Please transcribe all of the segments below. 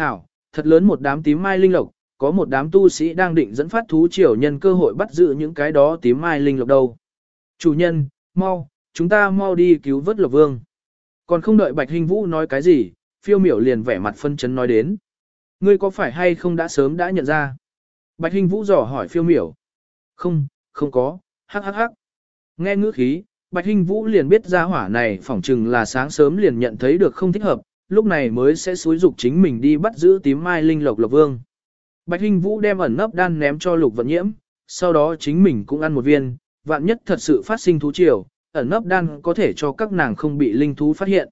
Hảo, thật lớn một đám tím mai linh lộc, có một đám tu sĩ đang định dẫn phát thú triều nhân cơ hội bắt giữ những cái đó tím mai linh lộc đâu. Chủ nhân, mau, chúng ta mau đi cứu vớt lộc vương. Còn không đợi Bạch Hình Vũ nói cái gì, phiêu miểu liền vẻ mặt phân chấn nói đến. Ngươi có phải hay không đã sớm đã nhận ra? Bạch Hình Vũ dò hỏi phiêu miểu. Không, không có, hắc hắc hắc. Nghe ngữ khí, Bạch Hình Vũ liền biết ra hỏa này phỏng chừng là sáng sớm liền nhận thấy được không thích hợp, lúc này mới sẽ xúi dục chính mình đi bắt giữ tím mai linh lộc lộc vương. Bạch hinh Vũ đem ẩn nấp đan ném cho lục vận nhiễm, sau đó chính mình cũng ăn một viên, vạn nhất thật sự phát sinh thú triều, ẩn nấp đan có thể cho các nàng không bị linh thú phát hiện.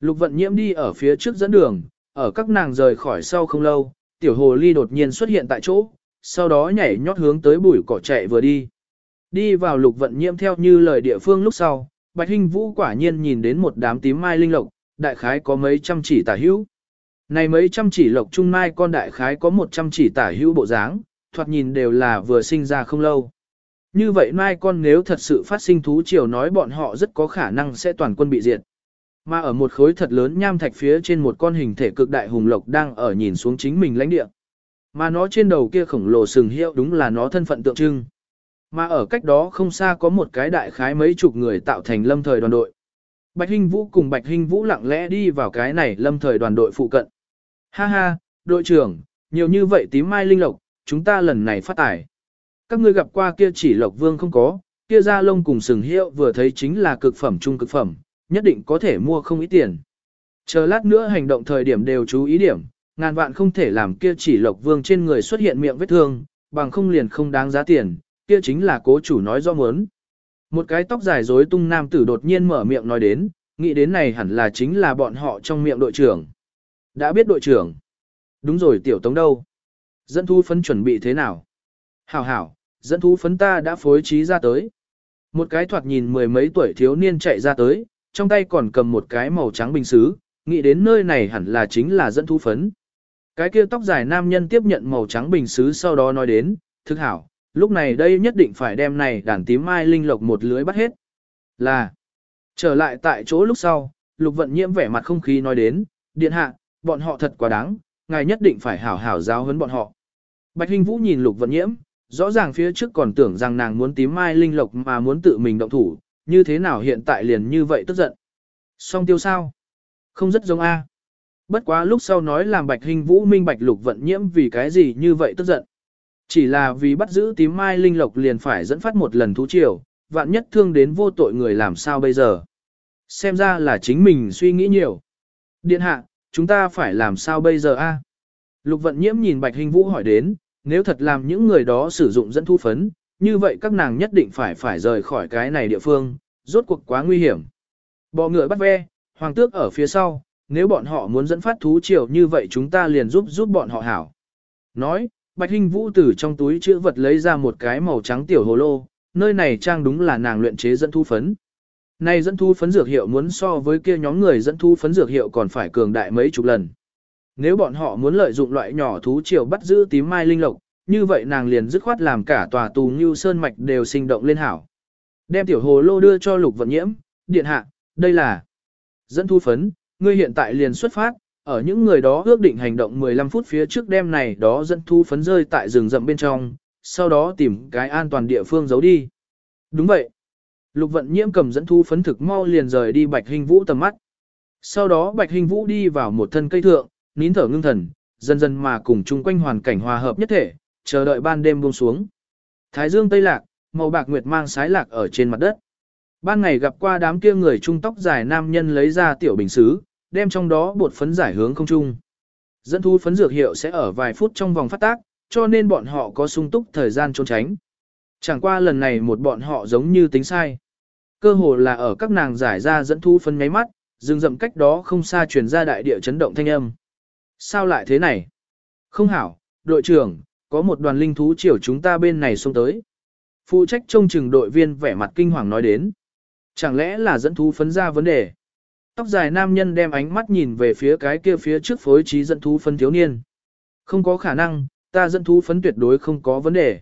Lục vận nhiễm đi ở phía trước dẫn đường, ở các nàng rời khỏi sau không lâu, tiểu hồ ly đột nhiên xuất hiện tại chỗ, sau đó nhảy nhót hướng tới bụi cỏ chạy vừa đi. Đi vào lục vận nhiễm theo như lời địa phương lúc sau, Bạch Hinh Vũ quả nhiên nhìn đến một đám tím mai linh lộc, đại khái có mấy trăm chỉ tả hữu. Này mấy trăm chỉ lộc trung mai con đại khái có một trăm chỉ tả hữu bộ dáng, thoạt nhìn đều là vừa sinh ra không lâu. Như vậy mai con nếu thật sự phát sinh thú triều nói bọn họ rất có khả năng sẽ toàn quân bị diệt. Mà ở một khối thật lớn nham thạch phía trên một con hình thể cực đại hùng lộc đang ở nhìn xuống chính mình lãnh địa. Mà nó trên đầu kia khổng lồ sừng hiệu đúng là nó thân phận tượng trưng. Mà ở cách đó không xa có một cái đại khái mấy chục người tạo thành lâm thời đoàn đội. Bạch Hinh Vũ cùng Bạch Hinh Vũ lặng lẽ đi vào cái này lâm thời đoàn đội phụ cận. Ha ha, đội trưởng, nhiều như vậy tím mai linh lộc, chúng ta lần này phát tải. Các ngươi gặp qua kia chỉ lộc vương không có, kia da lông cùng sừng hiệu vừa thấy chính là cực phẩm trung cực phẩm, nhất định có thể mua không ít tiền. Chờ lát nữa hành động thời điểm đều chú ý điểm, ngàn vạn không thể làm kia chỉ lộc vương trên người xuất hiện miệng vết thương, bằng không liền không đáng giá tiền, kia chính là cố chủ nói do muốn. Một cái tóc dài rối tung nam tử đột nhiên mở miệng nói đến, nghĩ đến này hẳn là chính là bọn họ trong miệng đội trưởng. Đã biết đội trưởng. Đúng rồi tiểu tống đâu. Dẫn thu phấn chuẩn bị thế nào? Hảo hảo, dẫn thu phấn ta đã phối trí ra tới. Một cái thoạt nhìn mười mấy tuổi thiếu niên chạy ra tới, trong tay còn cầm một cái màu trắng bình xứ, nghĩ đến nơi này hẳn là chính là dẫn thu phấn. Cái kia tóc dài nam nhân tiếp nhận màu trắng bình xứ sau đó nói đến, thức hảo, lúc này đây nhất định phải đem này đàn tím mai linh lộc một lưới bắt hết. Là, trở lại tại chỗ lúc sau, lục vận nhiễm vẻ mặt không khí nói đến, điện hạ, bọn họ thật quá đáng, ngài nhất định phải hảo hảo giáo huấn bọn họ. Bạch Hình Vũ nhìn lục vận nhiễm, rõ ràng phía trước còn tưởng rằng nàng muốn tím mai linh lộc mà muốn tự mình động thủ, như thế nào hiện tại liền như vậy tức giận. Song tiêu sao? Không rất giống A. Bất quá lúc sau nói làm bạch hình vũ minh bạch lục vận nhiễm vì cái gì như vậy tức giận. Chỉ là vì bắt giữ tím mai linh lộc liền phải dẫn phát một lần thú triều, vạn nhất thương đến vô tội người làm sao bây giờ. Xem ra là chính mình suy nghĩ nhiều. Điện hạ, chúng ta phải làm sao bây giờ a? Lục vận nhiễm nhìn bạch hình vũ hỏi đến, nếu thật làm những người đó sử dụng dẫn thu phấn, như vậy các nàng nhất định phải phải rời khỏi cái này địa phương, rốt cuộc quá nguy hiểm. Bọ ngựa bắt ve, hoàng tước ở phía sau, nếu bọn họ muốn dẫn phát thú triều như vậy chúng ta liền giúp giúp bọn họ hảo. Nói, Bạch Hinh Vũ từ trong túi chữ vật lấy ra một cái màu trắng tiểu hồ lô, nơi này trang đúng là nàng luyện chế dẫn thu phấn. Này dẫn thu phấn dược hiệu muốn so với kia nhóm người dẫn thu phấn dược hiệu còn phải cường đại mấy chục lần. Nếu bọn họ muốn lợi dụng loại nhỏ thú triều bắt giữ tím mai linh lộc, như vậy nàng liền dứt khoát làm cả tòa tù như sơn mạch đều sinh động lên hảo. Đem tiểu hồ lô đưa cho lục vận nhiễm, điện hạ, đây là dẫn thu phấn, ngươi hiện tại liền xuất phát, ở những người đó ước định hành động 15 phút phía trước đêm này đó dẫn thu phấn rơi tại rừng rậm bên trong, sau đó tìm cái an toàn địa phương giấu đi. Đúng vậy. Lục vận nhiễm cầm dẫn thu phấn thực mau liền rời đi bạch hình vũ tầm mắt. Sau đó bạch hình vũ đi vào một thân cây thượng, nín thở ngưng thần, dần dần mà cùng chung quanh hoàn cảnh hòa hợp nhất thể, chờ đợi ban đêm buông xuống. Thái dương tây lạc, màu bạc nguyệt mang sái lạc ở trên mặt đất. Ban ngày gặp qua đám kia người trung tóc dài nam nhân lấy ra tiểu bình xứ, đem trong đó bột phấn giải hướng không trung. Dẫn thú phấn dược hiệu sẽ ở vài phút trong vòng phát tác, cho nên bọn họ có sung túc thời gian trốn tránh. Chẳng qua lần này một bọn họ giống như tính sai. Cơ hồ là ở các nàng giải ra dẫn thú phấn nháy mắt, rừng rậm cách đó không xa truyền ra đại địa chấn động thanh âm. Sao lại thế này? Không hảo, đội trưởng, có một đoàn linh thú chiều chúng ta bên này xông tới. Phụ trách trông chừng đội viên vẻ mặt kinh hoàng nói đến. Chẳng lẽ là dẫn thú phấn ra vấn đề? Tóc dài nam nhân đem ánh mắt nhìn về phía cái kia phía trước phối trí dẫn thú phấn thiếu niên. Không có khả năng, ta dẫn thú phấn tuyệt đối không có vấn đề.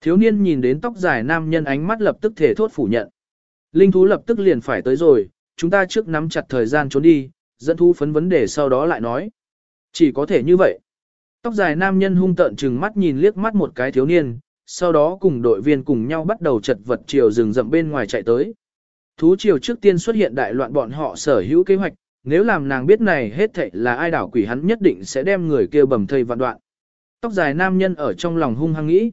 Thiếu niên nhìn đến tóc dài nam nhân ánh mắt lập tức thể thốt phủ nhận. Linh thú lập tức liền phải tới rồi, chúng ta trước nắm chặt thời gian trốn đi, dẫn thú phấn vấn đề sau đó lại nói. Chỉ có thể như vậy. Tóc dài nam nhân hung tợn chừng mắt nhìn liếc mắt một cái thiếu niên, sau đó cùng đội viên cùng nhau bắt đầu chật vật chiều rừng rậm bên ngoài chạy tới. Thú triều trước tiên xuất hiện đại loạn bọn họ sở hữu kế hoạch, nếu làm nàng biết này hết thảy là ai đảo quỷ hắn nhất định sẽ đem người kia bầm thây vạn đoạn. Tóc dài nam nhân ở trong lòng hung hăng nghĩ.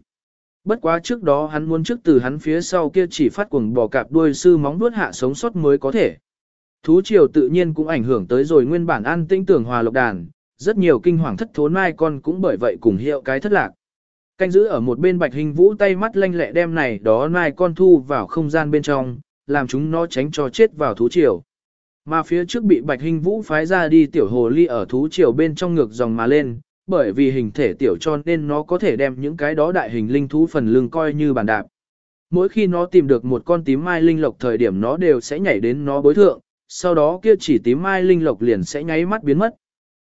Bất quá trước đó hắn muốn trước từ hắn phía sau kia chỉ phát cuồng bò cạp đuôi sư móng vuốt hạ sống sót mới có thể. Thú triều tự nhiên cũng ảnh hưởng tới rồi nguyên bản an tĩnh tưởng hòa lộc đàn, rất nhiều kinh hoàng thất thốn mai con cũng bởi vậy cùng hiệu cái thất lạc. Canh giữ ở một bên bạch hình vũ tay mắt lanh lẹ đem này đó mai con thu vào không gian bên trong, làm chúng nó tránh cho chết vào thú triều. Mà phía trước bị bạch hình vũ phái ra đi tiểu hồ ly ở thú triều bên trong ngược dòng mà lên, bởi vì hình thể tiểu cho nên nó có thể đem những cái đó đại hình linh thú phần lưng coi như bàn đạp. Mỗi khi nó tìm được một con tím mai linh lộc thời điểm nó đều sẽ nhảy đến nó bối thượng, sau đó kia chỉ tím mai linh lộc liền sẽ nháy mắt biến mất.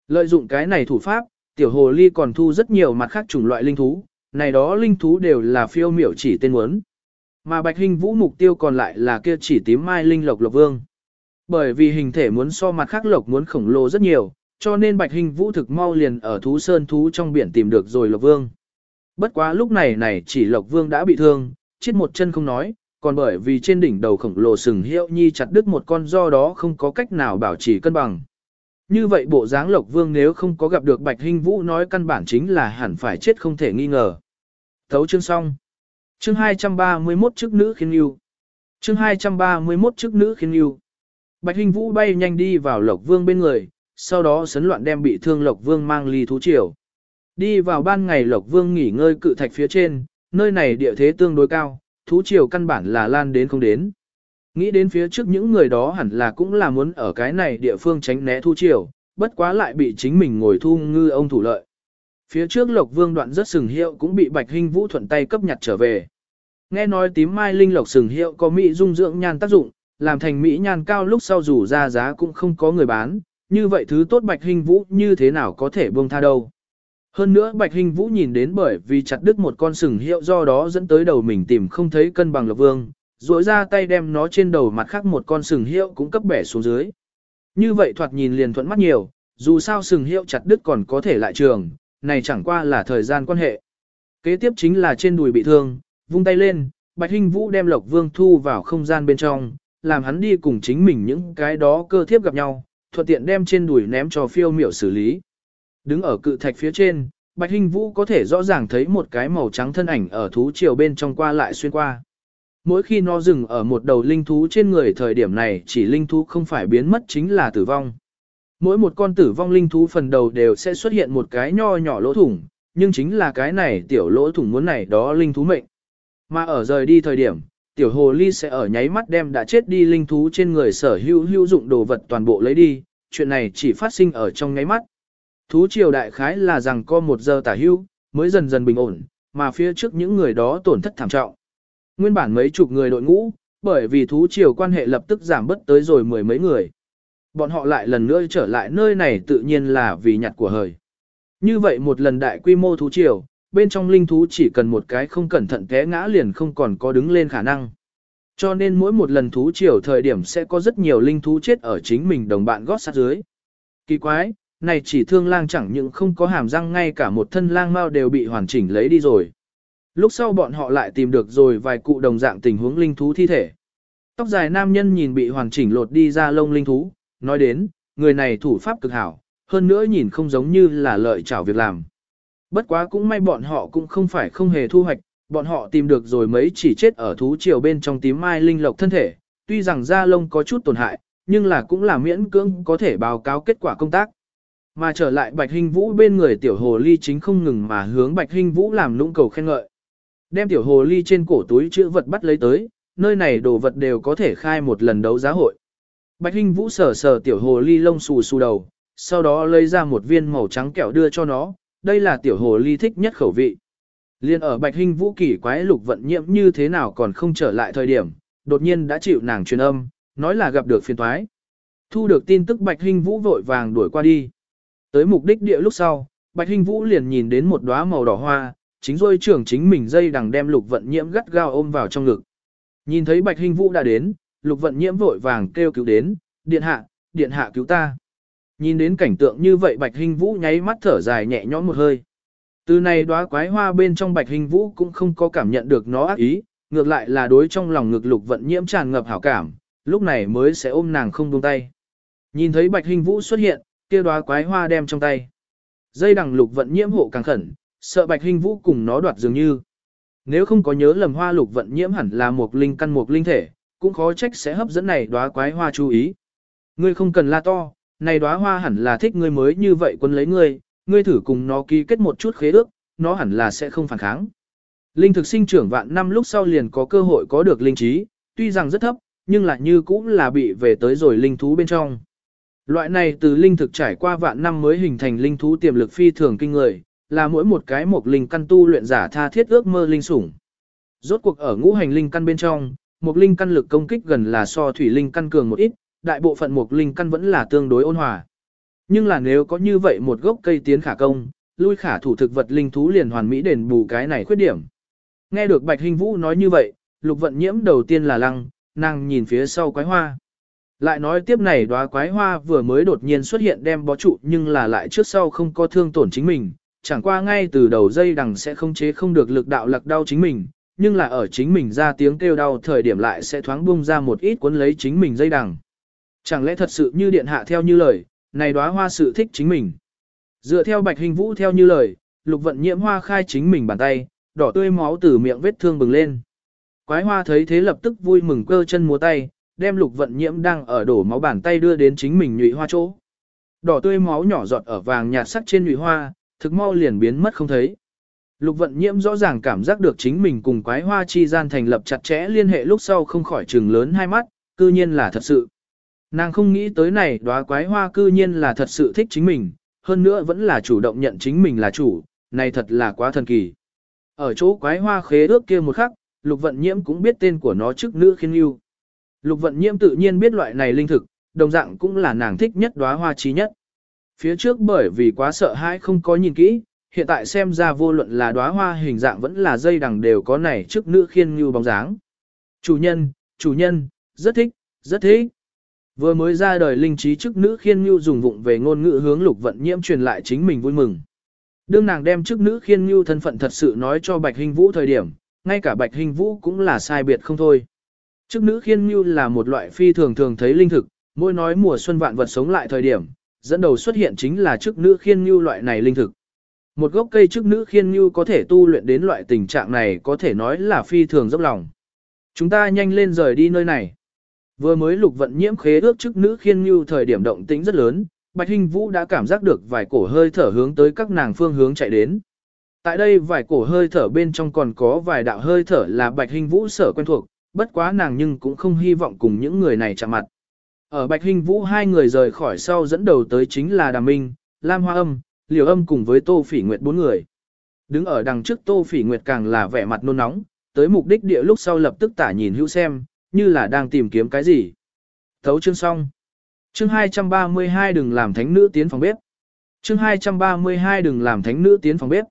Lợi dụng cái này thủ pháp, tiểu hồ ly còn thu rất nhiều mặt khác chủng loại linh thú, này đó linh thú đều là phiêu miểu chỉ tên muốn. Mà bạch hình vũ mục tiêu còn lại là kia chỉ tím mai linh lộc lộc vương. Bởi vì hình thể muốn so mặt khác lộc muốn khổng lồ rất nhiều, cho nên bạch hình vũ thực mau liền ở thú sơn thú trong biển tìm được rồi lộc vương. Bất quá lúc này này chỉ lộc vương đã bị thương, chết một chân không nói, còn bởi vì trên đỉnh đầu khổng lồ sừng hiệu nhi chặt đứt một con do đó không có cách nào bảo trì cân bằng. Như vậy bộ dáng lộc vương nếu không có gặp được bạch hình vũ nói căn bản chính là hẳn phải chết không thể nghi ngờ. Thấu chương xong. Chương 231 chức nữ khiến yêu. Chương 231 chức nữ khiến yêu. Bạch hình vũ bay nhanh đi vào lộc vương bên người, sau đó sấn loạn đem bị thương Lộc Vương mang ly thú triều. Đi vào ban ngày Lộc Vương nghỉ ngơi cự thạch phía trên, nơi này địa thế tương đối cao, thú triều căn bản là lan đến không đến. Nghĩ đến phía trước những người đó hẳn là cũng là muốn ở cái này địa phương tránh né thú triều, bất quá lại bị chính mình ngồi thu ngư ông thủ lợi. Phía trước Lộc Vương đoạn rất sừng hiệu cũng bị Bạch Hinh Vũ thuận tay cấp nhặt trở về. Nghe nói tím mai linh lộc sừng hiệu có mỹ dung dưỡng nhan tác dụng, làm thành mỹ nhan cao lúc sau dù ra giá cũng không có người bán, như vậy thứ tốt Bạch Hình Vũ như thế nào có thể buông tha đâu. Hơn nữa Bạch Hình Vũ nhìn đến bởi vì chặt đứt một con sừng hiệu do đó dẫn tới đầu mình tìm không thấy cân bằng lộc vương, rỗi ra tay đem nó trên đầu mặt khác một con sừng hiệu cũng cấp bẻ xuống dưới. Như vậy thoạt nhìn liền thuận mắt nhiều, dù sao sừng hiệu chặt đứt còn có thể lại trường, này chẳng qua là thời gian quan hệ. Kế tiếp chính là trên đùi bị thương, vung tay lên, Bạch Hinh Vũ đem Lộc Vương thu vào không gian bên trong, làm hắn đi cùng chính mình những cái đó cơ thiếp gặp nhau, thuận tiện đem trên đùi ném cho phiêu miểu xử lý. Đứng ở cự thạch phía trên, Bạch Hinh Vũ có thể rõ ràng thấy một cái màu trắng thân ảnh ở thú triều bên trong qua lại xuyên qua. Mỗi khi nó dừng ở một đầu linh thú trên người thời điểm này chỉ linh thú không phải biến mất chính là tử vong. Mỗi một con tử vong linh thú phần đầu đều sẽ xuất hiện một cái nho nhỏ lỗ thủng, nhưng chính là cái này tiểu lỗ thủng muốn này đó linh thú mệnh. Mà ở rời đi thời điểm, tiểu hồ ly sẽ ở nháy mắt đem đã chết đi linh thú trên người sở hữu hữu dụng đồ vật toàn bộ lấy đi, chuyện này chỉ phát sinh ở trong nháy mắt. Thú triều đại khái là rằng có một giờ tả hữu, mới dần dần bình ổn, mà phía trước những người đó tổn thất thảm trọng. Nguyên bản mấy chục người đội ngũ, bởi vì thú triều quan hệ lập tức giảm bất tới rồi mười mấy người. Bọn họ lại lần nữa trở lại nơi này tự nhiên là vì nhặt của hời. Như vậy một lần đại quy mô thú triều, bên trong linh thú chỉ cần một cái không cẩn thận té ngã liền không còn có đứng lên khả năng. Cho nên mỗi một lần thú triều thời điểm sẽ có rất nhiều linh thú chết ở chính mình đồng bạn gót sát dưới. Kỳ quái, này chỉ thương lang chẳng những không có hàm răng ngay cả một thân lang mau đều bị hoàn chỉnh lấy đi rồi. Lúc sau bọn họ lại tìm được rồi vài cụ đồng dạng tình huống linh thú thi thể. Tóc dài nam nhân nhìn bị hoàn chỉnh lột đi ra lông linh thú, nói đến, người này thủ pháp cực hảo, hơn nữa nhìn không giống như là lợi chảo việc làm. Bất quá cũng may bọn họ cũng không phải không hề thu hoạch, bọn họ tìm được rồi mấy chỉ chết ở thú triều bên trong tím mai linh lộc thân thể, tuy rằng da lông có chút tổn hại, nhưng là cũng là miễn cưỡng có thể báo cáo kết quả công tác. Mà trở lại Bạch Hinh Vũ bên người tiểu hồ ly chính không ngừng mà hướng Bạch Hinh Vũ làm lũng cầu khen ngợi. Đem tiểu hồ ly trên cổ túi chữ vật bắt lấy tới, nơi này đồ vật đều có thể khai một lần đấu giá hội. Bạch Hinh Vũ sờ sờ tiểu hồ ly lông xù xù đầu, sau đó lấy ra một viên màu trắng kẹo đưa cho nó, đây là tiểu hồ ly thích nhất khẩu vị. Liên ở Bạch Hinh Vũ kỳ quái lục vận nhiễm như thế nào còn không trở lại thời điểm, đột nhiên đã chịu nàng truyền âm, nói là gặp được phiền toái. Thu được tin tức Bạch Hinh Vũ vội vàng đuổi qua đi. Tới mục đích địa lúc sau, Bạch Hinh Vũ liền nhìn đến một đóa màu đỏ hoa, chính rôi trưởng chính mình dây đằng đem lục vận nhiễm gắt gao ôm vào trong ngực. Nhìn thấy Bạch Hinh Vũ đã đến, lục vận nhiễm vội vàng kêu cứu đến, điện hạ, điện hạ cứu ta. Nhìn đến cảnh tượng như vậy Bạch Hình Vũ nháy mắt thở dài nhẹ nhõm một hơi. Từ này đóa quái hoa bên trong Bạch Hình Vũ cũng không có cảm nhận được nó ác ý, ngược lại là đối trong lòng ngực lục vận nhiễm tràn ngập hảo cảm, lúc này mới sẽ ôm nàng không buông tay. Nhìn thấy Bạch Hình Vũ xuất hiện, kia đóa quái hoa đem trong tay. Dây đằng lục vận nhiễm hộ càng khẩn, sợ Bạch Hình Vũ cùng nó đoạt dường như. Nếu không có nhớ lầm hoa lục vận nhiễm hẳn là một linh căn một linh thể, cũng khó trách sẽ hấp dẫn này đóa quái hoa chú ý. Ngươi không cần la to, này đóa hoa hẳn là thích ngươi mới như vậy quân lấy ngươi, ngươi thử cùng nó ký kết một chút khế ước, nó hẳn là sẽ không phản kháng. Linh thực sinh trưởng vạn năm lúc sau liền có cơ hội có được linh trí, tuy rằng rất thấp, nhưng lại như cũng là bị về tới rồi linh thú bên trong. Loại này từ linh thực trải qua vạn năm mới hình thành linh thú tiềm lực phi thường kinh người, là mỗi một cái một linh căn tu luyện giả tha thiết ước mơ linh sủng. Rốt cuộc ở ngũ hành linh căn bên trong, một linh căn lực công kích gần là so thủy linh căn cường một ít, đại bộ phận một linh căn vẫn là tương đối ôn hòa. Nhưng là nếu có như vậy một gốc cây tiến khả công, lui khả thủ thực vật linh thú liền hoàn mỹ đền bù cái này khuyết điểm. Nghe được Bạch Hình Vũ nói như vậy, lục vận nhiễm đầu tiên là lăng, nàng nhìn phía sau quái hoa. Lại nói tiếp này đóa quái hoa vừa mới đột nhiên xuất hiện đem bó trụ nhưng là lại trước sau không có thương tổn chính mình, chẳng qua ngay từ đầu dây đằng sẽ không chế không được lực đạo lạc đau chính mình, nhưng là ở chính mình ra tiếng kêu đau thời điểm lại sẽ thoáng bung ra một ít cuốn lấy chính mình dây đằng. Chẳng lẽ thật sự như điện hạ theo như lời, này đóa hoa sự thích chính mình. Dựa theo bạch hình vũ theo như lời, lục vận nhiễm hoa khai chính mình bàn tay, đỏ tươi máu từ miệng vết thương bừng lên. Quái hoa thấy thế lập tức vui mừng cơ chân múa tay, đem lục vận nhiễm đang ở đổ máu bàn tay đưa đến chính mình nhụy hoa chỗ. Đỏ tươi máu nhỏ giọt ở vàng nhạt sắc trên nhụy hoa, thực mau liền biến mất không thấy. Lục vận nhiễm rõ ràng cảm giác được chính mình cùng quái hoa chi gian thành lập chặt chẽ liên hệ lúc sau không khỏi trừng lớn hai mắt, cư nhiên là thật sự. Nàng không nghĩ tới này đóa quái hoa cư nhiên là thật sự thích chính mình, hơn nữa vẫn là chủ động nhận chính mình là chủ, này thật là quá thần kỳ. Ở chỗ quái hoa khế ước kia một khắc, lục vận nhiễm cũng biết tên của nó trước nữ khiên yêu. Lục vận nhiễm tự nhiên biết loại này linh thực, đồng dạng cũng là nàng thích nhất đóa hoa trí nhất. Phía trước bởi vì quá sợ hãi không có nhìn kỹ, hiện tại xem ra vô luận là đóa hoa hình dạng vẫn là dây đằng đều có này trước nữ khiên như bóng dáng. Chủ nhân, chủ nhân, rất thích, rất thích. Vừa mới ra đời linh trí chức nữ khiên như dùng vụng về ngôn ngữ hướng lục vận nhiễm truyền lại chính mình vui mừng. Đương nàng đem chức nữ khiên như thân phận thật sự nói cho Bạch Hình Vũ thời điểm, ngay cả Bạch Hình Vũ cũng là sai biệt không thôi. Chức nữ khiên như là một loại phi thường thường thấy linh thực, mỗi nói mùa xuân vạn vật sống lại thời điểm, dẫn đầu xuất hiện chính là chức nữ khiên như loại này linh thực. Một gốc cây trước nữ khiên như có thể tu luyện đến loại tình trạng này có thể nói là phi thường dốc lòng. Chúng ta nhanh lên rời đi nơi này. Vừa mới lục vận nhiễm khế ước trước nữ khiên như thời điểm động tĩnh rất lớn, Bạch Hinh Vũ đã cảm giác được vài cổ hơi thở hướng tới các nàng phương hướng chạy đến. Tại đây vài cổ hơi thở bên trong còn có vài đạo hơi thở là Bạch Hinh Vũ sở quen thuộc, bất quá nàng nhưng cũng không hy vọng cùng những người này chạm mặt. Ở Bạch Hinh Vũ hai người rời khỏi sau dẫn đầu tới chính là Đàm Minh, Lam Hoa Âm, Liều Âm cùng với Tô Phỉ Nguyệt bốn người. Đứng ở đằng trước Tô Phỉ Nguyệt càng là vẻ mặt nôn nóng, tới mục đích địa lúc sau lập tức tả nhìn hữu xem, như là đang tìm kiếm cái gì. Thấu chương xong. Chương 232 đừng làm thánh nữ tiến phòng bếp. Chương 232 đừng làm thánh nữ tiến phòng bếp.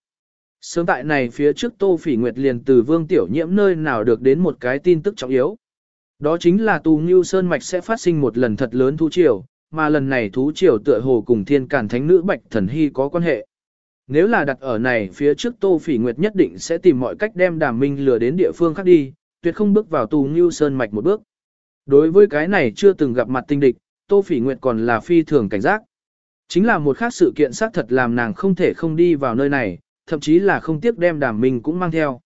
Sớm tại này phía trước Tô Phỉ Nguyệt liền từ Vương Tiểu Nhiễm nơi nào được đến một cái tin tức trọng yếu. Đó chính là Tù Ngưu Sơn Mạch sẽ phát sinh một lần thật lớn thu triều, mà lần này thú triều tựa hồ cùng thiên cản thánh nữ Bạch Thần Hy có quan hệ. Nếu là đặt ở này phía trước Tô Phỉ Nguyệt nhất định sẽ tìm mọi cách đem đàm minh lừa đến địa phương khác đi, tuyệt không bước vào Tù Ngưu Sơn Mạch một bước. Đối với cái này chưa từng gặp mặt tinh địch, Tô Phỉ Nguyệt còn là phi thường cảnh giác. Chính là một khác sự kiện xác thật làm nàng không thể không đi vào nơi này, thậm chí là không tiếc đem đàm mình cũng mang theo.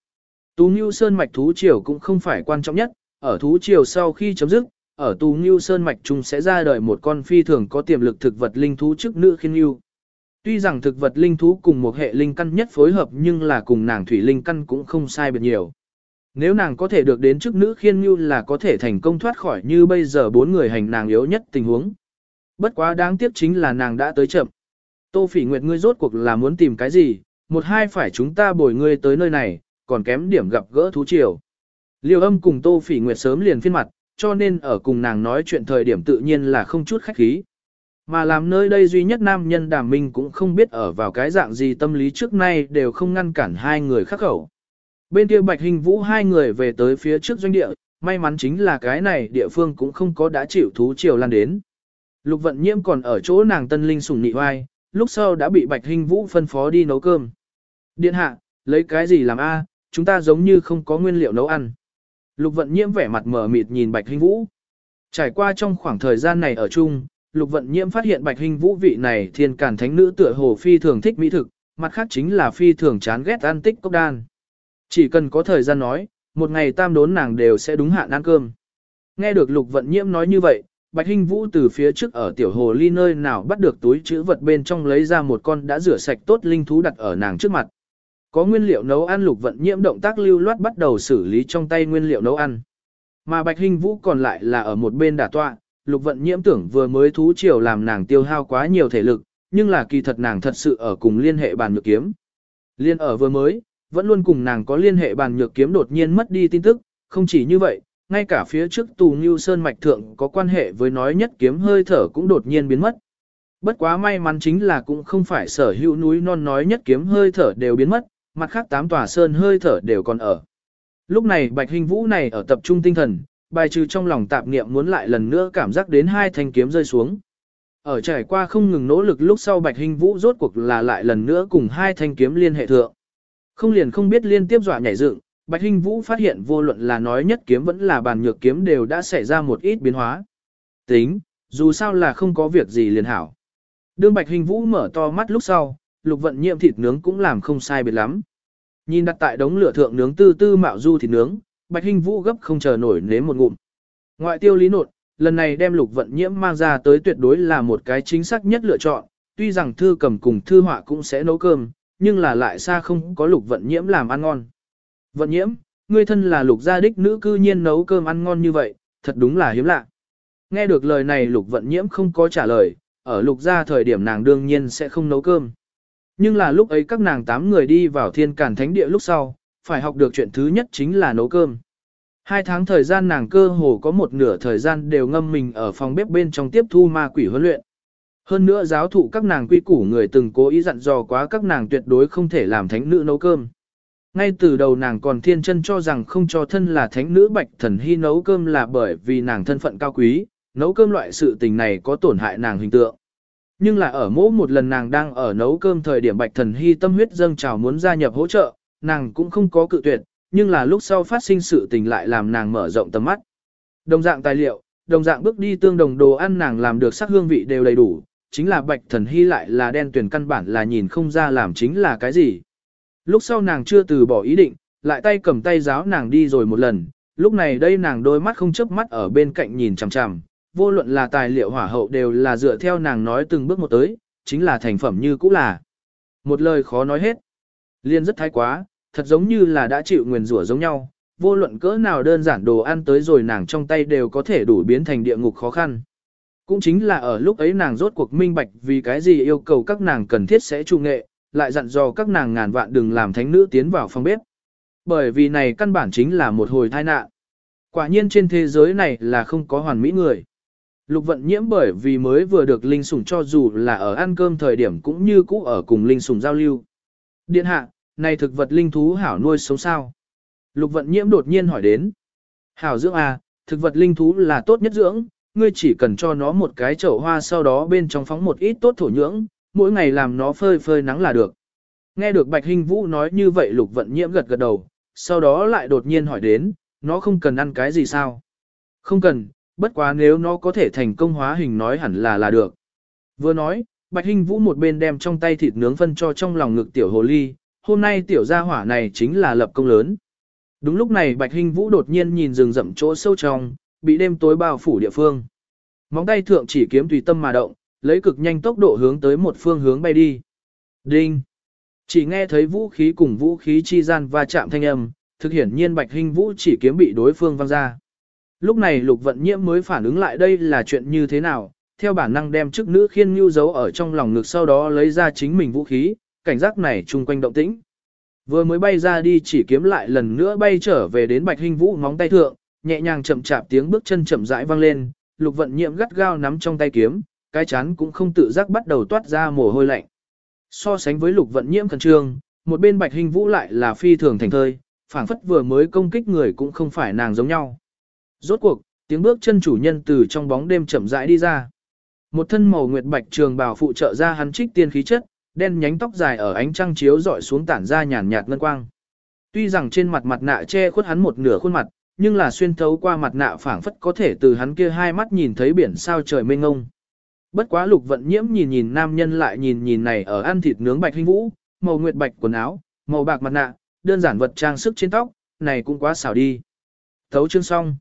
Tú Nhu Sơn mạch thú triều cũng không phải quan trọng nhất, ở thú triều sau khi chấm dứt, ở tù Ngưu Sơn mạch Trung sẽ ra đời một con phi thường có tiềm lực thực vật linh thú trước nữ khiên ngưu. Tuy rằng thực vật linh thú cùng một hệ linh căn nhất phối hợp nhưng là cùng nàng thủy linh căn cũng không sai biệt nhiều. Nếu nàng có thể được đến chức nữ khiên Ngưu là có thể thành công thoát khỏi như bây giờ bốn người hành nàng yếu nhất tình huống. Bất quá đáng tiếc chính là nàng đã tới chậm. Tô phỉ nguyệt ngươi rốt cuộc là muốn tìm cái gì, một hai phải chúng ta bồi ngươi tới nơi này, còn kém điểm gặp gỡ thú triều. Liêu âm cùng tô phỉ nguyệt sớm liền phiên mặt, cho nên ở cùng nàng nói chuyện thời điểm tự nhiên là không chút khách khí. Mà làm nơi đây duy nhất nam nhân đàm minh cũng không biết ở vào cái dạng gì tâm lý trước nay đều không ngăn cản hai người khắc khẩu. Bên kia Bạch Hình Vũ hai người về tới phía trước doanh địa, may mắn chính là cái này địa phương cũng không có đã chịu thú triều lan đến. Lục vận nhiễm còn ở chỗ nàng tân linh sủng nị oai, lúc sau đã bị Bạch Hinh Vũ phân phó đi nấu cơm. Điện hạ, lấy cái gì làm a? chúng ta giống như không có nguyên liệu nấu ăn. Lục vận nhiễm vẻ mặt mờ mịt nhìn Bạch Hinh Vũ. Trải qua trong khoảng thời gian này ở chung, Lục vận nhiễm phát hiện Bạch Hinh Vũ vị này thiên cản thánh nữ tựa hồ phi thường thích mỹ thực, mặt khác chính là phi thường chán ghét ăn tích cốc đan. Chỉ cần có thời gian nói, một ngày tam đốn nàng đều sẽ đúng hạn ăn cơm. Nghe được Lục vận nhiễm nói như vậy, Bạch Hinh Vũ từ phía trước ở tiểu hồ ly nơi nào bắt được túi chữ vật bên trong lấy ra một con đã rửa sạch tốt linh thú đặt ở nàng trước mặt. Có nguyên liệu nấu ăn lục vận nhiễm động tác lưu loát bắt đầu xử lý trong tay nguyên liệu nấu ăn. Mà Bạch Hình Vũ còn lại là ở một bên đả tọa, lục vận nhiễm tưởng vừa mới thú chiều làm nàng tiêu hao quá nhiều thể lực, nhưng là kỳ thật nàng thật sự ở cùng liên hệ bàn nhược kiếm. Liên ở vừa mới, vẫn luôn cùng nàng có liên hệ bàn nhược kiếm đột nhiên mất đi tin tức, không chỉ như vậy, ngay cả phía trước tù như Sơn Mạch Thượng có quan hệ với nói nhất kiếm hơi thở cũng đột nhiên biến mất. Bất quá may mắn chính là cũng không phải sở hữu núi non nói nhất kiếm hơi thở đều biến mất, mặt khác tám tòa sơn hơi thở đều còn ở. Lúc này Bạch Hình Vũ này ở tập trung tinh thần, bài trừ trong lòng tạp niệm muốn lại lần nữa cảm giác đến hai thanh kiếm rơi xuống. Ở trải qua không ngừng nỗ lực lúc sau Bạch Hình Vũ rốt cuộc là lại lần nữa cùng hai thanh kiếm liên hệ thượng. Không liền không biết liên tiếp dọa nhảy dựng, Bạch hình Vũ phát hiện vô luận là nói nhất kiếm vẫn là bàn nhược kiếm đều đã xảy ra một ít biến hóa. Tính, dù sao là không có việc gì liền hảo. Đương Bạch hình Vũ mở to mắt lúc sau, lục vận nhiệm thịt nướng cũng làm không sai biệt lắm. Nhìn đặt tại đống lửa thượng nướng tư tư mạo du thịt nướng, Bạch Hinh Vũ gấp không chờ nổi nếm một ngụm. Ngoại tiêu lý nột, lần này đem lục vận nhiễm mang ra tới tuyệt đối là một cái chính xác nhất lựa chọn, tuy rằng thư cầm cùng thư họa cũng sẽ nấu cơm, nhưng là lại xa không có lục vận nhiễm làm ăn ngon. Vận nhiễm, ngươi thân là lục gia đích nữ cư nhiên nấu cơm ăn ngon như vậy, thật đúng là hiếm lạ. Nghe được lời này lục vận nhiễm không có trả lời, ở lục gia thời điểm nàng đương nhiên sẽ không nấu cơm. Nhưng là lúc ấy các nàng tám người đi vào thiên cản thánh địa lúc sau, phải học được chuyện thứ nhất chính là nấu cơm. Hai tháng thời gian nàng cơ hồ có một nửa thời gian đều ngâm mình ở phòng bếp bên trong tiếp thu ma quỷ huấn luyện. Hơn nữa giáo thụ các nàng quy củ người từng cố ý dặn dò quá các nàng tuyệt đối không thể làm thánh nữ nấu cơm. Ngay từ đầu nàng còn thiên chân cho rằng không cho thân là thánh nữ bạch thần hy nấu cơm là bởi vì nàng thân phận cao quý, nấu cơm loại sự tình này có tổn hại nàng hình tượng. Nhưng là ở mỗi một lần nàng đang ở nấu cơm thời điểm bạch thần hy tâm huyết dâng trào muốn gia nhập hỗ trợ, nàng cũng không có cự tuyệt, nhưng là lúc sau phát sinh sự tình lại làm nàng mở rộng tầm mắt. Đồng dạng tài liệu, đồng dạng bước đi tương đồng đồ ăn nàng làm được sắc hương vị đều đầy đủ, chính là bạch thần hy lại là đen tuyển căn bản là nhìn không ra làm chính là cái gì. Lúc sau nàng chưa từ bỏ ý định, lại tay cầm tay giáo nàng đi rồi một lần, lúc này đây nàng đôi mắt không chớp mắt ở bên cạnh nhìn chằm chằm, vô luận là tài liệu hỏa hậu đều là dựa theo nàng nói từng bước một tới, chính là thành phẩm như cũ là. Một lời khó nói hết. Liên rất thái quá, thật giống như là đã chịu nguyền rủa giống nhau, vô luận cỡ nào đơn giản đồ ăn tới rồi nàng trong tay đều có thể đủ biến thành địa ngục khó khăn. Cũng chính là ở lúc ấy nàng rốt cuộc minh bạch vì cái gì yêu cầu các nàng cần thiết sẽ trung nghệ, lại dặn dò các nàng ngàn vạn đừng làm thánh nữ tiến vào phòng bếp. Bởi vì này căn bản chính là một hồi tai nạn. Quả nhiên trên thế giới này là không có hoàn mỹ người. Lục vận nhiễm bởi vì mới vừa được linh sủng cho dù là ở ăn cơm thời điểm cũng như cũ ở cùng linh sủng giao lưu. Điện hạ, này thực vật linh thú hảo nuôi sống sao? Lục vận nhiễm đột nhiên hỏi đến. Hảo dưỡng à, thực vật linh thú là tốt nhất dưỡng, ngươi chỉ cần cho nó một cái chậu hoa sau đó bên trong phóng một ít tốt thổ nhưỡng, mỗi ngày làm nó phơi phơi nắng là được. Nghe được Bạch Hinh Vũ nói như vậy Lục Vận Nhiễm gật gật đầu, sau đó lại đột nhiên hỏi đến, nó không cần ăn cái gì sao? Không cần, bất quá nếu nó có thể thành công hóa hình nói hẳn là là được. Vừa nói, Bạch Hinh Vũ một bên đem trong tay thịt nướng phân cho trong lòng ngực tiểu hồ ly, hôm nay tiểu gia hỏa này chính là lập công lớn. Đúng lúc này Bạch Hinh Vũ đột nhiên nhìn rừng rậm chỗ sâu trong, bị đêm tối bao phủ địa phương. Móng tay thượng chỉ kiếm tùy tâm mà động, lấy cực nhanh tốc độ hướng tới một phương hướng bay đi. Đinh! Chỉ nghe thấy vũ khí cùng vũ khí chi gian va chạm thanh âm, thực hiển nhiên bạch hình vũ chỉ kiếm bị đối phương văng ra. Lúc này lục vận nhiễm mới phản ứng lại đây là chuyện như thế nào, theo bản năng đem chức nữ khiên nhu giấu ở trong lòng ngực sau đó lấy ra chính mình vũ khí, cảnh giác này chung quanh động tĩnh. Vừa mới bay ra đi chỉ kiếm lại lần nữa bay trở về đến bạch hình vũ móng tay thượng, nhẹ nhàng chậm chạp tiếng bước chân chậm rãi vang lên, lục vận nhiễm gắt gao nắm trong tay kiếm, cái chán cũng không tự giác bắt đầu toát ra mồ hôi lạnh. So sánh với lục vận nhiễm khẩn trương, một bên bạch hình vũ lại là phi thường thành thơi, phảng phất vừa mới công kích người cũng không phải nàng giống nhau. Rốt cuộc, tiếng bước chân chủ nhân từ trong bóng đêm chậm rãi đi ra. Một thân màu nguyệt bạch trường bào phụ trợ ra hắn trích tiên khí chất, đen nhánh tóc dài ở ánh trăng chiếu dọi xuống tản ra nhàn nhạt ngân quang. Tuy rằng trên mặt mặt nạ che khuất hắn một nửa khuôn mặt, nhưng là xuyên thấu qua mặt nạ phảng phất có thể từ hắn kia hai mắt nhìn thấy biển sao trời mênh ngông. Bất quá lục vận nhiễm nhìn nhìn nam nhân lại nhìn nhìn này ở ăn thịt nướng bạch hình vũ, màu nguyệt bạch quần áo, màu bạc mặt nạ, đơn giản vật trang sức trên tóc, này cũng quá xảo đi. Thấu chương xong.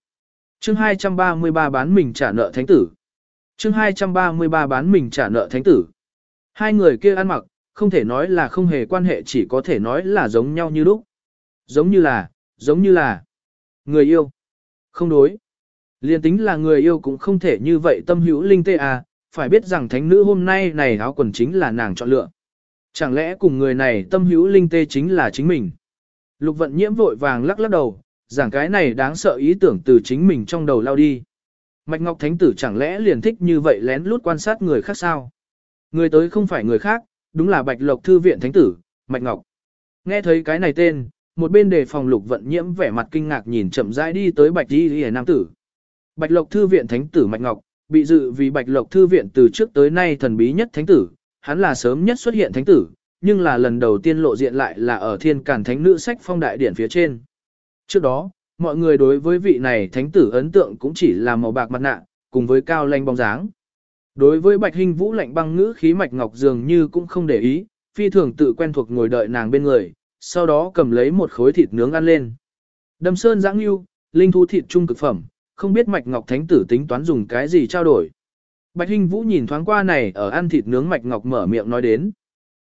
Chương 233 bán mình trả nợ thánh tử. Chương 233 bán mình trả nợ thánh tử. Hai người kia ăn mặc, không thể nói là không hề quan hệ chỉ có thể nói là giống nhau như lúc. Giống như là, giống như là người yêu. Không đối. Liên tính là người yêu cũng không thể như vậy tâm hữu linh tê à, phải biết rằng thánh nữ hôm nay này áo quần chính là nàng chọn lựa. Chẳng lẽ cùng người này tâm hữu linh tê chính là chính mình? Lục vận nhiễm vội vàng lắc lắc đầu, giảng cái này đáng sợ ý tưởng từ chính mình trong đầu lao đi. Mạch Ngọc Thánh Tử chẳng lẽ liền thích như vậy lén lút quan sát người khác sao? Người tới không phải người khác, đúng là Bạch Lộc Thư viện Thánh Tử, Mạch Ngọc. Nghe thấy cái này tên, một bên đề phòng lục vận nhiễm vẻ mặt kinh ngạc nhìn chậm rãi đi tới Bạch Di Lìa Nam Tử. Bạch Lộc Thư viện Thánh Tử Mạch Ngọc, bị dự vì Bạch Lộc Thư viện từ trước tới nay thần bí nhất Thánh Tử, hắn là sớm nhất xuất hiện Thánh Tử, nhưng là lần đầu tiên lộ diện lại là ở thiên cản thánh nữ sách phong đại điển phía trên. Trước đó, mọi người đối với vị này thánh tử ấn tượng cũng chỉ là màu bạc mặt nạ, cùng với cao lanh bóng dáng. Đối với bạch hình vũ lạnh băng ngữ khí mạch ngọc dường như cũng không để ý, phi thường tự quen thuộc ngồi đợi nàng bên người, sau đó cầm lấy một khối thịt nướng ăn lên. Đâm sơn giãng yêu, linh thu thịt trung cực phẩm, không biết mạch ngọc thánh tử tính toán dùng cái gì trao đổi. Bạch Hình Vũ nhìn thoáng qua này ở ăn thịt nướng Mạch Ngọc mở miệng nói đến.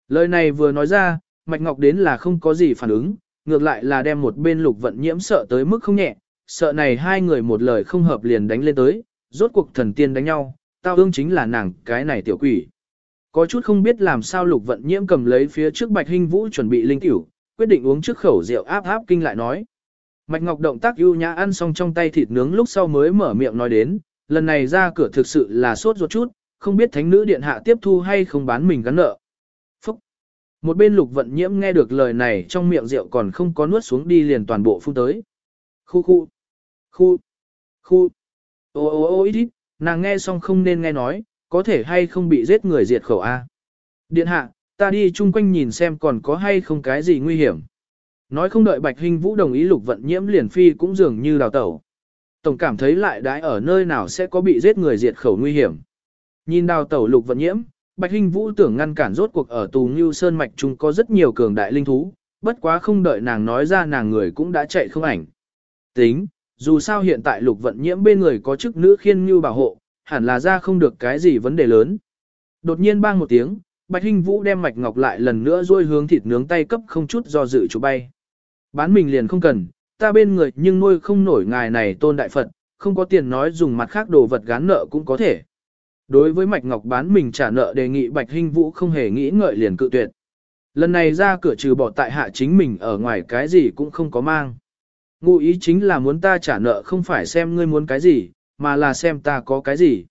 Lời này vừa nói ra, Mạch Ngọc đến là không có gì phản ứng, ngược lại là đem một bên lục vận nhiễm sợ tới mức không nhẹ, sợ này hai người một lời không hợp liền đánh lên tới, rốt cuộc thần tiên đánh nhau, tao ương chính là nàng cái này tiểu quỷ. Có chút không biết làm sao lục vận nhiễm cầm lấy phía trước Bạch Hinh Vũ chuẩn bị linh tiểu, quyết định uống trước khẩu rượu áp áp kinh lại nói. Mạch Ngọc động tác ưu nhã ăn xong trong tay thịt nướng lúc sau mới mở miệng nói đến, lần này ra cửa thực sự là sốt ruột chút, không biết thánh nữ điện hạ tiếp thu hay không bán mình gắn nợ. Một bên lục vận nhiễm nghe được lời này trong miệng rượu còn không có nuốt xuống đi liền toàn bộ phun tới. Khu khu, khu, khu, ô ô ô ít ít, nàng nghe xong không nên nghe nói, có thể hay không bị giết người diệt khẩu A. Điện hạ, ta đi chung quanh nhìn xem còn có hay không cái gì nguy hiểm. Nói không đợi Bạch Hình Vũ đồng ý lục vận nhiễm liền phi cũng dường như đào tẩu. Tổng cảm thấy lại đãi ở nơi nào sẽ có bị giết người diệt khẩu nguy hiểm. Nhìn đào tẩu lục vận nhiễm, Bạch Hinh Vũ tưởng ngăn cản rốt cuộc ở Tù Ngưu Sơn Mạch chúng có rất nhiều cường đại linh thú, bất quá không đợi nàng nói ra nàng người cũng đã chạy không ảnh. Tính, dù sao hiện tại lục vận nhiễm bên người có chức nữ khiên Ngưu bảo hộ, hẳn là ra không được cái gì vấn đề lớn. Đột nhiên bang một tiếng, Bạch Hinh Vũ đem mạch ngọc lại lần nữa rôi hướng thịt nướng tay cấp không chút do dự chú bay. Bán mình liền không cần, ta bên người nhưng nuôi không nổi ngài này tôn đại Phật, không có tiền nói dùng mặt khác đồ vật gán nợ cũng có thể. Đối với Mạch Ngọc bán mình trả nợ đề nghị Bạch Hinh Vũ không hề nghĩ ngợi liền cự tuyệt. Lần này ra cửa trừ bỏ tại hạ chính mình ở ngoài cái gì cũng không có mang. Ngụ ý chính là muốn ta trả nợ không phải xem ngươi muốn cái gì, mà là xem ta có cái gì.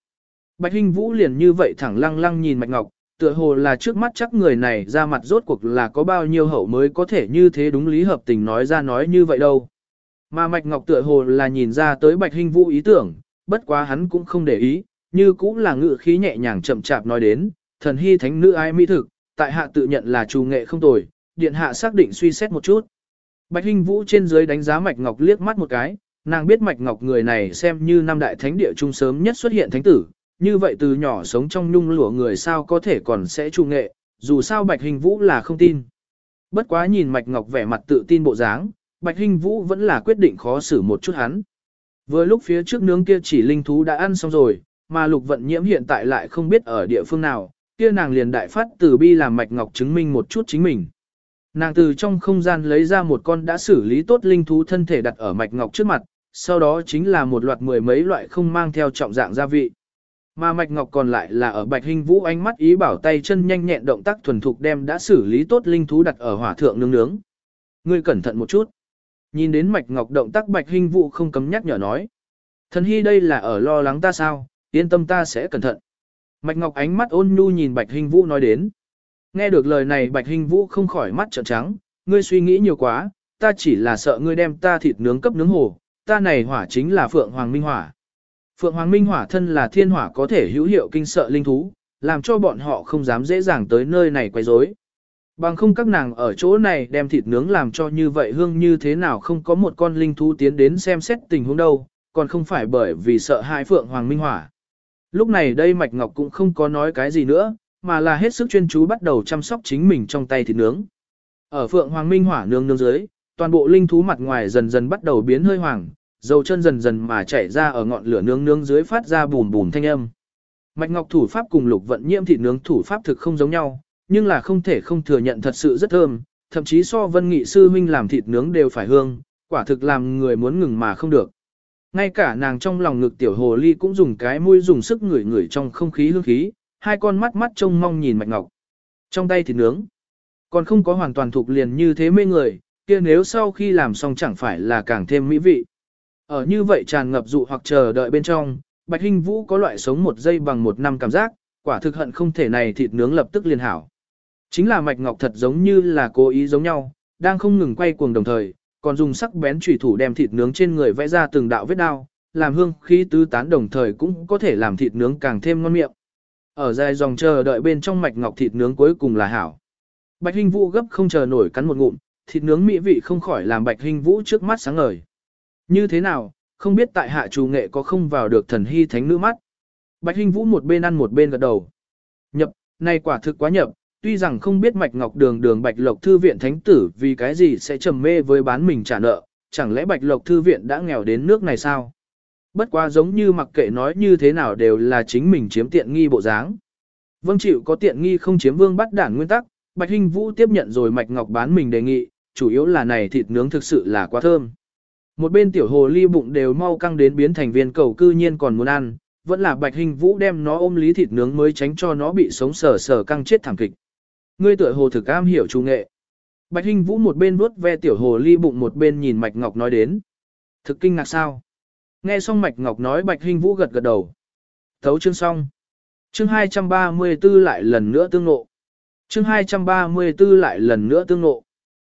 Bạch Hinh Vũ liền như vậy thẳng lăng lăng nhìn Mạch Ngọc, tựa hồ là trước mắt chắc người này ra mặt rốt cuộc là có bao nhiêu hậu mới có thể như thế đúng lý hợp tình nói ra nói như vậy đâu. Mà Mạch Ngọc tựa hồ là nhìn ra tới Bạch Hinh Vũ ý tưởng, bất quá hắn cũng không để ý, như cũng là ngự khí nhẹ nhàng chậm chạp nói đến, thần hy thánh nữ ai mỹ thực, tại hạ tự nhận là trù nghệ không tồi, điện hạ xác định suy xét một chút. Bạch Hinh Vũ trên dưới đánh giá Mạch Ngọc liếc mắt một cái, nàng biết Mạch Ngọc người này xem như năm đại thánh địa trung sớm nhất xuất hiện thánh tử, như vậy từ nhỏ sống trong nhung lụa người sao có thể còn sẽ trù nghệ, dù sao Bạch Hinh Vũ là không tin. Bất quá nhìn Mạch Ngọc vẻ mặt tự tin bộ dáng, Bạch Hinh Vũ vẫn là quyết định khó xử một chút hắn. Vừa lúc phía trước nướng kia chỉ linh thú đã ăn xong rồi, mà lục vận nhiễm hiện tại lại không biết ở địa phương nào, kia nàng liền đại phát từ bi làm mạch ngọc chứng minh một chút chính mình. Nàng từ trong không gian lấy ra một con đã xử lý tốt linh thú thân thể đặt ở mạch ngọc trước mặt, sau đó chính là một loạt mười mấy loại không mang theo trọng dạng gia vị. Mà mạch ngọc còn lại là ở bạch hình vũ ánh mắt ý bảo tay chân nhanh nhẹn động tác thuần thục đem đã xử lý tốt linh thú đặt ở hỏa thượng nướng nướng. Ngươi cẩn thận một chút. Nhìn đến mạch ngọc động tác bạch hình vũ không cấm nhắc nhở nói. Thần hy đây là ở lo lắng ta sao, yên tâm ta sẽ cẩn thận. Mạch Ngọc ánh mắt ôn nhu nhìn Bạch Hình Vũ nói đến. Nghe được lời này Bạch Hình Vũ không khỏi mắt trợn trắng, ngươi suy nghĩ nhiều quá, ta chỉ là sợ ngươi đem ta thịt nướng cấp nướng hồ, ta này hỏa chính là Phượng Hoàng Minh Hỏa. Phượng Hoàng Minh Hỏa thân là thiên hỏa có thể hữu hiệu kinh sợ linh thú, làm cho bọn họ không dám dễ dàng tới nơi này quấy rối. Bằng không các nàng ở chỗ này đem thịt nướng làm cho như vậy hương như thế nào không có một con linh thú tiến đến xem xét tình huống đâu, còn không phải bởi vì sợ hãi Phượng Hoàng Minh Hỏa. Lúc này đây Mạch Ngọc cũng không có nói cái gì nữa, mà là hết sức chuyên chú bắt đầu chăm sóc chính mình trong tay thịt nướng. Ở Phượng Hoàng Minh Hỏa nướng nướng dưới, toàn bộ linh thú mặt ngoài dần dần bắt đầu biến hơi hoàng, dầu chân dần dần mà chảy ra ở ngọn lửa nướng nướng dưới phát ra bùm bùm thanh âm. Mạch Ngọc thủ pháp cùng Lục Vận Nhiễm thịt nướng thủ pháp thực không giống nhau, nhưng là không thể không thừa nhận thật sự rất thơm, thậm chí so Vân Nghị sư huynh làm thịt nướng đều phải hương, quả thực làm người muốn ngừng mà không được. Ngay cả nàng trong lòng ngực tiểu hồ ly cũng dùng cái mũi dùng sức ngửi ngửi trong không khí hương khí, hai con mắt mắt trông mong nhìn Mạch Ngọc. Trong tay thịt nướng, còn không có hoàn toàn thuộc liền như thế mê người, kia nếu sau khi làm xong chẳng phải là càng thêm mỹ vị. Ở như vậy tràn ngập dụ hoặc chờ đợi bên trong, Bạch Hinh Vũ có loại sống một giây bằng một năm cảm giác, quả thực hận không thể này thịt nướng lập tức liền hảo. Chính là Mạch Ngọc thật giống như là cố ý giống nhau, đang không ngừng quay cuồng đồng thời, còn dùng sắc bén chủy thủ đem thịt nướng trên người vẽ ra từng đạo vết đao, làm hương khí tứ tán đồng thời cũng có thể làm thịt nướng càng thêm ngon miệng. Ở dài dòng chờ đợi bên trong Mạch Ngọc thịt nướng cuối cùng là hảo. Bạch Hinh Vũ gấp không chờ nổi cắn một ngụm, thịt nướng mỹ vị không khỏi làm Bạch Hinh Vũ trước mắt sáng ngời. Như thế nào, không biết tại hạ chủ nghệ có không vào được thần hy thánh nữ mắt. Bạch Hinh Vũ một bên ăn một bên gật đầu. Nhập, này quả thực quá nhập, tuy rằng không biết Mạch Ngọc Đường đường Bạch Lộc Thư Viện Thánh Tử vì cái gì sẽ trầm mê với bán mình trả nợ, chẳng lẽ Bạch Lộc Thư Viện đã nghèo đến nước này sao? Bất quá giống như mặc kệ nói như thế nào đều là chính mình chiếm tiện nghi bộ dáng. Vâng chịu có tiện nghi không chiếm vương bắt đản nguyên tắc, Bạch Hinh Vũ tiếp nhận rồi Mạch Ngọc bán mình đề nghị, chủ yếu là này thịt nướng thực sự là quá thơm. Một bên tiểu hồ ly bụng đều mau căng đến biến thành viên cầu cư nhiên còn muốn ăn, vẫn là Bạch Hinh Vũ đem nó ôm lý thịt nướng mới tránh cho nó bị sống sờ sờ căng chết thảm kịch. Ngươi tựa hồ thực am hiểu chủ nghệ. Bạch Hinh Vũ một bên vuốt ve tiểu hồ ly bụng một bên nhìn Mạch Ngọc nói đến. Thực kinh ngạc sao? Nghe xong Mạch Ngọc nói Bạch Hinh Vũ gật gật đầu. Thấu chương xong. Chương 234 lại lần nữa tương ngộ. Chương 234 lại lần nữa tương ngộ.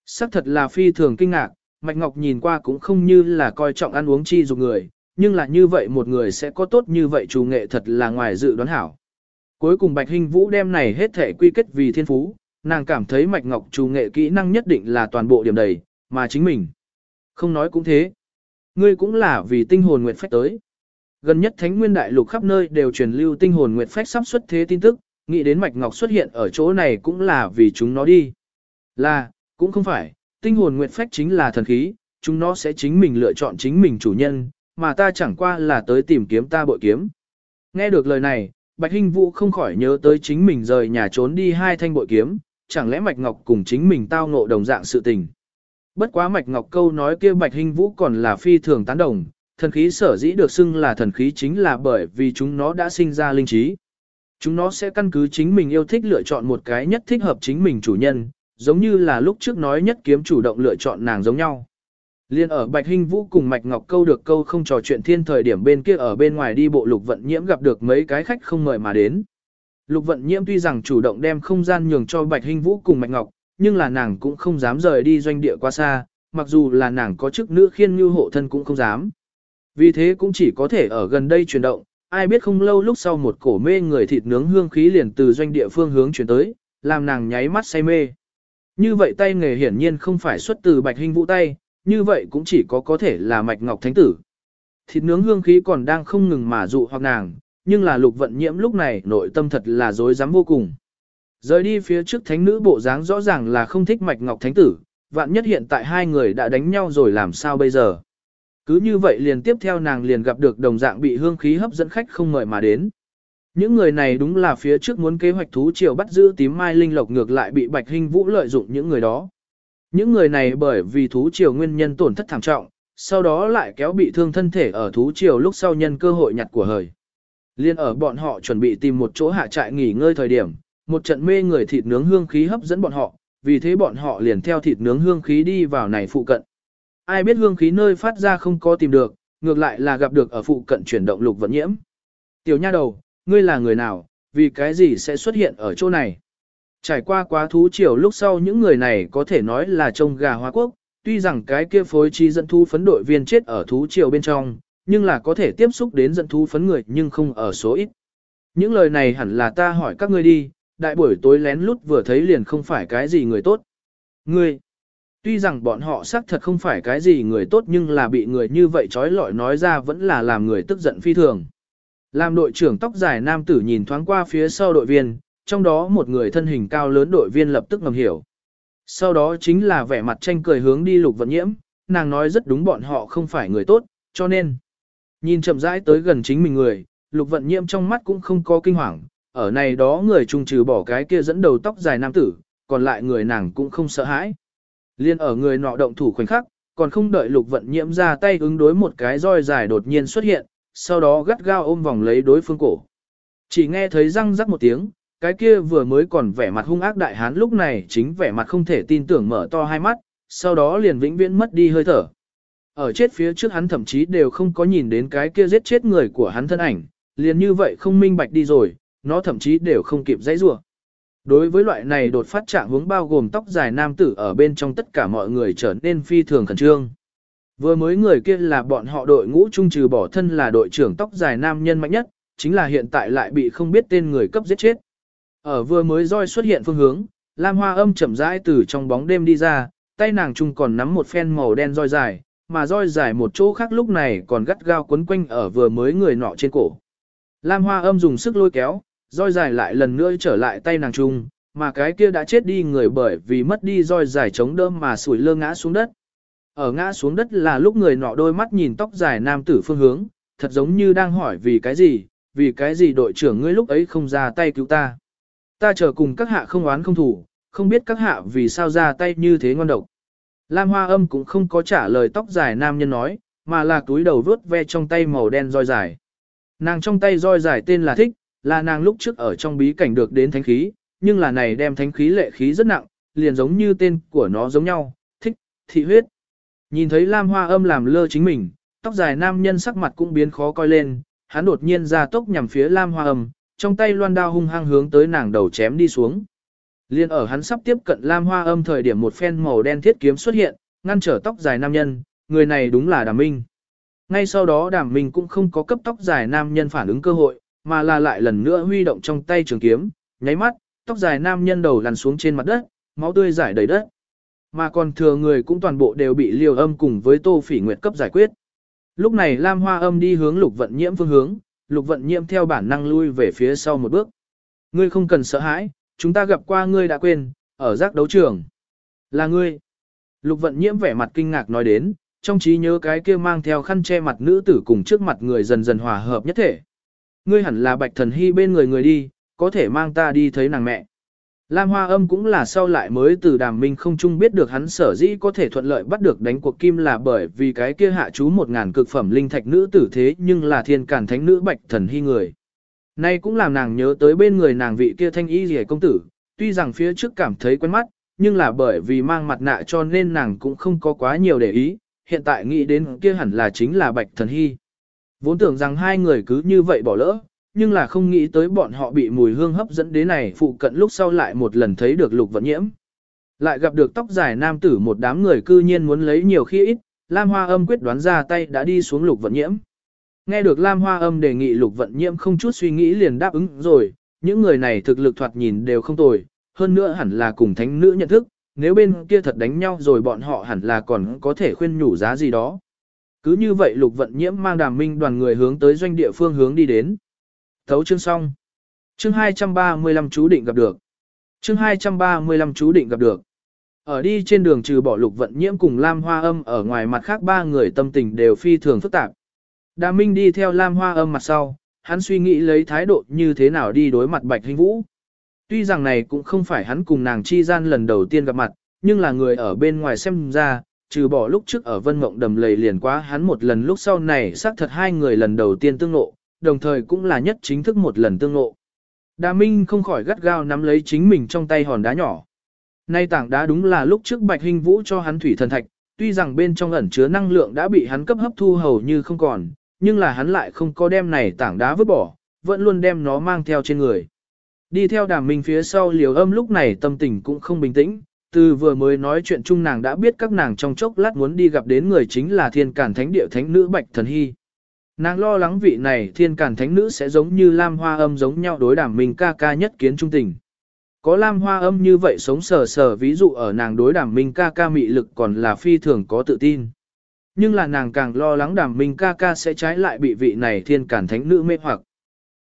Sắc thật là phi thường kinh ngạc, Mạch Ngọc nhìn qua cũng không như là coi trọng ăn uống chi dục người, nhưng là như vậy một người sẽ có tốt như vậy chủ nghệ thật là ngoài dự đoán hảo. Cuối cùng Bạch Hinh Vũ đem này hết thể quy kết vì thiên phú, nàng cảm thấy Mạch Ngọc chủ nghệ kỹ năng nhất định là toàn bộ điểm đầy, mà chính mình. Không nói cũng thế. Ngươi cũng là vì tinh hồn nguyệt phách tới. Gần nhất Thánh Nguyên Đại Lục khắp nơi đều truyền lưu tinh hồn nguyệt phách sắp xuất thế tin tức, nghĩ đến Mạch Ngọc xuất hiện ở chỗ này cũng là vì chúng nó đi. Là, cũng không phải, tinh hồn nguyệt phách chính là thần khí, chúng nó sẽ chính mình lựa chọn chính mình chủ nhân, mà ta chẳng qua là tới tìm kiếm ta bội kiếm. Nghe được lời này, Bạch Hinh Vũ không khỏi nhớ tới chính mình rời nhà trốn đi hai thanh bội kiếm, chẳng lẽ Mạch Ngọc cùng chính mình tao ngộ đồng dạng sự tình. Bất quá Mạch Ngọc câu nói kia Bạch Hinh Vũ còn là phi thường tán đồng, thần khí sở dĩ được xưng là thần khí chính là bởi vì chúng nó đã sinh ra linh trí. Chúng nó sẽ căn cứ chính mình yêu thích lựa chọn một cái nhất thích hợp chính mình chủ nhân, giống như là lúc trước nói nhất kiếm chủ động lựa chọn nàng giống nhau. Liên ở Bạch Hinh Vũ cùng Mạch Ngọc câu được câu không trò chuyện thiên thời điểm bên kia ở bên ngoài đi bộ Lục Vận Nhiễm gặp được mấy cái khách không mời mà đến. Lục Vận Nhiễm tuy rằng chủ động đem không gian nhường cho Bạch Hinh Vũ cùng Mạch Ngọc, nhưng là nàng cũng không dám rời đi doanh địa quá xa, mặc dù là nàng có chức nữ khiên như hộ thân cũng không dám. Vì thế cũng chỉ có thể ở gần đây chuyển động, ai biết không lâu lúc sau một cổ mê người thịt nướng hương khí liền từ doanh địa phương hướng chuyển tới, làm nàng nháy mắt say mê. Như vậy tay nghề hiển nhiên không phải xuất từ Bạch Hinh Vũ tay, như vậy cũng chỉ có có thể là Mạch Ngọc Thánh Tử. Thịt nướng hương khí còn đang không ngừng mà dụ hoặc nàng, nhưng là lục vận nhiễm lúc này nội tâm thật là dối dám vô cùng. Rời đi phía trước thánh nữ bộ dáng rõ ràng là không thích Mạch Ngọc Thánh Tử, vạn nhất hiện tại hai người đã đánh nhau rồi làm sao bây giờ. Cứ như vậy liền tiếp theo nàng liền gặp được đồng dạng bị hương khí hấp dẫn khách không mời mà đến. Những người này đúng là phía trước muốn kế hoạch thú triều bắt giữ tím mai linh lộc ngược lại bị Bạch Hinh Vũ lợi dụng những người đó. Những người này bởi vì thú triều nguyên nhân tổn thất thảm trọng, sau đó lại kéo bị thương thân thể ở thú triều lúc sau nhân cơ hội nhặt của hời. Liên ở bọn họ chuẩn bị tìm một chỗ hạ trại nghỉ ngơi thời điểm, một trận mê người thịt nướng hương khí hấp dẫn bọn họ, vì thế bọn họ liền theo thịt nướng hương khí đi vào này phụ cận. Ai biết hương khí nơi phát ra không có tìm được, ngược lại là gặp được ở phụ cận chuyển động lục vận nhiễm. Tiểu nha đầu, ngươi là người nào, vì cái gì sẽ xuất hiện ở chỗ này? Trải qua quá thú triều lúc sau những người này có thể nói là trông gà hoa quốc, tuy rằng cái kia phối trí dẫn thú phấn đội viên chết ở thú triều bên trong, nhưng là có thể tiếp xúc đến dẫn thú phấn người nhưng không ở số ít. Những lời này hẳn là ta hỏi các ngươi đi, đại buổi tối lén lút vừa thấy liền không phải cái gì người tốt. Ngươi, tuy rằng bọn họ xác thật không phải cái gì người tốt nhưng là bị người như vậy trói lọi nói ra vẫn là làm người tức giận phi thường. Làm đội trưởng tóc dài nam tử nhìn thoáng qua phía sau đội viên, trong đó một người thân hình cao lớn đội viên lập tức ngầm hiểu. Sau đó chính là vẻ mặt tranh cười hướng đi lục vận nhiễm, nàng nói rất đúng bọn họ không phải người tốt, cho nên nhìn chậm rãi tới gần chính mình người, lục vận nhiễm trong mắt cũng không có kinh hoàng, ở này đó người trung trừ bỏ cái kia dẫn đầu tóc dài nam tử, còn lại người nàng cũng không sợ hãi. Liên ở người nọ động thủ khoảnh khắc, còn không đợi lục vận nhiễm ra tay ứng đối một cái roi dài đột nhiên xuất hiện, sau đó gắt gao ôm vòng lấy đối phương cổ. Chỉ nghe thấy răng rắc một tiếng, cái kia vừa mới còn vẻ mặt hung ác đại hán lúc này chính vẻ mặt không thể tin tưởng mở to hai mắt, sau đó liền vĩnh viễn mất đi hơi thở. Ở chết phía trước hắn thậm chí đều không có nhìn đến cái kia giết chết người của hắn thân ảnh, liền như vậy không minh bạch đi rồi, nó thậm chí đều không kịp dãy rủa. Đối với loại này đột phát trạng hướng bao gồm tóc dài nam tử ở bên trong tất cả mọi người trở nên phi thường khẩn trương. Vừa mới người kia là bọn họ đội ngũ trung trừ bỏ thân là đội trưởng tóc dài nam nhân mạnh nhất, chính là hiện tại lại bị không biết tên người cấp giết chết. Ở vừa mới roi xuất hiện phương hướng, Lam Hoa âm chậm rãi từ trong bóng đêm đi ra, tay nàng trung còn nắm một phen màu đen roi dài, mà roi dài một chỗ khác lúc này còn gắt gao quấn quanh ở vừa mới người nọ trên cổ. Lam Hoa âm dùng sức lôi kéo, roi dài lại lần nữa trở lại tay nàng trung, mà cái kia đã chết đi người bởi vì mất đi roi dài chống đỡ mà sủi lơ ngã xuống đất. Ở ngã xuống đất là lúc người nọ đôi mắt nhìn tóc dài nam tử phương hướng, thật giống như đang hỏi vì cái gì, vì cái gì đội trưởng ngươi lúc ấy không ra tay cứu ta. Ta chờ cùng các hạ không oán không thủ, không biết các hạ vì sao ra tay như thế ngon độc. Lam Hoa Âm cũng không có trả lời tóc dài nam nhân nói, mà là túi đầu vớt ve trong tay màu đen roi dài. Nàng trong tay roi dài tên là Thích, là nàng lúc trước ở trong bí cảnh được đến thánh khí, nhưng là này đem thánh khí lệ khí rất nặng, liền giống như tên của nó giống nhau, Thích, thị huyết. Nhìn thấy Lam Hoa Âm làm lơ chính mình, tóc dài nam nhân sắc mặt cũng biến khó coi lên, hắn đột nhiên ra tốc nhằm phía Lam Hoa Âm, trong tay loan đao hung hăng hướng tới nàng đầu chém đi xuống. Liên ở hắn sắp tiếp cận Lam Hoa Âm thời điểm một phen màu đen thiết kiếm xuất hiện, ngăn trở tóc dài nam nhân, người này đúng là Đàm Minh. Ngay sau đó Đàm Minh cũng không có cấp tóc dài nam nhân phản ứng cơ hội, mà là lại lần nữa huy động trong tay trường kiếm, nháy mắt, tóc dài nam nhân đầu lăn xuống trên mặt đất, máu tươi rải đầy đất. Mà còn thừa người cũng toàn bộ đều bị liều âm cùng với Tô Phỉ Nguyệt cấp giải quyết. Lúc này Lam Hoa Âm đi hướng Lục Vận Nhiễm phương hướng, Lục Vận Nhiễm theo bản năng lui về phía sau một bước. Ngươi không cần sợ hãi, chúng ta gặp qua ngươi đã quên, ở giác đấu trường. Là ngươi. Lục Vận Nhiễm vẻ mặt kinh ngạc nói đến, trong trí nhớ cái kia mang theo khăn che mặt nữ tử cùng trước mặt người dần dần hòa hợp nhất thể. Ngươi hẳn là Bạch Thần Hy bên người người đi, có thể mang ta đi thấy nàng mẹ. Lam Hoa Âm cũng là sau lại mới từ đàm minh không chung biết được hắn sở dĩ có thể thuận lợi bắt được đánh cuộc kim là bởi vì cái kia hạ chú một ngàn cực phẩm linh thạch nữ tử thế nhưng là thiên cản thánh nữ bạch thần hy người. Nay cũng làm nàng nhớ tới bên người nàng vị kia thanh y rìa công tử, tuy rằng phía trước cảm thấy quen mắt, nhưng là bởi vì mang mặt nạ cho nên nàng cũng không có quá nhiều để ý, hiện tại nghĩ đến kia hẳn là chính là bạch thần hy. Vốn tưởng rằng hai người cứ như vậy bỏ lỡ, nhưng là không nghĩ tới bọn họ bị mùi hương hấp dẫn đến này phụ cận lúc sau lại một lần thấy được lục vận nhiễm. Lại gặp được tóc dài nam tử một đám người cư nhiên muốn lấy nhiều khi ít, Lam Hoa Âm quyết đoán ra tay đã đi xuống lục vận nhiễm. Nghe được Lam Hoa Âm đề nghị lục vận nhiễm không chút suy nghĩ liền đáp ứng rồi, những người này thực lực thoạt nhìn đều không tồi, hơn nữa hẳn là cùng thánh nữ nhận thức, nếu bên kia thật đánh nhau rồi bọn họ hẳn là còn có thể khuyên nhủ giá gì đó. Cứ như vậy lục vận nhiễm mang đàm minh đoàn người hướng tới doanh địa phương hướng đi đến. Thấu chương xong. Chương 235 chú định gặp được. Chương 235 chú định gặp được. Ở đi trên đường trừ bỏ lục vận nhiễm cùng Lam Hoa Âm ở ngoài mặt khác ba người tâm tình đều phi thường phức tạp. Đà Minh đi theo Lam Hoa Âm mặt sau, hắn suy nghĩ lấy thái độ như thế nào đi đối mặt Bạch Hinh Vũ. Tuy rằng này cũng không phải hắn cùng nàng chi gian lần đầu tiên gặp mặt, nhưng là người ở bên ngoài xem ra, trừ bỏ lúc trước ở Vân Mộng đầm lầy liền quá hắn một lần lúc sau này xác thật hai người lần đầu tiên tương ngộ, đồng thời cũng là nhất chính thức một lần tương ngộ. Đà Minh không khỏi gắt gao nắm lấy chính mình trong tay hòn đá nhỏ. Nay tảng đá đúng là lúc trước Bạch Hình Vũ cho hắn thủy thần thạch, tuy rằng bên trong ẩn chứa năng lượng đã bị hắn cấp hấp thu hầu như không còn, nhưng là hắn lại không có đem này tảng đá vứt bỏ, vẫn luôn đem nó mang theo trên người. Đi theo đàm minh phía sau liều âm lúc này tâm tình cũng không bình tĩnh, từ vừa mới nói chuyện chung nàng đã biết các nàng trong chốc lát muốn đi gặp đến người chính là thiên cản thánh địa thánh nữ Bạch Thần Hy. Nàng lo lắng vị này thiên cản thánh nữ sẽ giống như Lam Hoa âm giống nhau đối đàm minh ca ca nhất kiến trung tình. Có Lam Hoa âm như vậy sống sờ sờ ví dụ ở nàng đối đàm minh ca ca mị lực còn là phi thường có tự tin. Nhưng là nàng càng lo lắng đàm minh ca ca sẽ trái lại bị vị này thiên cản thánh nữ mê hoặc.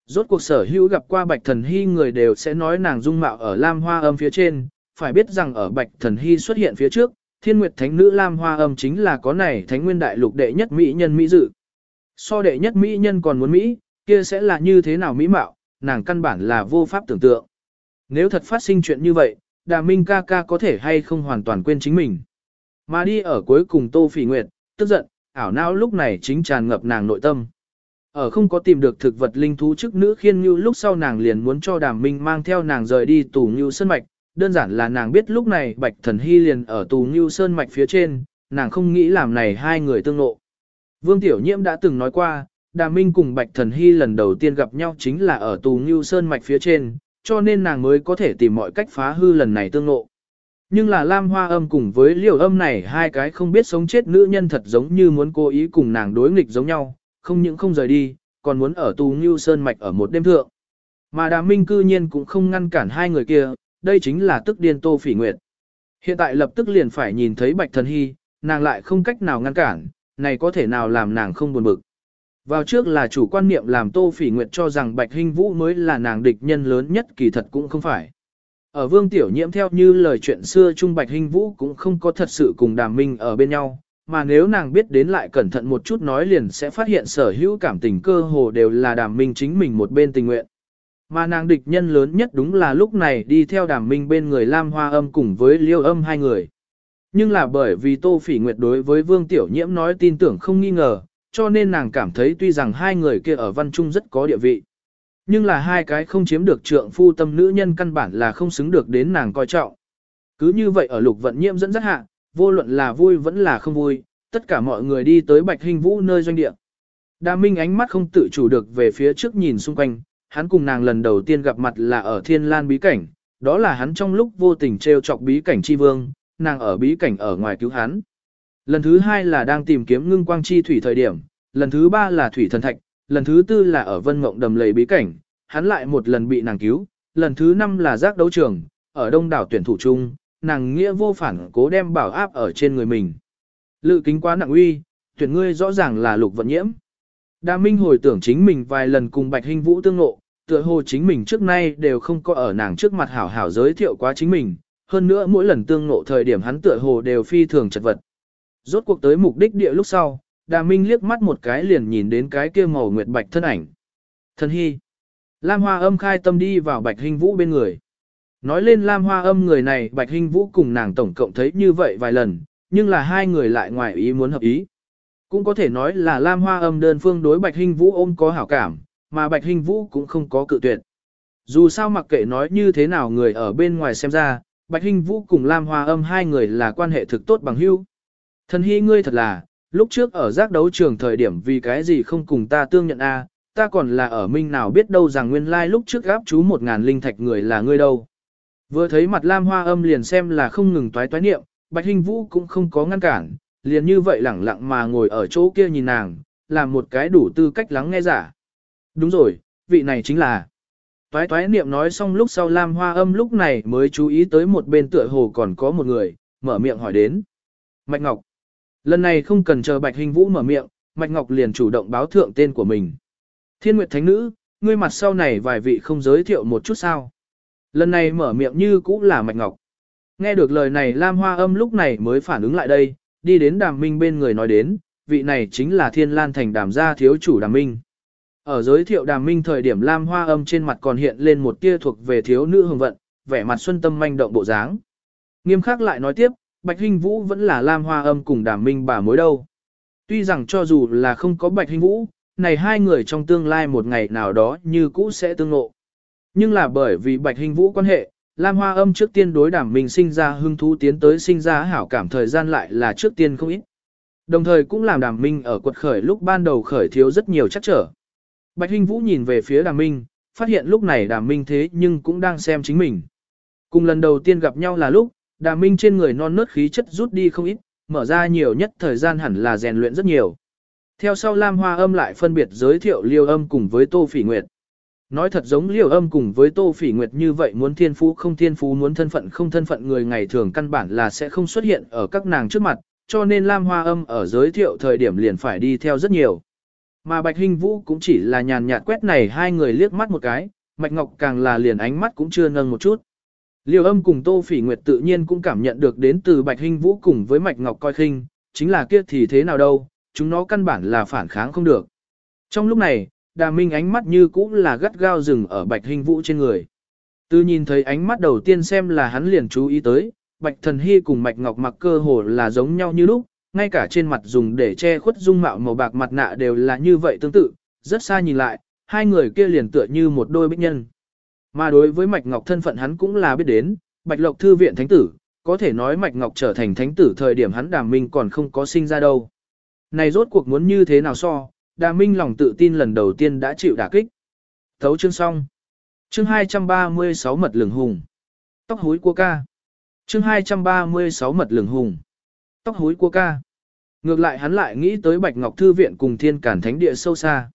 Rốt cuộc sở hữu gặp qua bạch thần hy người đều sẽ nói nàng dung mạo ở Lam Hoa âm phía trên, phải biết rằng ở bạch thần hy xuất hiện phía trước, thiên nguyệt thánh nữ Lam Hoa âm chính là có này thánh nguyên đại lục đệ nhất mỹ nhân mỹ dự. So đệ nhất mỹ nhân còn muốn mỹ, kia sẽ là như thế nào mỹ mạo, nàng căn bản là vô pháp tưởng tượng. Nếu thật phát sinh chuyện như vậy, Đà Minh ca ca có thể hay không hoàn toàn quên chính mình. Mà đi ở cuối cùng Tô Phỉ Nguyệt, tức giận, ảo não lúc này chính tràn ngập nàng nội tâm. Ở không có tìm được thực vật linh thú trước nữ khiên như lúc sau nàng liền muốn cho Đàm Minh mang theo nàng rời đi tù như sơn mạch, đơn giản là nàng biết lúc này Bạch Thần Hy liền ở tù như sơn mạch phía trên, nàng không nghĩ làm này hai người tương nộ. Vương Tiểu Nhiễm đã từng nói qua, Đà Minh cùng Bạch Thần Hy lần đầu tiên gặp nhau chính là ở tù Ngưu Sơn Mạch phía trên, cho nên nàng mới có thể tìm mọi cách phá hư lần này tương ngộ. Nhưng là Lam Hoa âm cùng với liều âm này hai cái không biết sống chết nữ nhân thật giống như muốn cố ý cùng nàng đối nghịch giống nhau, không những không rời đi, còn muốn ở tù Ngưu Sơn Mạch ở một đêm thượng. Mà Đà Minh cư nhiên cũng không ngăn cản hai người kia, đây chính là tức điên Tô Phỉ Nguyệt. Hiện tại lập tức liền phải nhìn thấy Bạch Thần Hy, nàng lại không cách nào ngăn cản, này có thể nào làm nàng không buồn bực. Vào trước là chủ quan niệm làm Tô Phỉ Nguyệt cho rằng Bạch Hinh Vũ mới là nàng địch nhân lớn nhất kỳ thật cũng không phải. Ở Vương Tiểu Nhiễm theo như lời chuyện xưa Trung Bạch Hinh Vũ cũng không có thật sự cùng Đàm Minh ở bên nhau, mà nếu nàng biết đến lại cẩn thận một chút nói liền sẽ phát hiện sở hữu cảm tình cơ hồ đều là Đàm Minh chính mình một bên tình nguyện. Mà nàng địch nhân lớn nhất đúng là lúc này đi theo Đàm Minh bên người Lam Hoa Âm cùng với Liêu Âm hai người. Nhưng là bởi vì Tô Phỉ Nguyệt đối với Vương Tiểu Nhiễm nói tin tưởng không nghi ngờ, cho nên nàng cảm thấy tuy rằng hai người kia ở văn trung rất có địa vị. Nhưng là hai cái không chiếm được trượng phu tâm nữ nhân căn bản là không xứng được đến nàng coi trọng. Cứ như vậy ở lục vận nhiễm dẫn dắt hạ, vô luận là vui vẫn là không vui, tất cả mọi người đi tới Bạch Hình Vũ nơi doanh địa. Đa Minh ánh mắt không tự chủ được về phía trước nhìn xung quanh, hắn cùng nàng lần đầu tiên gặp mặt là ở Thiên Lan bí cảnh, đó là hắn trong lúc vô tình trêu chọc bí cảnh chi vương, nàng ở bí cảnh ở ngoài cứu hắn. Lần thứ hai là đang tìm kiếm ngưng quang chi thủy thời điểm, lần thứ ba là thủy thần thạch, lần thứ tư là ở vân mộng đầm lầy bí cảnh, hắn lại một lần bị nàng cứu, lần thứ năm là giác đấu trường, ở đông đảo tuyển thủ chung, nàng nghĩa vô phản cố đem bảo áp ở trên người mình. Lự kính quá nặng uy, tuyển ngươi rõ ràng là lục vận nhiễm. Đa Minh hồi tưởng chính mình vài lần cùng Bạch Hinh Vũ tương ngộ, tựa hồ chính mình trước nay đều không có ở nàng trước mặt hảo hảo giới thiệu quá chính mình, hơn nữa mỗi lần tương ngộ thời điểm hắn tựa hồ đều phi thường chật vật. Rốt cuộc tới mục đích địa lúc sau, Đà Minh liếc mắt một cái liền nhìn đến cái kia màu nguyệt bạch thân ảnh. Thân hy. Lam Hoa âm khai tâm đi vào Bạch Hình Vũ bên người. Nói lên Lam Hoa âm người này Bạch Hình Vũ cùng nàng tổng cộng thấy như vậy vài lần, nhưng là hai người lại ngoài ý muốn hợp ý. Cũng có thể nói là Lam Hoa âm đơn phương đối Bạch Hình Vũ ôm có hảo cảm, mà Bạch Hình Vũ cũng không có cự tuyệt. Dù sao mặc kệ nói như thế nào người ở bên ngoài xem ra, Bạch Hinh Vũ cùng Lam Hoa Âm hai người là quan hệ thực tốt bằng hữu. Thần hy ngươi thật là, lúc trước ở giác đấu trường thời điểm vì cái gì không cùng ta tương nhận a, ta còn là ở minh nào biết đâu rằng nguyên lai lúc trước gáp chú một ngàn linh thạch người là ngươi đâu. Vừa thấy mặt Lam Hoa Âm liền xem là không ngừng toái toái niệm, Bạch Hinh Vũ cũng không có ngăn cản, liền như vậy lẳng lặng mà ngồi ở chỗ kia nhìn nàng, làm một cái đủ tư cách lắng nghe giả. Đúng rồi, vị này chính là Toái toái niệm nói xong lúc sau Lam Hoa âm lúc này mới chú ý tới một bên tựa hồ còn có một người, mở miệng hỏi đến. Mạch Ngọc. Lần này không cần chờ Bạch Hình Vũ mở miệng, Mạch Ngọc liền chủ động báo thượng tên của mình. Thiên Nguyệt Thánh Nữ, ngươi mặt sau này vài vị không giới thiệu một chút sao. Lần này mở miệng như cũ là Mạch Ngọc. Nghe được lời này Lam Hoa âm lúc này mới phản ứng lại đây, đi đến đàm minh bên người nói đến, vị này chính là Thiên Lan Thành đàm gia thiếu chủ đàm minh. Ở giới thiệu đàm minh thời điểm Lam Hoa âm trên mặt còn hiện lên một tia thuộc về thiếu nữ hồng vận, vẻ mặt xuân tâm manh động bộ dáng. Nghiêm khắc lại nói tiếp, Bạch Hinh Vũ vẫn là Lam Hoa âm cùng đàm minh bà mối đâu. Tuy rằng cho dù là không có Bạch Hinh Vũ, này hai người trong tương lai một ngày nào đó như cũ sẽ tương ngộ. Nhưng là bởi vì Bạch Hinh Vũ quan hệ, Lam Hoa âm trước tiên đối đàm minh sinh ra hưng thú tiến tới sinh ra hảo cảm thời gian lại là trước tiên không ít. Đồng thời cũng làm đàm minh ở quật khởi lúc ban đầu khởi thiếu rất nhiều chắc trở. Bạch Hinh Vũ nhìn về phía Đàm Minh, phát hiện lúc này Đàm Minh thế nhưng cũng đang xem chính mình. Cùng lần đầu tiên gặp nhau là lúc, Đàm Minh trên người non nớt khí chất rút đi không ít, mở ra nhiều nhất thời gian hẳn là rèn luyện rất nhiều. Theo sau Lam Hoa âm lại phân biệt giới thiệu Liêu âm cùng với Tô Phỉ Nguyệt. Nói thật giống Liêu âm cùng với Tô Phỉ Nguyệt như vậy muốn thiên phú không thiên phú muốn thân phận không thân phận người ngày thường căn bản là sẽ không xuất hiện ở các nàng trước mặt, cho nên Lam Hoa âm ở giới thiệu thời điểm liền phải đi theo rất nhiều. Mà Bạch Hinh Vũ cũng chỉ là nhàn nhạt quét này hai người liếc mắt một cái, Mạch Ngọc càng là liền ánh mắt cũng chưa nâng một chút. Liêu âm cùng Tô Phỉ Nguyệt tự nhiên cũng cảm nhận được đến từ Bạch Hinh Vũ cùng với Mạch Ngọc coi khinh, chính là kia thì thế nào đâu, chúng nó căn bản là phản kháng không được. Trong lúc này, Đà Minh ánh mắt như cũng là gắt gao rừng ở Bạch Hinh Vũ trên người. Từ nhìn thấy ánh mắt đầu tiên xem là hắn liền chú ý tới, Bạch Thần Hy cùng Mạch Ngọc mặc cơ hồ là giống nhau như lúc, ngay cả trên mặt dùng để che khuất dung mạo màu bạc mặt nạ đều là như vậy tương tự, rất xa nhìn lại, hai người kia liền tựa như một đôi bích nhân. Mà đối với Mạch Ngọc thân phận hắn cũng là biết đến, Bạch Lộc Thư viện Thánh Tử, có thể nói Mạch Ngọc trở thành Thánh Tử thời điểm hắn đàm minh còn không có sinh ra đâu. Này rốt cuộc muốn như thế nào so, đàm minh lòng tự tin lần đầu tiên đã chịu đả kích. Thấu chương xong. Chương 236 mật lường hùng. Tóc húi cua ca. Chương 236 mật lường hùng. Tóc húi cua ca. Ngược lại hắn lại nghĩ tới Bạch Ngọc Thư Viện cùng Thiên Cản Thánh Địa sâu xa.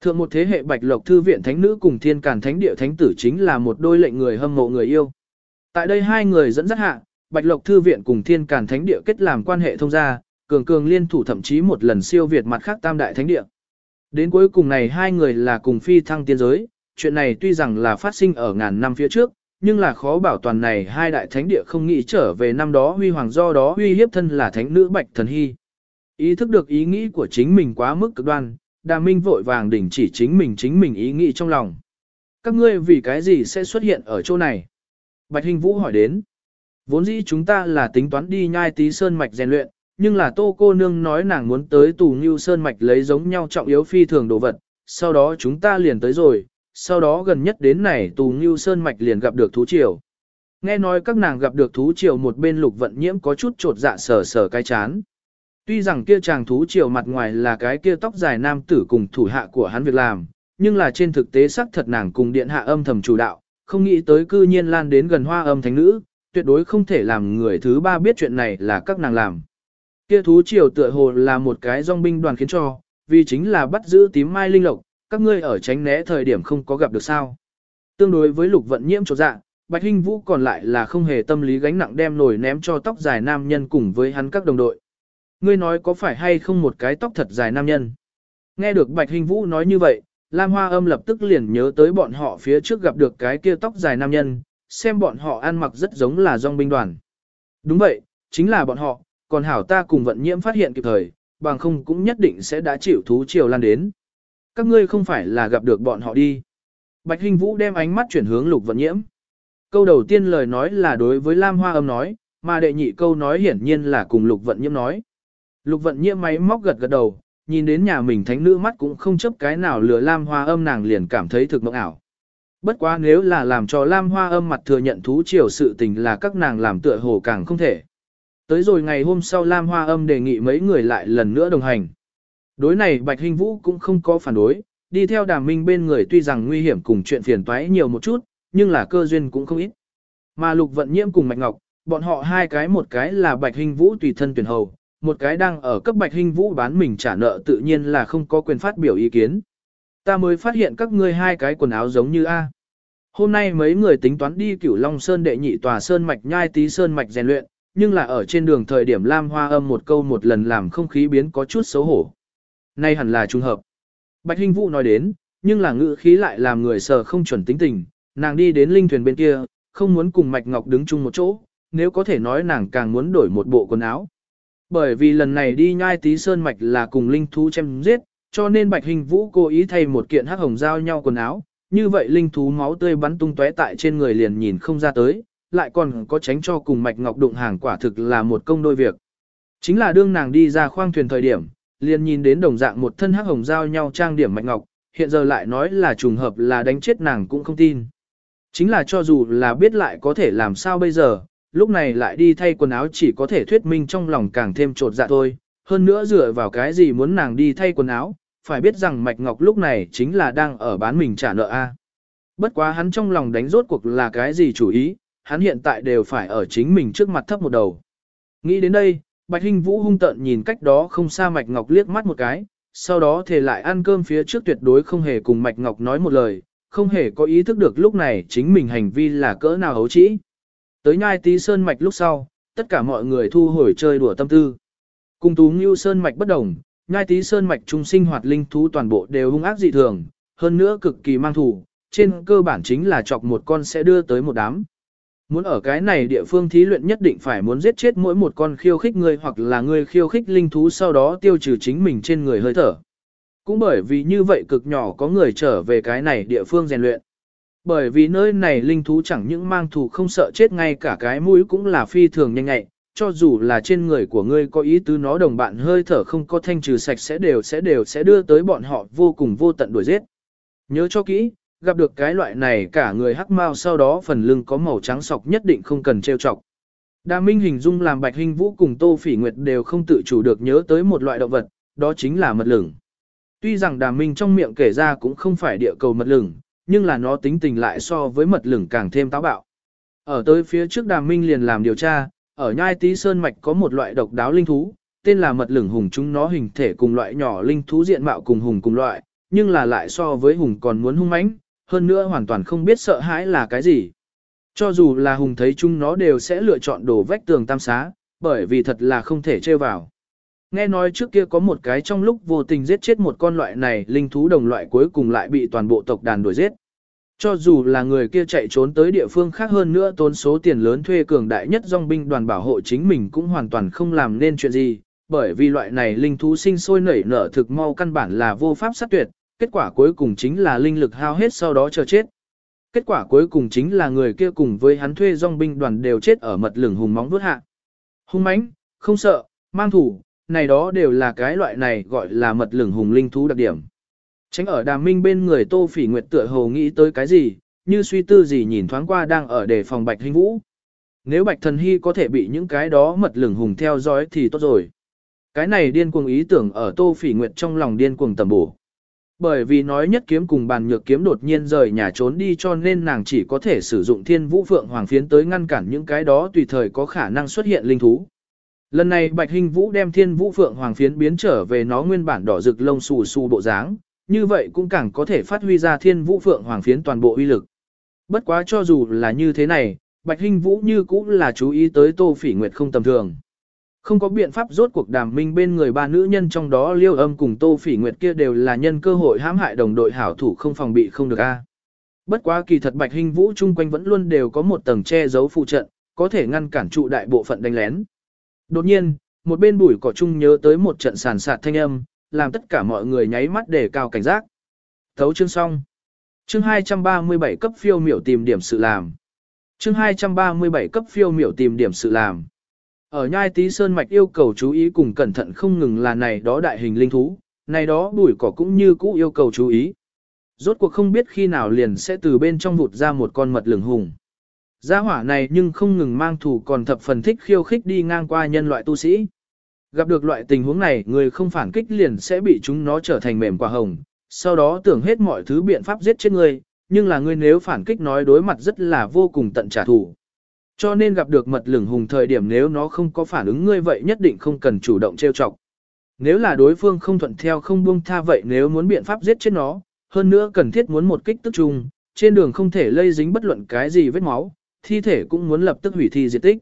Thượng một thế hệ Bạch Lộc Thư Viện Thánh Nữ cùng Thiên Cản Thánh Địa Thánh Tử chính là một đôi lệnh người hâm mộ người yêu. Tại đây hai người dẫn dắt hạ, Bạch Lộc Thư Viện cùng Thiên Cản Thánh Địa kết làm quan hệ thông gia, cường cường liên thủ thậm chí một lần siêu việt mặt khác tam đại thánh địa. Đến cuối cùng này hai người là cùng phi thăng tiên giới, chuyện này tuy rằng là phát sinh ở ngàn năm phía trước, nhưng là khó bảo toàn này hai đại thánh địa không nghĩ trở về năm đó huy hoàng do đó huy hiếp thân là thánh nữ Bạch Thần Hy. Ý thức được ý nghĩ của chính mình quá mức cực đoan, Đà Minh vội vàng đình chỉ chính mình chính mình ý nghĩ trong lòng. Các ngươi vì cái gì sẽ xuất hiện ở chỗ này? Bạch Hình Vũ hỏi đến. Vốn dĩ chúng ta là tính toán đi nhai tí sơn mạch rèn luyện, nhưng là tô cô nương nói nàng muốn tới tù ngưu sơn mạch lấy giống nhau trọng yếu phi thường đồ vật, sau đó chúng ta liền tới rồi, sau đó gần nhất đến này tù ngưu sơn mạch liền gặp được thú triều. Nghe nói các nàng gặp được thú triều một bên lục vận nhiễm có chút trột dạ sờ sờ cái chán. Tuy rằng kia chàng thú triều mặt ngoài là cái kia tóc dài nam tử cùng thủ hạ của hắn việc làm, nhưng là trên thực tế xác thật nàng cùng điện hạ âm thầm chủ đạo, không nghĩ tới cư nhiên lan đến gần hoa âm thánh nữ, tuyệt đối không thể làm người thứ ba biết chuyện này là các nàng làm. Kia thú triều tựa hồ là một cái dòng binh đoàn khiến cho, vì chính là bắt giữ tím mai linh lộc, các ngươi ở tránh né thời điểm không có gặp được sao. Tương đối với lục vận nhiễm trột dạ, Bạch Hinh Vũ còn lại là không hề tâm lý gánh nặng đem nổi ném cho tóc dài nam nhân cùng với hắn các đồng đội. Ngươi nói có phải hay không một cái tóc thật dài nam nhân? Nghe được Bạch Hinh Vũ nói như vậy, Lam Hoa âm lập tức liền nhớ tới bọn họ phía trước gặp được cái kia tóc dài nam nhân, xem bọn họ ăn mặc rất giống là dòng binh đoàn. Đúng vậy, chính là bọn họ, còn hảo ta cùng vận nhiễm phát hiện kịp thời, bằng không cũng nhất định sẽ đã chịu thú triều lan đến. Các ngươi không phải là gặp được bọn họ đi. Bạch Hinh Vũ đem ánh mắt chuyển hướng lục vận nhiễm. Câu đầu tiên lời nói là đối với Lam Hoa âm nói, mà đệ nhị câu nói hiển nhiên là cùng lục vận nhiễm nói. Lục vận nhiễm máy móc gật gật đầu, nhìn đến nhà mình thánh nữ mắt cũng không chấp cái nào lừa Lam Hoa âm nàng liền cảm thấy thực mộng ảo. Bất quá nếu là làm cho Lam Hoa âm mặt thừa nhận thú triều sự tình là các nàng làm tựa hồ càng không thể. Tới rồi ngày hôm sau Lam Hoa âm đề nghị mấy người lại lần nữa đồng hành. Đối này Bạch Hình Vũ cũng không có phản đối, đi theo đàm minh bên người tuy rằng nguy hiểm cùng chuyện phiền toái nhiều một chút, nhưng là cơ duyên cũng không ít. Mà Lục Vận Nhiễm cùng Mạch Ngọc, bọn họ hai cái một cái là Bạch Hình Vũ tùy thân tuyển hầu, một cái đang ở cấp Bạch Hình Vũ bán mình trả nợ tự nhiên là không có quyền phát biểu ý kiến. Ta mới phát hiện các ngươi hai cái quần áo giống như A. Hôm nay mấy người tính toán đi cửu Long Sơn đệ nhị tòa Sơn Mạch nhai tí Sơn Mạch rèn luyện, nhưng là ở trên đường thời điểm Lam Hoa âm một câu một lần làm không khí biến có chút xấu hổ. Nay hẳn là trùng hợp. Bạch Hinh Vũ nói đến, nhưng là ngữ khí lại làm người sợ không chuẩn tính tình, nàng đi đến linh thuyền bên kia, không muốn cùng Mạch Ngọc đứng chung một chỗ, nếu có thể nói nàng càng muốn đổi một bộ quần áo. Bởi vì lần này đi nhai tí sơn mạch là cùng linh thú chém giết, cho nên Bạch Hình Vũ cố ý thay một kiện hắc hồng giao nhau quần áo, như vậy linh thú máu tươi bắn tung tóe tại trên người liền nhìn không ra tới, lại còn có tránh cho cùng Mạch Ngọc đụng hàng quả thực là một công đôi việc. Chính là đương nàng đi ra khoang thuyền thời điểm, liền nhìn đến đồng dạng một thân hắc hồng giao nhau trang điểm Mạch Ngọc, hiện giờ lại nói là trùng hợp là đánh chết nàng cũng không tin. Chính là cho dù là biết lại có thể làm sao bây giờ, lúc này lại đi thay quần áo chỉ có thể thuyết minh trong lòng càng thêm trột dạ thôi. Hơn nữa dựa vào cái gì muốn nàng đi thay quần áo, phải biết rằng Mạch Ngọc lúc này chính là đang ở bán mình trả nợ A. Bất quá hắn trong lòng đánh rốt cuộc là cái gì chủ ý, hắn hiện tại đều phải ở chính mình trước mặt thấp một đầu. Nghĩ đến đây, Bạch Hinh Vũ hung tợn nhìn cách đó không xa Mạch Ngọc liếc mắt một cái, sau đó thề lại ăn cơm phía trước tuyệt đối không hề cùng Mạch Ngọc nói một lời, không hề có ý thức được lúc này chính mình hành vi là cỡ nào hấu trĩ. Tới nhai tí sơn mạch lúc sau, tất cả mọi người thu hồi chơi đùa tâm tư. Cùng tú ngưu sơn mạch bất đồng, nhai tí sơn mạch trung sinh hoạt linh thú toàn bộ đều hung ác dị thường, hơn nữa cực kỳ mang thủ, trên cơ bản chính là chọc một con sẽ đưa tới một đám. Muốn ở cái này địa phương thí luyện nhất định phải muốn giết chết mỗi một con khiêu khích người hoặc là người khiêu khích linh thú sau đó tiêu trừ chính mình trên người hơi thở. Cũng bởi vì như vậy cực nhỏ có người trở về cái này địa phương rèn luyện. Bởi vì nơi này linh thú chẳng những mang thù không sợ chết ngay cả cái mũi cũng là phi thường nhanh ngại, cho dù là trên người của ngươi có ý tứ nó đồng bạn hơi thở không có thanh trừ sạch sẽ đều sẽ đều sẽ đưa tới bọn họ vô cùng vô tận đuổi giết. Nhớ cho kỹ, gặp được cái loại này cả người hắc mau sau đó phần lưng có màu trắng sọc nhất định không cần trêu chọc. Đa Minh hình dung làm Bạch Hình Vũ cùng Tô Phỉ Nguyệt đều không tự chủ được nhớ tới một loại động vật, đó chính là mật lửng. Tuy rằng Đà Minh trong miệng kể ra cũng không phải địa cầu mật lửng, nhưng là nó tính tình lại so với mật lửng càng thêm táo bạo. Ở tới phía trước Đà Minh liền làm điều tra, ở nhai Tý sơn mạch có một loại độc đáo linh thú, tên là mật lửng hùng chúng nó hình thể cùng loại nhỏ linh thú diện mạo cùng hùng cùng loại, nhưng là lại so với hùng còn muốn hung mãnh, hơn nữa hoàn toàn không biết sợ hãi là cái gì. Cho dù là hùng thấy chúng nó đều sẽ lựa chọn đổ vách tường tam xá, bởi vì thật là không thể trêu vào. Nghe nói trước kia có một cái trong lúc vô tình giết chết một con loại này, linh thú đồng loại cuối cùng lại bị toàn bộ tộc đàn đuổi giết. Cho dù là người kia chạy trốn tới địa phương khác hơn nữa tốn số tiền lớn thuê cường đại nhất dòng binh đoàn bảo hộ chính mình cũng hoàn toàn không làm nên chuyện gì, bởi vì loại này linh thú sinh sôi nảy nở thực mau căn bản là vô pháp sát tuyệt, kết quả cuối cùng chính là linh lực hao hết sau đó chờ chết. Kết quả cuối cùng chính là người kia cùng với hắn thuê dòng binh đoàn đều chết ở mật lửng hùng móng vuốt hạ. Hung mãnh, không sợ, mang thủ, này đó đều là cái loại này gọi là mật lửng hùng linh thú đặc điểm. Tránh ở đàm minh bên người tô phỉ nguyệt tựa hồ nghĩ tới cái gì, như suy tư gì nhìn thoáng qua đang ở đề phòng bạch hinh vũ. Nếu bạch thần hy có thể bị những cái đó mật lửng hùng theo dõi thì tốt rồi. Cái này điên cuồng ý tưởng ở tô phỉ nguyệt trong lòng điên cuồng tầm bổ. Bởi vì nói nhất kiếm cùng bàn nhược kiếm đột nhiên rời nhà trốn đi cho nên nàng chỉ có thể sử dụng thiên vũ phượng hoàng phiến tới ngăn cản những cái đó tùy thời có khả năng xuất hiện linh thú. Lần này Bạch Hình Vũ đem Thiên Vũ Phượng Hoàng phiến biến trở về nó nguyên bản đỏ rực lông xù xù bộ dáng, như vậy cũng càng có thể phát huy ra Thiên Vũ Phượng Hoàng phiến toàn bộ uy lực. Bất quá cho dù là như thế này, Bạch Hình Vũ như cũng là chú ý tới Tô Phỉ Nguyệt không tầm thường. Không có biện pháp rốt cuộc đàm minh bên người ba nữ nhân trong đó Liêu Âm cùng Tô Phỉ Nguyệt kia đều là nhân cơ hội hãm hại đồng đội hảo thủ không phòng bị không được a. Bất quá kỳ thật Bạch Hình Vũ chung quanh vẫn luôn đều có một tầng che giấu phụ trận, có thể ngăn cản trụ đại bộ phận đánh lén. Đột nhiên, một bên bụi cỏ chung nhớ tới một trận sàn sạt thanh âm, làm tất cả mọi người nháy mắt để cao cảnh giác. Thấu chương xong. Chương 237 cấp phiêu miểu tìm điểm sự làm. Chương 237 cấp phiêu miểu tìm điểm sự làm. Ở nhai tí sơn mạch yêu cầu chú ý cùng cẩn thận không ngừng là này đó đại hình linh thú, này đó bụi cỏ cũng như cũ yêu cầu chú ý. Rốt cuộc không biết khi nào liền sẽ từ bên trong vụt ra một con mật lửng hùng. Gia hỏa này nhưng không ngừng mang thủ còn thập phần thích khiêu khích đi ngang qua nhân loại tu sĩ. Gặp được loại tình huống này người không phản kích liền sẽ bị chúng nó trở thành mềm quả hồng, sau đó tưởng hết mọi thứ biện pháp giết chết người nhưng là ngươi nếu phản kích nói đối mặt rất là vô cùng tận trả thù. Cho nên gặp được mật lửng hùng thời điểm nếu nó không có phản ứng ngươi vậy nhất định không cần chủ động trêu chọc. Nếu là đối phương không thuận theo không buông tha vậy nếu muốn biện pháp giết chết nó, hơn nữa cần thiết muốn một kích tức chung, trên đường không thể lây dính bất luận cái gì vết máu, thi thể cũng muốn lập tức hủy thi diệt tích.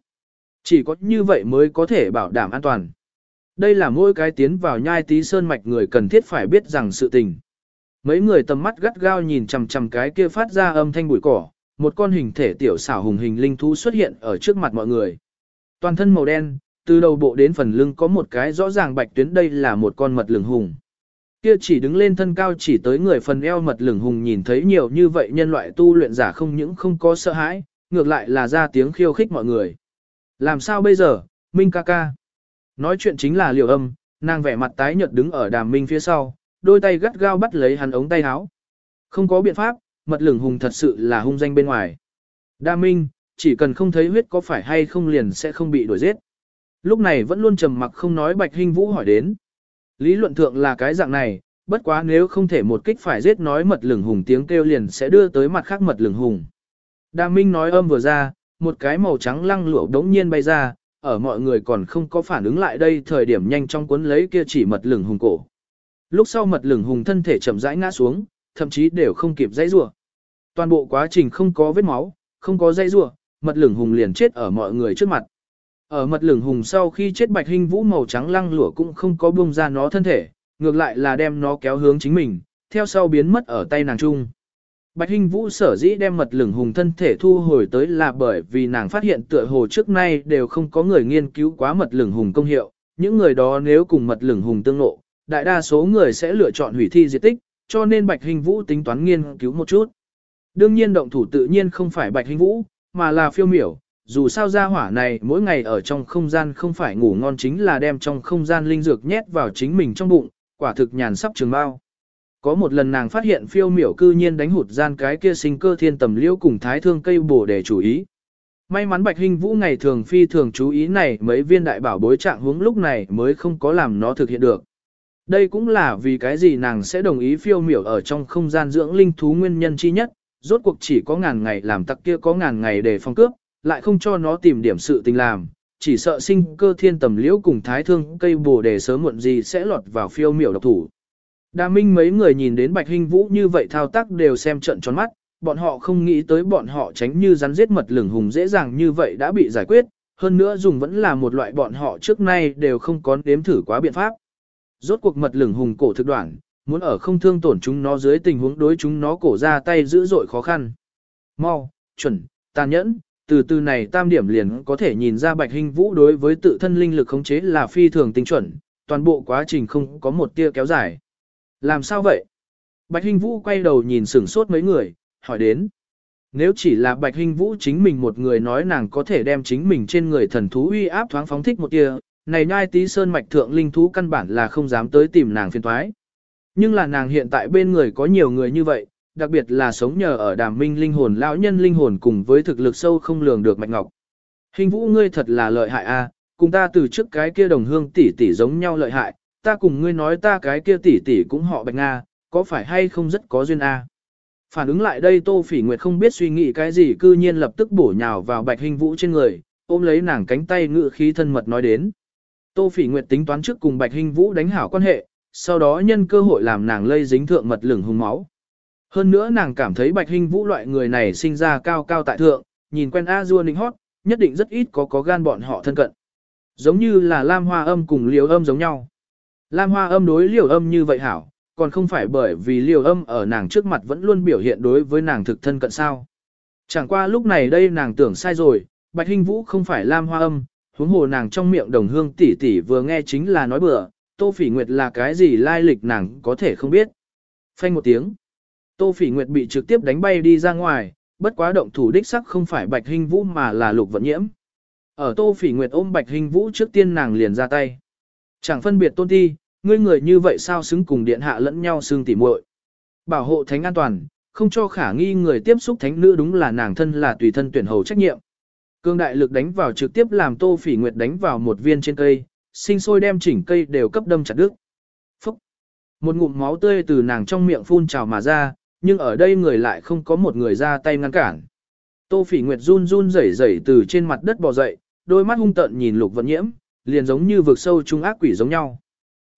Chỉ có như vậy mới có thể bảo đảm an toàn. Đây là mỗi cái tiến vào nhai tí sơn mạch người cần thiết phải biết rằng sự tình. Mấy người tầm mắt gắt gao nhìn chằm chằm cái kia phát ra âm thanh bụi cỏ, một con hình thể tiểu xảo hùng hình linh thú xuất hiện ở trước mặt mọi người. Toàn thân màu đen, từ đầu bộ đến phần lưng có một cái rõ ràng bạch tuyến đây là một con mật lửng hùng. Kia chỉ đứng lên thân cao chỉ tới người phần eo mật lửng hùng nhìn thấy nhiều như vậy nhân loại tu luyện giả không những không có sợ hãi, ngược lại là ra tiếng khiêu khích mọi người. Làm sao bây giờ, Minh ca ca? Nói chuyện chính là liều âm, nàng vẻ mặt tái nhợt đứng ở đàm minh phía sau, đôi tay gắt gao bắt lấy hắn ống tay áo. Không có biện pháp, mật lửng hùng thật sự là hung danh bên ngoài. Đa minh, chỉ cần không thấy huyết có phải hay không liền sẽ không bị đuổi giết. Lúc này vẫn luôn trầm mặc không nói Bạch Hinh Vũ hỏi đến. Lý luận thượng là cái dạng này, bất quá nếu không thể một kích phải giết nói mật lửng hùng tiếng kêu liền sẽ đưa tới mặt khác mật lửng hùng. Đa Minh nói âm vừa ra, một cái màu trắng lăng lụa đống nhiên bay ra, ở mọi người còn không có phản ứng lại đây thời điểm nhanh trong cuốn lấy kia chỉ mật lửng hùng cổ. lúc sau mật lửng hùng thân thể chậm rãi ngã xuống, thậm chí đều không kịp dãy rủa. Toàn bộ quá trình không có vết máu, không có dãy rủa, mật lửng hùng liền chết ở mọi người trước mặt. Ở mật lửng hùng sau khi chết bạch hình vũ màu trắng lăng lụa cũng không có buông ra nó thân thể, ngược lại là đem nó kéo hướng chính mình, theo sau biến mất ở tay nàng trung. Bạch Hinh Vũ sở dĩ đem mật lửng hùng thân thể thu hồi tới là bởi vì nàng phát hiện tựa hồ trước nay đều không có người nghiên cứu quá mật lửng hùng công hiệu, những người đó nếu cùng mật lửng hùng tương ngộ, đại đa số người sẽ lựa chọn hủy thi diệt tích, cho nên Bạch hình Vũ tính toán nghiên cứu một chút. Đương nhiên động thủ tự nhiên không phải Bạch hình Vũ, mà là phiêu miểu, dù sao gia hỏa này mỗi ngày ở trong không gian không phải ngủ ngon chính là đem trong không gian linh dược nhét vào chính mình trong bụng, quả thực nhàn sắp trường bao. Có một lần nàng phát hiện phiêu miểu cư nhiên đánh hụt gian cái kia sinh cơ thiên tầm liễu cùng thái thương cây bổ để chú ý. May mắn Bạch hình Vũ ngày thường phi thường chú ý này mấy viên đại bảo bối trạng hướng lúc này mới không có làm nó thực hiện được. Đây cũng là vì cái gì nàng sẽ đồng ý phiêu miểu ở trong không gian dưỡng linh thú nguyên nhân chi nhất, rốt cuộc chỉ có ngàn ngày làm tặc kia có ngàn ngày để phong cướp, lại không cho nó tìm điểm sự tình làm, chỉ sợ sinh cơ thiên tầm liễu cùng thái thương cây bồ đề sớm muộn gì sẽ lọt vào phiêu miểu độc thủ. Đa minh mấy người nhìn đến bạch hình vũ như vậy thao tác đều xem trận tròn mắt, bọn họ không nghĩ tới bọn họ tránh như rắn giết mật lửng hùng dễ dàng như vậy đã bị giải quyết, hơn nữa dùng vẫn là một loại bọn họ trước nay đều không có đếm thử quá biện pháp. Rốt cuộc mật lửng hùng cổ thực đoạn, muốn ở không thương tổn chúng nó dưới tình huống đối chúng nó cổ ra tay dữ dội khó khăn. Mau, chuẩn, tàn nhẫn, từ từ này tam điểm liền có thể nhìn ra bạch hình vũ đối với tự thân linh lực khống chế là phi thường tinh chuẩn, toàn bộ quá trình không có một tia kéo dài. Làm sao vậy? Bạch hình vũ quay đầu nhìn sửng sốt mấy người, hỏi đến. Nếu chỉ là bạch hình vũ chính mình một người nói nàng có thể đem chính mình trên người thần thú uy áp thoáng phóng thích một tia, này nhai tí sơn mạch thượng linh thú căn bản là không dám tới tìm nàng phiền thoái. Nhưng là nàng hiện tại bên người có nhiều người như vậy, đặc biệt là sống nhờ ở đàm minh linh hồn lão nhân linh hồn cùng với thực lực sâu không lường được mạch ngọc. Hình vũ ngươi thật là lợi hại a, cùng ta từ trước cái kia đồng hương tỷ tỷ giống nhau lợi hại, ta cùng ngươi nói ta cái kia tỷ tỷ cũng họ bạch nga, có phải hay không rất có duyên a? Phản ứng lại đây Tô Phỉ Nguyệt không biết suy nghĩ cái gì cư nhiên lập tức bổ nhào vào bạch hình vũ trên người, ôm lấy nàng cánh tay ngự khí thân mật nói đến. Tô Phỉ Nguyệt tính toán trước cùng bạch Hinh vũ đánh hảo quan hệ, sau đó nhân cơ hội làm nàng lây dính thượng mật lửng hùng máu. Hơn nữa nàng cảm thấy Bạch Hinh Vũ loại người này sinh ra cao cao tại thượng, nhìn quen A Du Ninh hót, nhất định rất ít có có gan bọn họ thân cận. Giống như là Lam Hoa Âm cùng Liều Âm giống nhau. Lam Hoa Âm đối Liều Âm như vậy hảo, còn không phải bởi vì Liều Âm ở nàng trước mặt vẫn luôn biểu hiện đối với nàng thực thân cận sao. Chẳng qua lúc này đây nàng tưởng sai rồi, Bạch Hinh Vũ không phải Lam Hoa Âm, huống hồ nàng trong miệng đồng hương tỷ tỷ vừa nghe chính là nói bừa, Tô Phỉ Nguyệt là cái gì lai lịch nàng có thể không biết. Phanh một tiếng. Tô Phỉ Nguyệt bị trực tiếp đánh bay đi ra ngoài, bất quá động thủ đích sắc không phải Bạch Hinh Vũ mà là Lục Vận Nhiễm. Ở Tô Phỉ Nguyệt ôm Bạch Hinh Vũ trước tiên nàng liền ra tay. Chẳng phân biệt tôn ti, ngươi người như vậy sao xứng cùng điện hạ lẫn nhau xương tỉ muội. Bảo hộ thánh an toàn, không cho khả nghi người tiếp xúc thánh nữ đúng là nàng thân là tùy thân tuyển hầu trách nhiệm. Cương đại lực đánh vào trực tiếp làm Tô Phỉ Nguyệt đánh vào một viên trên cây, sinh sôi đem chỉnh cây đều cấp đâm chặt đứt. Phúc! Một ngụm máu tươi từ nàng trong miệng phun trào mà ra, nhưng ở đây người lại không có một người ra tay ngăn cản. Tô Phỉ Nguyệt run run rẩy rẩy từ trên mặt đất bò dậy, đôi mắt hung tợn nhìn Lục Vận Nhiễm, liền giống như vực sâu trung ác quỷ giống nhau.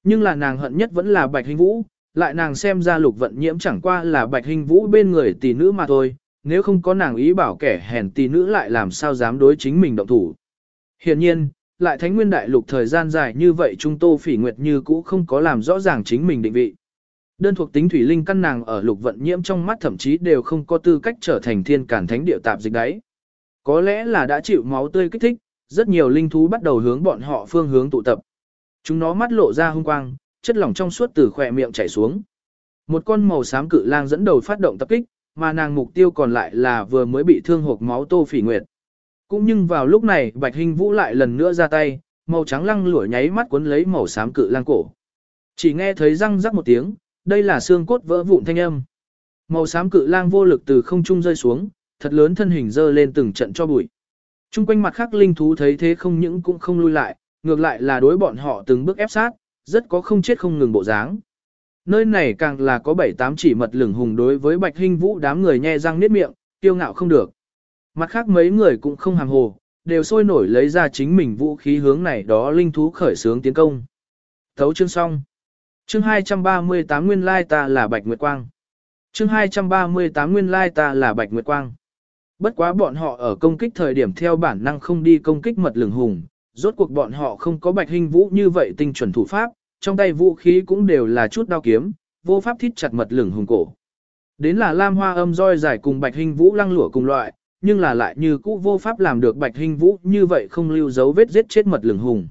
Nhưng là nàng hận nhất vẫn là Bạch Hình Vũ, lại nàng xem ra Lục Vận Nhiễm chẳng qua là Bạch Hình Vũ bên người tỷ nữ mà thôi, nếu không có nàng ý bảo kẻ hèn tỷ nữ lại làm sao dám đối chính mình động thủ. Hiển nhiên, lại Thánh Nguyên Đại Lục thời gian dài như vậy Trung Tô Phỉ Nguyệt như cũ không có làm rõ ràng chính mình định vị. Đơn thuộc tính thủy linh căn nàng ở lục vận nhiễm trong mắt thậm chí đều không có tư cách trở thành thiên cản thánh địa tạp dịch đấy. Có lẽ là đã chịu máu tươi kích thích, rất nhiều linh thú bắt đầu hướng bọn họ phương hướng tụ tập. Chúng nó mắt lộ ra hung quang, chất lỏng trong suốt từ khỏe miệng chảy xuống. Một con màu xám cự lang dẫn đầu phát động tập kích, mà nàng mục tiêu còn lại là vừa mới bị thương hộp máu Tô Phỉ Nguyệt. Cũng nhưng vào lúc này, Bạch Hình Vũ lại lần nữa ra tay, màu trắng lăng lửa nháy mắt cuốn lấy màu xám cự lang cổ. Chỉ nghe thấy răng rắc một tiếng, đây là xương cốt vỡ vụn thanh âm. Màu xám cự lang vô lực từ không trung rơi xuống, thật lớn thân hình dơ lên từng trận cho bụi. Trung quanh mặt khác linh thú thấy thế không những cũng không lui lại, ngược lại là đối bọn họ từng bước ép sát, rất có không chết không ngừng bộ dáng. Nơi này càng là có bảy tám chỉ mật lửng hùng đối với bạch hình vũ đám người nhe răng niết miệng, kiêu ngạo không được. Mặt khác mấy người cũng không hàng hồ, đều sôi nổi lấy ra chính mình vũ khí hướng này đó linh thú khởi sướng tiến công. Thấu chương xong. Chương 238 nguyên lai ta là Bạch Nguyệt Quang. Chương 238 nguyên lai ta là Bạch Nguyệt Quang. Bất quá bọn họ ở công kích thời điểm theo bản năng không đi công kích mật lửng hùng, rốt cuộc bọn họ không có Bạch Hình Vũ như vậy tinh chuẩn thủ pháp, trong tay vũ khí cũng đều là chút đao kiếm, vô pháp thít chặt mật lửng hùng cổ. Đến là Lam Hoa âm roi dài cùng Bạch Hình Vũ lăng lụa cùng loại, nhưng là lại như cũ vô pháp làm được Bạch Hình Vũ như vậy không lưu dấu vết giết chết mật lửng hùng.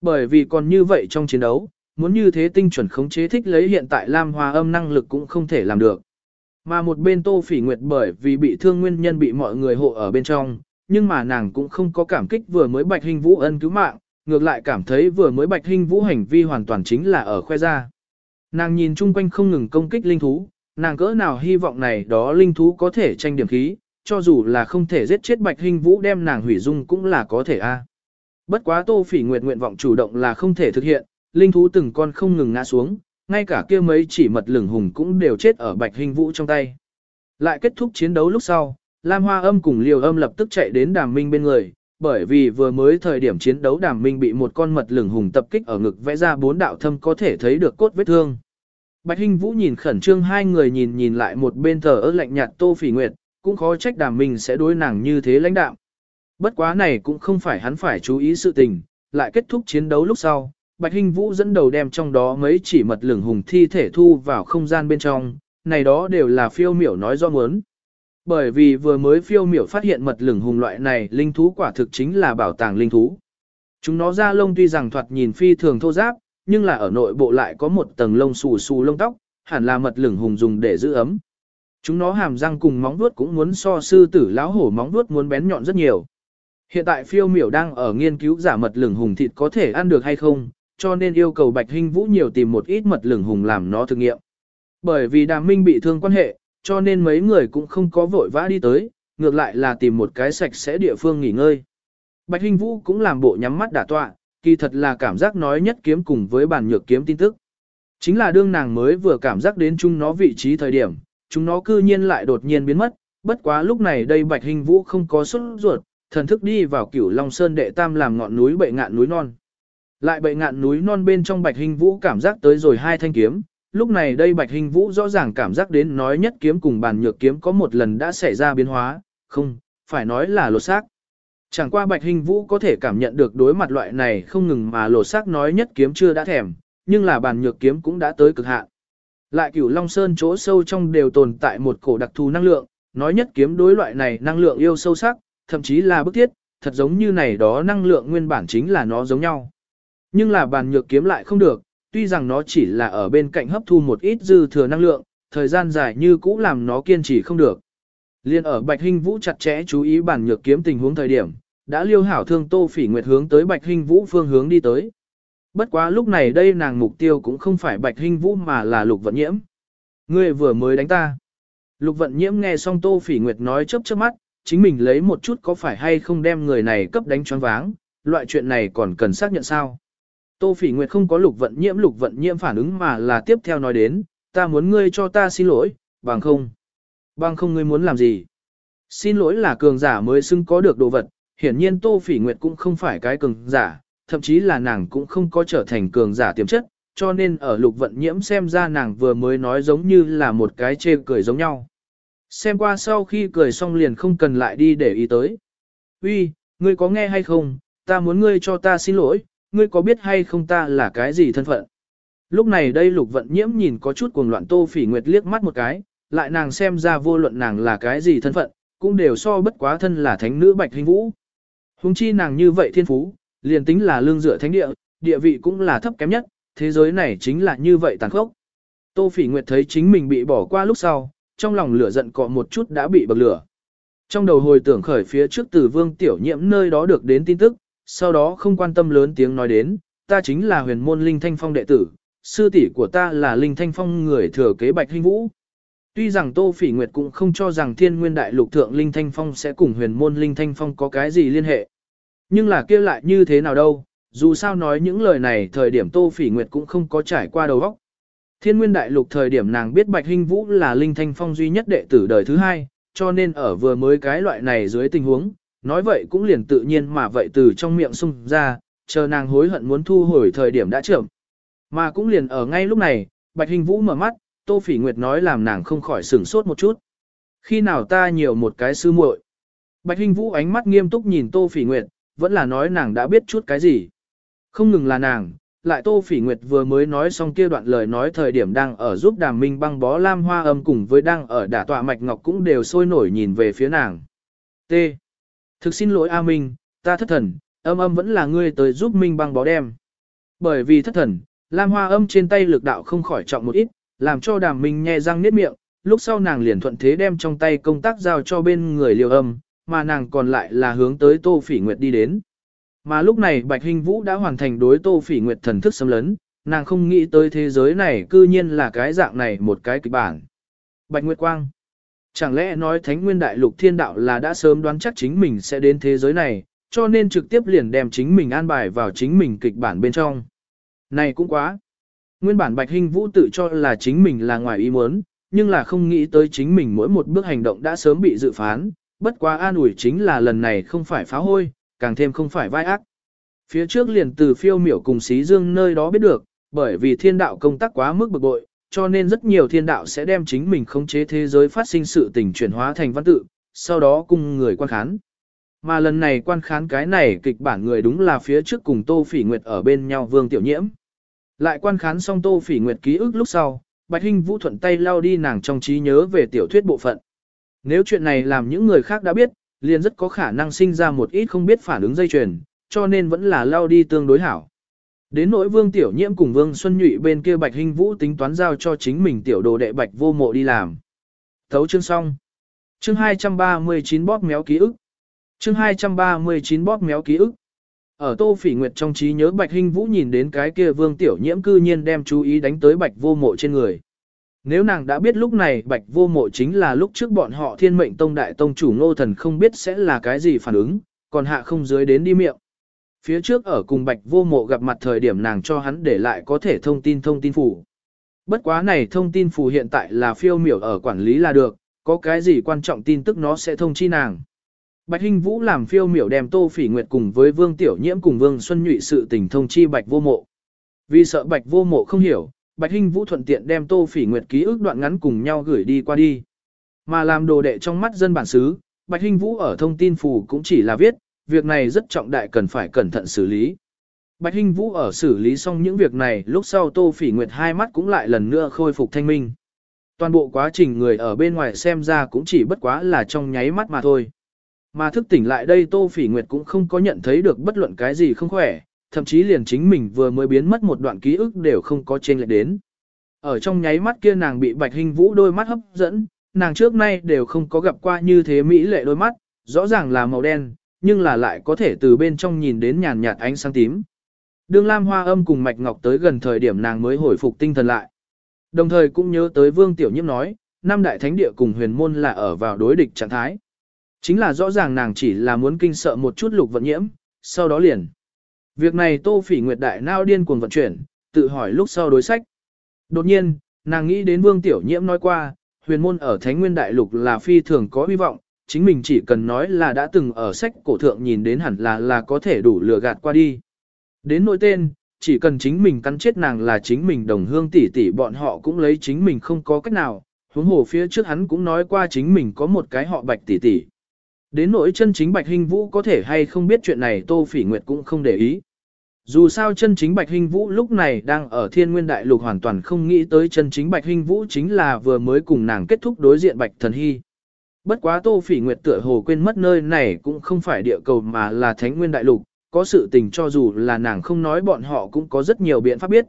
Bởi vì còn như vậy trong chiến đấu, muốn như thế tinh chuẩn khống chế thích lấy hiện tại Lam Hoa âm năng lực cũng không thể làm được. Mà một bên Tô Phỉ Nguyệt bởi vì bị thương nguyên nhân bị mọi người hộ ở bên trong, nhưng mà nàng cũng không có cảm kích vừa mới Bạch Hình Vũ ân cứu mạng, ngược lại cảm thấy vừa mới Bạch Hình Vũ hành vi hoàn toàn chính là ở khoe ra. Nàng nhìn chung quanh không ngừng công kích linh thú, nàng cỡ nào hy vọng này đó linh thú có thể tranh điểm khí, cho dù là không thể giết chết Bạch Hình Vũ đem nàng hủy dung cũng là có thể a. Bất quá Tô Phỉ Nguyệt nguyện vọng chủ động là không thể thực hiện, linh thú từng con không ngừng ngã xuống, ngay cả kia mấy chỉ mật lửng hùng cũng đều chết ở Bạch Hình Vũ trong tay. Lại kết thúc chiến đấu lúc sau, Lam Hoa Âm cùng Liều Âm lập tức chạy đến Đàm Minh bên người, bởi vì vừa mới thời điểm chiến đấu Đàm Minh bị một con mật lửng hùng tập kích ở ngực vẽ ra bốn đạo thâm có thể thấy được cốt vết thương. Bạch Hinh Vũ nhìn khẩn trương hai người nhìn nhìn lại một bên thờ ớt lạnh nhạt Tô Phỉ Nguyệt, cũng khó trách Đàm Minh sẽ đối nàng như thế lãnh đạm. Bất quá này cũng không phải hắn phải chú ý sự tình, lại kết thúc chiến đấu lúc sau, Bạch Hinh Vũ dẫn đầu đem trong đó mấy chỉ mật lửng hùng thi thể thu vào không gian bên trong, này đó đều là phiêu miểu nói do muốn. Bởi vì vừa mới phiêu miểu phát hiện mật lửng hùng loại này linh thú quả thực chính là bảo tàng linh thú. Chúng nó ra lông tuy rằng thoạt nhìn phi thường thô giáp, nhưng là ở nội bộ lại có một tầng lông xù xù lông tóc, hẳn là mật lửng hùng dùng để giữ ấm. Chúng nó hàm răng cùng móng vuốt cũng muốn so sư tử lão hổ móng vuốt muốn bén nhọn rất nhiều. Hiện tại phiêu miểu đang ở nghiên cứu giả mật lửng hùng thịt có thể ăn được hay không, cho nên yêu cầu Bạch Hinh Vũ nhiều tìm một ít mật lửng hùng làm nó thử nghiệm. Bởi vì Đàm Minh bị thương quan hệ, cho nên mấy người cũng không có vội vã đi tới, ngược lại là tìm một cái sạch sẽ địa phương nghỉ ngơi. Bạch Hinh Vũ cũng làm bộ nhắm mắt đả tọa, kỳ thật là cảm giác nói nhất kiếm cùng với bản nhược kiếm tin tức. Chính là đương nàng mới vừa cảm giác đến chúng nó vị trí thời điểm, chúng nó cư nhiên lại đột nhiên biến mất, bất quá lúc này đây Bạch Hinh Vũ không có xuất ruột, thần thức đi vào cửu Long Sơn đệ tam làm ngọn núi bệ ngạn núi non. Lại bệ ngạn núi non bên trong Bạch Hinh Vũ cảm giác tới rồi hai thanh kiếm, lúc này đây Bạch Hình Vũ rõ ràng cảm giác đến nói nhất kiếm cùng bàn nhược kiếm có một lần đã xảy ra biến hóa, không, phải nói là lột xác. Chẳng qua Bạch Hình Vũ có thể cảm nhận được đối mặt loại này không ngừng mà lột xác nói nhất kiếm chưa đã thèm, nhưng là bàn nhược kiếm cũng đã tới cực hạn. Lại cửu Long Sơn chỗ sâu trong đều tồn tại một cổ đặc thù năng lượng, nói nhất kiếm đối loại này năng lượng yêu sâu sắc, thậm chí là bức thiết, thật giống như này đó năng lượng nguyên bản chính là nó giống nhau. Nhưng là bàn nhược kiếm lại không được, tuy rằng nó chỉ là ở bên cạnh hấp thu một ít dư thừa năng lượng, thời gian dài như cũ làm nó kiên trì không được. Liên ở Bạch Hinh Vũ chặt chẽ chú ý bản nhược kiếm tình huống thời điểm, đã liêu hảo thương Tô Phỉ Nguyệt hướng tới Bạch Hinh Vũ phương hướng đi tới. Bất quá lúc này đây nàng mục tiêu cũng không phải Bạch Hinh Vũ mà là Lục Vận Nhiễm. Ngươi vừa mới đánh ta. Lục Vận Nhiễm nghe xong Tô Phỉ Nguyệt nói chớp chớp mắt, chính mình lấy một chút có phải hay không đem người này cấp đánh choáng váng, loại chuyện này còn cần xác nhận sao. Tô Phỉ Nguyệt không có lục vận nhiễm lục vận nhiễm phản ứng mà là tiếp theo nói đến, ta muốn ngươi cho ta xin lỗi, bằng không. Bằng không ngươi muốn làm gì? Xin lỗi là cường giả mới xưng có được đồ vật, hiển nhiên Tô Phỉ Nguyệt cũng không phải cái cường giả, thậm chí là nàng cũng không có trở thành cường giả tiềm chất, cho nên ở lục vận nhiễm xem ra nàng vừa mới nói giống như là một cái chê cười giống nhau. Xem qua sau khi cười xong liền không cần lại đi để ý tới. Uy, ngươi có nghe hay không, ta muốn ngươi cho ta xin lỗi, ngươi có biết hay không ta là cái gì thân phận? Lúc này đây lục vận nhiễm nhìn có chút cuồng loạn tô phỉ nguyệt liếc mắt một cái, lại nàng xem ra vô luận nàng là cái gì thân phận, cũng đều so bất quá thân là thánh nữ bạch hình vũ. Hùng chi nàng như vậy thiên phú, liền tính là lương dựa thánh địa, địa vị cũng là thấp kém nhất, thế giới này chính là như vậy tàn khốc. Tô phỉ nguyệt thấy chính mình bị bỏ qua lúc sau, trong lòng lửa giận cọ một chút đã bị bậc lửa. Trong đầu hồi tưởng khởi phía trước từ vương tiểu nhiễm nơi đó được đến tin tức, sau đó không quan tâm lớn tiếng nói đến, ta chính là huyền môn Linh Thanh Phong đệ tử, sư tỷ của ta là Linh Thanh Phong người thừa kế Bạch Hinh Vũ. Tuy rằng Tô Phỉ Nguyệt cũng không cho rằng thiên nguyên đại lục thượng Linh Thanh Phong sẽ cùng huyền môn Linh Thanh Phong có cái gì liên hệ. Nhưng là kia lại như thế nào đâu, dù sao nói những lời này thời điểm Tô Phỉ Nguyệt cũng không có trải qua đầu óc. Thiên nguyên đại lục thời điểm nàng biết Bạch Hinh Vũ là Linh Thanh Phong duy nhất đệ tử đời thứ hai, cho nên ở vừa mới cái loại này dưới tình huống, nói vậy cũng liền tự nhiên mà vậy từ trong miệng sung ra, chờ nàng hối hận muốn thu hồi thời điểm đã trưởng. Mà cũng liền ở ngay lúc này, Bạch Hình Vũ mở mắt, Tô Phỉ Nguyệt nói làm nàng không khỏi sửng sốt một chút. Khi nào ta nhiều một cái sư muội? Bạch Hình Vũ ánh mắt nghiêm túc nhìn Tô Phỉ Nguyệt, vẫn là nói nàng đã biết chút cái gì. Không ngừng là nàng, lại Tô Phỉ Nguyệt vừa mới nói xong kia đoạn lời nói thời điểm đang ở giúp Đàm Minh băng bó lam hoa âm cùng với đang ở đả tọa mạch ngọc cũng đều sôi nổi nhìn về phía nàng. T. Thực xin lỗi A Minh, ta thất thần, âm âm vẫn là ngươi tới giúp Minh băng bó đem. Bởi vì thất thần, lam hoa âm trên tay lực đạo không khỏi trọng một ít, làm cho Đàm Minh nhe răng niết miệng, lúc sau nàng liền thuận thế đem trong tay công tác giao cho bên người liều âm, mà nàng còn lại là hướng tới Tô Phỉ Nguyệt đi đến. Mà lúc này Bạch Hình Vũ đã hoàn thành đối Tô Phỉ Nguyệt thần thức xâm lấn, nàng không nghĩ tới thế giới này cư nhiên là cái dạng này một cái kịch bản. Bạch Nguyệt Quang Chẳng lẽ nói Thánh Nguyên Đại Lục Thiên Đạo là đã sớm đoán chắc chính mình sẽ đến thế giới này, cho nên trực tiếp liền đem chính mình an bài vào chính mình kịch bản bên trong. Này cũng quá. Nguyên bản Bạch Hình Vũ tự cho là chính mình là ngoài ý muốn, nhưng là không nghĩ tới chính mình mỗi một bước hành động đã sớm bị dự phán, bất quá an ủi chính là lần này không phải phá hôi, càng thêm không phải vai ác. Phía trước liền từ phiêu miểu cùng xí dương nơi đó biết được, bởi vì thiên đạo công tác quá mức bực bội, cho nên rất nhiều thiên đạo sẽ đem chính mình khống chế thế giới phát sinh sự tình chuyển hóa thành văn tự, sau đó cùng người quan khán. Mà lần này quan khán cái này kịch bản người đúng là phía trước cùng Tô Phỉ Nguyệt ở bên nhau Vương Tiểu Nhiễm. Lại quan khán xong Tô Phỉ Nguyệt ký ức lúc sau, Bạch Hinh Vũ thuận tay lao đi nàng trong trí nhớ về tiểu thuyết bộ phận. Nếu chuyện này làm những người khác đã biết, liền rất có khả năng sinh ra một ít không biết phản ứng dây chuyền, cho nên vẫn là lao đi tương đối hảo. Đến nỗi Vương Tiểu Nhiễm cùng Vương Xuân Nhụy bên kia Bạch Hinh Vũ tính toán giao cho chính mình tiểu đồ đệ Bạch Vô Mộ đi làm. Thấu chương xong. Chương 239 bóp méo ký ức. Chương 239 bóp méo ký ức. Ở Tô Phỉ Nguyệt trong trí nhớ Bạch Hinh Vũ nhìn đến cái kia Vương Tiểu Nhiễm cư nhiên đem chú ý đánh tới Bạch Vô Mộ trên người. Nếu nàng đã biết lúc này Bạch Vô Mộ chính là lúc trước bọn họ Thiên Mệnh Tông đại tông chủ Ngô Thần không biết sẽ là cái gì phản ứng, còn hạ không dưới đến đi miệng. Phía trước ở cùng Bạch Vô Mộ gặp mặt thời điểm nàng cho hắn để lại có thể thông tin thông tin phủ. Bất quá này thông tin phủ hiện tại là phiêu miểu ở quản lý là được, có cái gì quan trọng tin tức nó sẽ thông chi nàng. Bạch Hinh Vũ làm phiêu miểu đem Tô Phỉ Nguyệt cùng với Vương Tiểu Nhiễm cùng Vương Xuân Nhụy sự tình thông chi Bạch Vô Mộ. Vì sợ Bạch Vô Mộ không hiểu, Bạch Hinh Vũ thuận tiện đem Tô Phỉ Nguyệt ký ức đoạn ngắn cùng nhau gửi đi qua đi. Mà làm đồ đệ trong mắt dân bản xứ, Bạch Hinh Vũ ở thông tin phủ cũng chỉ là viết, việc này rất trọng đại cần phải cẩn thận xử lý. Bạch Hinh Vũ ở xử lý xong những việc này lúc sau Tô Phỉ Nguyệt hai mắt cũng lại lần nữa khôi phục thanh minh. Toàn bộ quá trình người ở bên ngoài xem ra cũng chỉ bất quá là trong nháy mắt mà thôi. Mà thức tỉnh lại đây Tô Phỉ Nguyệt cũng không có nhận thấy được bất luận cái gì không khỏe, thậm chí liền chính mình vừa mới biến mất một đoạn ký ức đều không có trên lại đến. Ở trong nháy mắt kia nàng bị Bạch Hinh Vũ đôi mắt hấp dẫn, nàng trước nay đều không có gặp qua như thế mỹ lệ đôi mắt, rõ ràng là màu đen, nhưng là lại có thể từ bên trong nhìn đến nhàn nhạt ánh sáng tím. Đường Lam Hoa Âm cùng Mạch Ngọc tới gần thời điểm nàng mới hồi phục tinh thần lại. Đồng thời cũng nhớ tới Vương Tiểu Nhiễm nói, năm đại thánh địa cùng huyền môn là ở vào đối địch trạng thái. Chính là rõ ràng nàng chỉ là muốn kinh sợ một chút lục vận nhiễm, sau đó liền. Việc này Tô Phỉ Nguyệt đại nao điên cuồng vận chuyển, tự hỏi lúc sau đối sách. Đột nhiên, nàng nghĩ đến Vương Tiểu Nhiễm nói qua, huyền môn ở Thánh Nguyên Đại Lục là phi thường có hy vọng, chính mình chỉ cần nói là đã từng ở sách cổ thượng nhìn đến hẳn là là có thể đủ lừa gạt qua đi. Đến nỗi tên, chỉ cần chính mình cắn chết nàng là chính mình đồng hương tỷ tỷ bọn họ cũng lấy chính mình không có cách nào, huống hồ phía trước hắn cũng nói qua chính mình có một cái họ bạch tỷ tỷ. Đến nỗi chân chính bạch hình vũ có thể hay không biết chuyện này Tô Phỉ Nguyệt cũng không để ý. Dù sao chân chính Bạch Hinh Vũ lúc này đang ở thiên nguyên đại lục hoàn toàn không nghĩ tới chân chính Bạch Hinh Vũ chính là vừa mới cùng nàng kết thúc đối diện Bạch Thần Hy. Bất quá Tô Phỉ Nguyệt tựa hồ quên mất nơi này cũng không phải địa cầu mà là thánh nguyên đại lục, có sự tình cho dù là nàng không nói bọn họ cũng có rất nhiều biện pháp biết.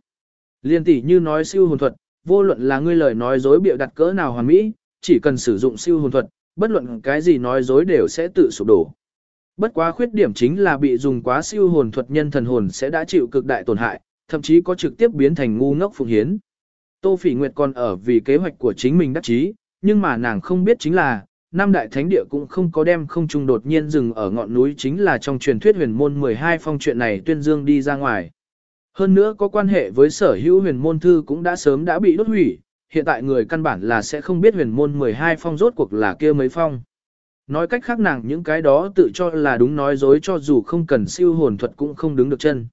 Liên tỷ như nói siêu hồn thuật, vô luận là ngươi lời nói dối bịa đặt cỡ nào hoàn mỹ, chỉ cần sử dụng siêu hồn thuật, bất luận cái gì nói dối đều sẽ tự sụp đổ. Bất quá khuyết điểm chính là bị dùng quá siêu hồn thuật nhân thần hồn sẽ đã chịu cực đại tổn hại, thậm chí có trực tiếp biến thành ngu ngốc phụng hiến. Tô Phỉ Nguyệt còn ở vì kế hoạch của chính mình đắc chí, nhưng mà nàng không biết chính là, Nam Đại Thánh Địa cũng không có đem không trung đột nhiên dừng ở ngọn núi chính là trong truyền thuyết huyền môn 12 phong chuyện này tuyên dương đi ra ngoài. Hơn nữa có quan hệ với sở hữu huyền môn thư cũng đã sớm đã bị đốt hủy, hiện tại người căn bản là sẽ không biết huyền môn 12 phong rốt cuộc là kia mấy phong. Nói cách khác nàng những cái đó tự cho là đúng nói dối cho dù không cần siêu hồn thuật cũng không đứng được chân.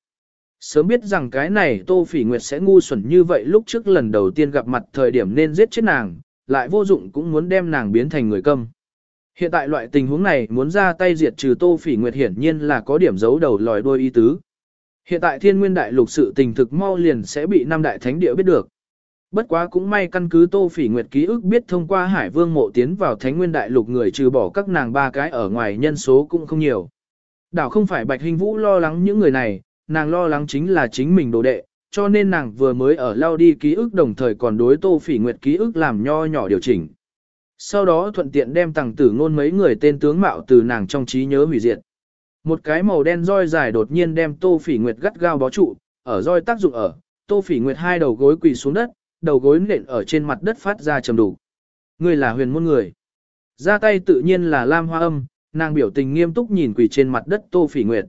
Sớm biết rằng cái này Tô Phỉ Nguyệt sẽ ngu xuẩn như vậy lúc trước lần đầu tiên gặp mặt thời điểm nên giết chết nàng, lại vô dụng cũng muốn đem nàng biến thành người câm. Hiện tại loại tình huống này muốn ra tay diệt trừ Tô Phỉ Nguyệt hiển nhiên là có điểm giấu đầu lòi đuôi ý tứ. Hiện tại thiên nguyên đại lục sự tình thực mau liền sẽ bị năm đại thánh địa biết được. Bất quá cũng may căn cứ Tô Phỉ Nguyệt ký ức biết thông qua Hải Vương mộ tiến vào Thánh Nguyên Đại Lục người trừ bỏ các nàng ba cái ở ngoài nhân số cũng không nhiều. Đảo không phải Bạch Hình Vũ lo lắng những người này, nàng lo lắng chính là chính mình đồ đệ, cho nên nàng vừa mới ở lao đi ký ức đồng thời còn đối Tô Phỉ Nguyệt ký ức làm nho nhỏ điều chỉnh. Sau đó thuận tiện đem tàng tử ngôn mấy người tên tướng mạo từ nàng trong trí nhớ hủy diệt. Một cái màu đen roi dài đột nhiên đem Tô Phỉ Nguyệt gắt gao bó trụ, ở roi tác dụng ở, Tô Phỉ Nguyệt hai đầu gối quỳ xuống đất, đầu gối nện ở trên mặt đất phát ra trầm đủ. Người là huyền môn người. Ra tay tự nhiên là Lam Hoa Âm, nàng biểu tình nghiêm túc nhìn quỳ trên mặt đất Tô Phỉ Nguyệt.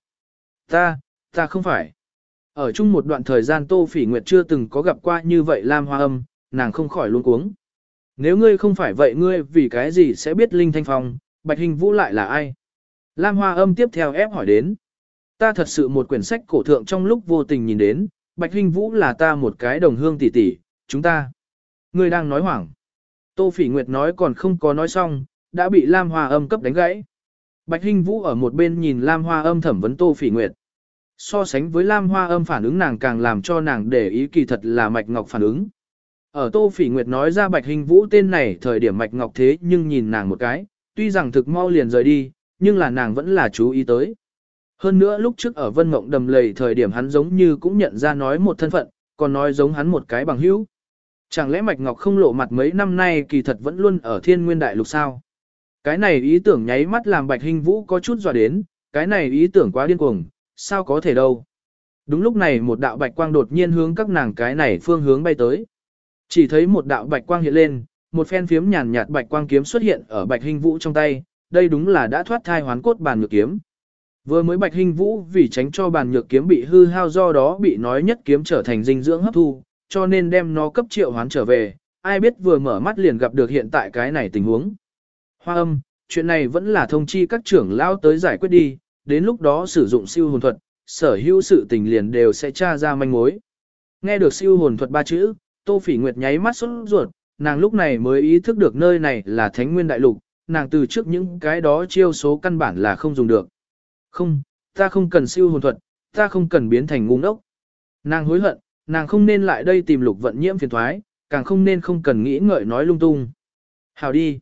Ta, ta không phải. Ở chung một đoạn thời gian Tô Phỉ Nguyệt chưa từng có gặp qua như vậy Lam Hoa Âm, nàng không khỏi luôn cuống. Nếu ngươi không phải vậy ngươi vì cái gì sẽ biết Linh Thanh Phong, Bạch Hình Vũ lại là ai? Lam Hoa Âm tiếp theo ép hỏi đến. Ta thật sự một quyển sách cổ thượng trong lúc vô tình nhìn đến, Bạch Hình Vũ là ta một cái đồng hương tỷ tỷ, chúng ta. Ngươi đang nói hoảng. Tô Phỉ Nguyệt nói còn không có nói xong, đã bị Lam Hoa Âm cấp đánh gãy. Bạch Hinh Vũ ở một bên nhìn Lam Hoa Âm thẩm vấn Tô Phỉ Nguyệt. So sánh với Lam Hoa Âm phản ứng nàng càng làm cho nàng để ý kỳ thật là Mạch Ngọc phản ứng. Ở Tô Phỉ Nguyệt nói ra Bạch hình Vũ tên này thời điểm Mạch Ngọc thế nhưng nhìn nàng một cái, tuy rằng thực mau liền rời đi, nhưng là nàng vẫn là chú ý tới. Hơn nữa lúc trước ở Vân Mộng đầm lầy thời điểm hắn giống như cũng nhận ra nói một thân phận, còn nói giống hắn một cái bằng hữu. Chẳng lẽ Mạch Ngọc không lộ mặt mấy năm nay kỳ thật vẫn luôn ở thiên nguyên đại lục sao? Cái này ý tưởng nháy mắt làm Bạch Hình Vũ có chút dọa đến, cái này ý tưởng quá điên cuồng, sao có thể đâu? Đúng lúc này một đạo bạch quang đột nhiên hướng các nàng cái này phương hướng bay tới. Chỉ thấy một đạo bạch quang hiện lên, một phen phiếm nhàn nhạt bạch quang kiếm xuất hiện ở Bạch Hình Vũ trong tay, đây đúng là đã thoát thai hoán cốt bàn nhược kiếm. Vừa mới Bạch Hình Vũ vì tránh cho bàn nhược kiếm bị hư hao do đó bị nói nhất kiếm trở thành dinh dưỡng hấp thu, cho nên đem nó cấp triệu hoán trở về, ai biết vừa mở mắt liền gặp được hiện tại cái này tình huống. Hoa âm, chuyện này vẫn là thông chi các trưởng lao tới giải quyết đi, đến lúc đó sử dụng siêu hồn thuật, sở hữu sự tình liền đều sẽ tra ra manh mối. Nghe được siêu hồn thuật ba chữ, Tô Phỉ Nguyệt nháy mắt sốt ruột, nàng lúc này mới ý thức được nơi này là Thánh Nguyên Đại Lục, nàng từ trước những cái đó chiêu số căn bản là không dùng được. Không, ta không cần siêu hồn thuật, ta không cần biến thành ngu ngốc. Nàng hối hận, nàng không nên lại đây tìm lục vận nhiễm phiền thoái, càng không nên không cần nghĩ ngợi nói lung tung. Hào đi.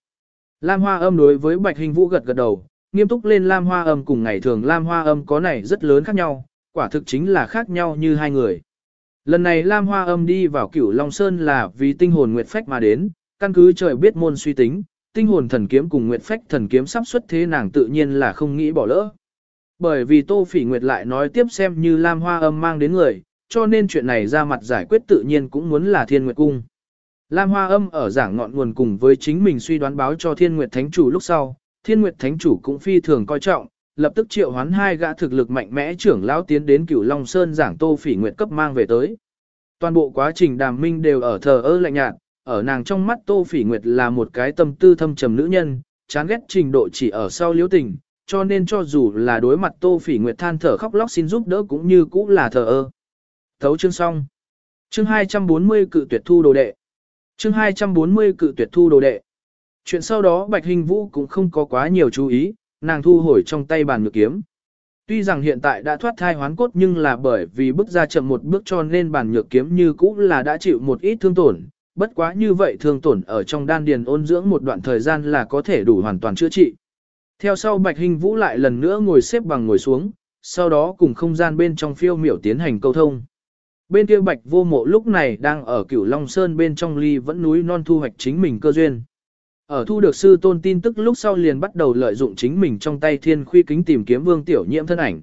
Lam Hoa Âm đối với Bạch Hình Vũ gật gật đầu, nghiêm túc lên Lam Hoa Âm cùng ngày thường Lam Hoa Âm có này rất lớn khác nhau, quả thực chính là khác nhau như hai người. Lần này Lam Hoa Âm đi vào Cửu Long Sơn là vì tinh hồn nguyệt phách mà đến, căn cứ trời biết môn suy tính, tinh hồn thần kiếm cùng nguyệt phách thần kiếm sắp xuất thế nàng tự nhiên là không nghĩ bỏ lỡ. Bởi vì Tô Phỉ Nguyệt lại nói tiếp xem như Lam Hoa Âm mang đến người, cho nên chuyện này ra mặt giải quyết tự nhiên cũng muốn là Thiên Nguyệt Cung. Lam Hoa Âm ở giảng ngọn nguồn cùng với chính mình suy đoán báo cho Thiên Nguyệt Thánh Chủ lúc sau, Thiên Nguyệt Thánh Chủ cũng phi thường coi trọng, lập tức triệu hoán hai gã thực lực mạnh mẽ trưởng lão tiến đến Cửu Long Sơn giảng Tô Phỉ Nguyệt cấp mang về tới. Toàn bộ quá trình đàm minh đều ở thờ ơ lạnh nhạt, ở nàng trong mắt Tô Phỉ Nguyệt là một cái tâm tư thâm trầm nữ nhân, chán ghét trình độ chỉ ở sau liễu tình, cho nên cho dù là đối mặt Tô Phỉ Nguyệt than thở khóc lóc xin giúp đỡ cũng như cũ là thờ ơ. Thấu chương xong. Chương 240 cự tuyệt thu đồ đệ. Chương 240 cự tuyệt thu đồ đệ. Chuyện sau đó Bạch Hình Vũ cũng không có quá nhiều chú ý, nàng thu hồi trong tay bàn nhược kiếm. Tuy rằng hiện tại đã thoát thai hoán cốt nhưng là bởi vì bước ra chậm một bước cho nên bàn nhược kiếm như cũ là đã chịu một ít thương tổn. Bất quá như vậy thương tổn ở trong đan điền ôn dưỡng một đoạn thời gian là có thể đủ hoàn toàn chữa trị. Theo sau Bạch Hình Vũ lại lần nữa ngồi xếp bằng ngồi xuống, sau đó cùng không gian bên trong phiêu miểu tiến hành câu thông. Bên kia bạch vô mộ lúc này đang ở cửu Long Sơn bên trong ly vẫn núi non thu hoạch chính mình cơ duyên. Ở thu được sư tôn tin tức lúc sau liền bắt đầu lợi dụng chính mình trong tay thiên khuy kính tìm kiếm vương tiểu nhiễm thân ảnh.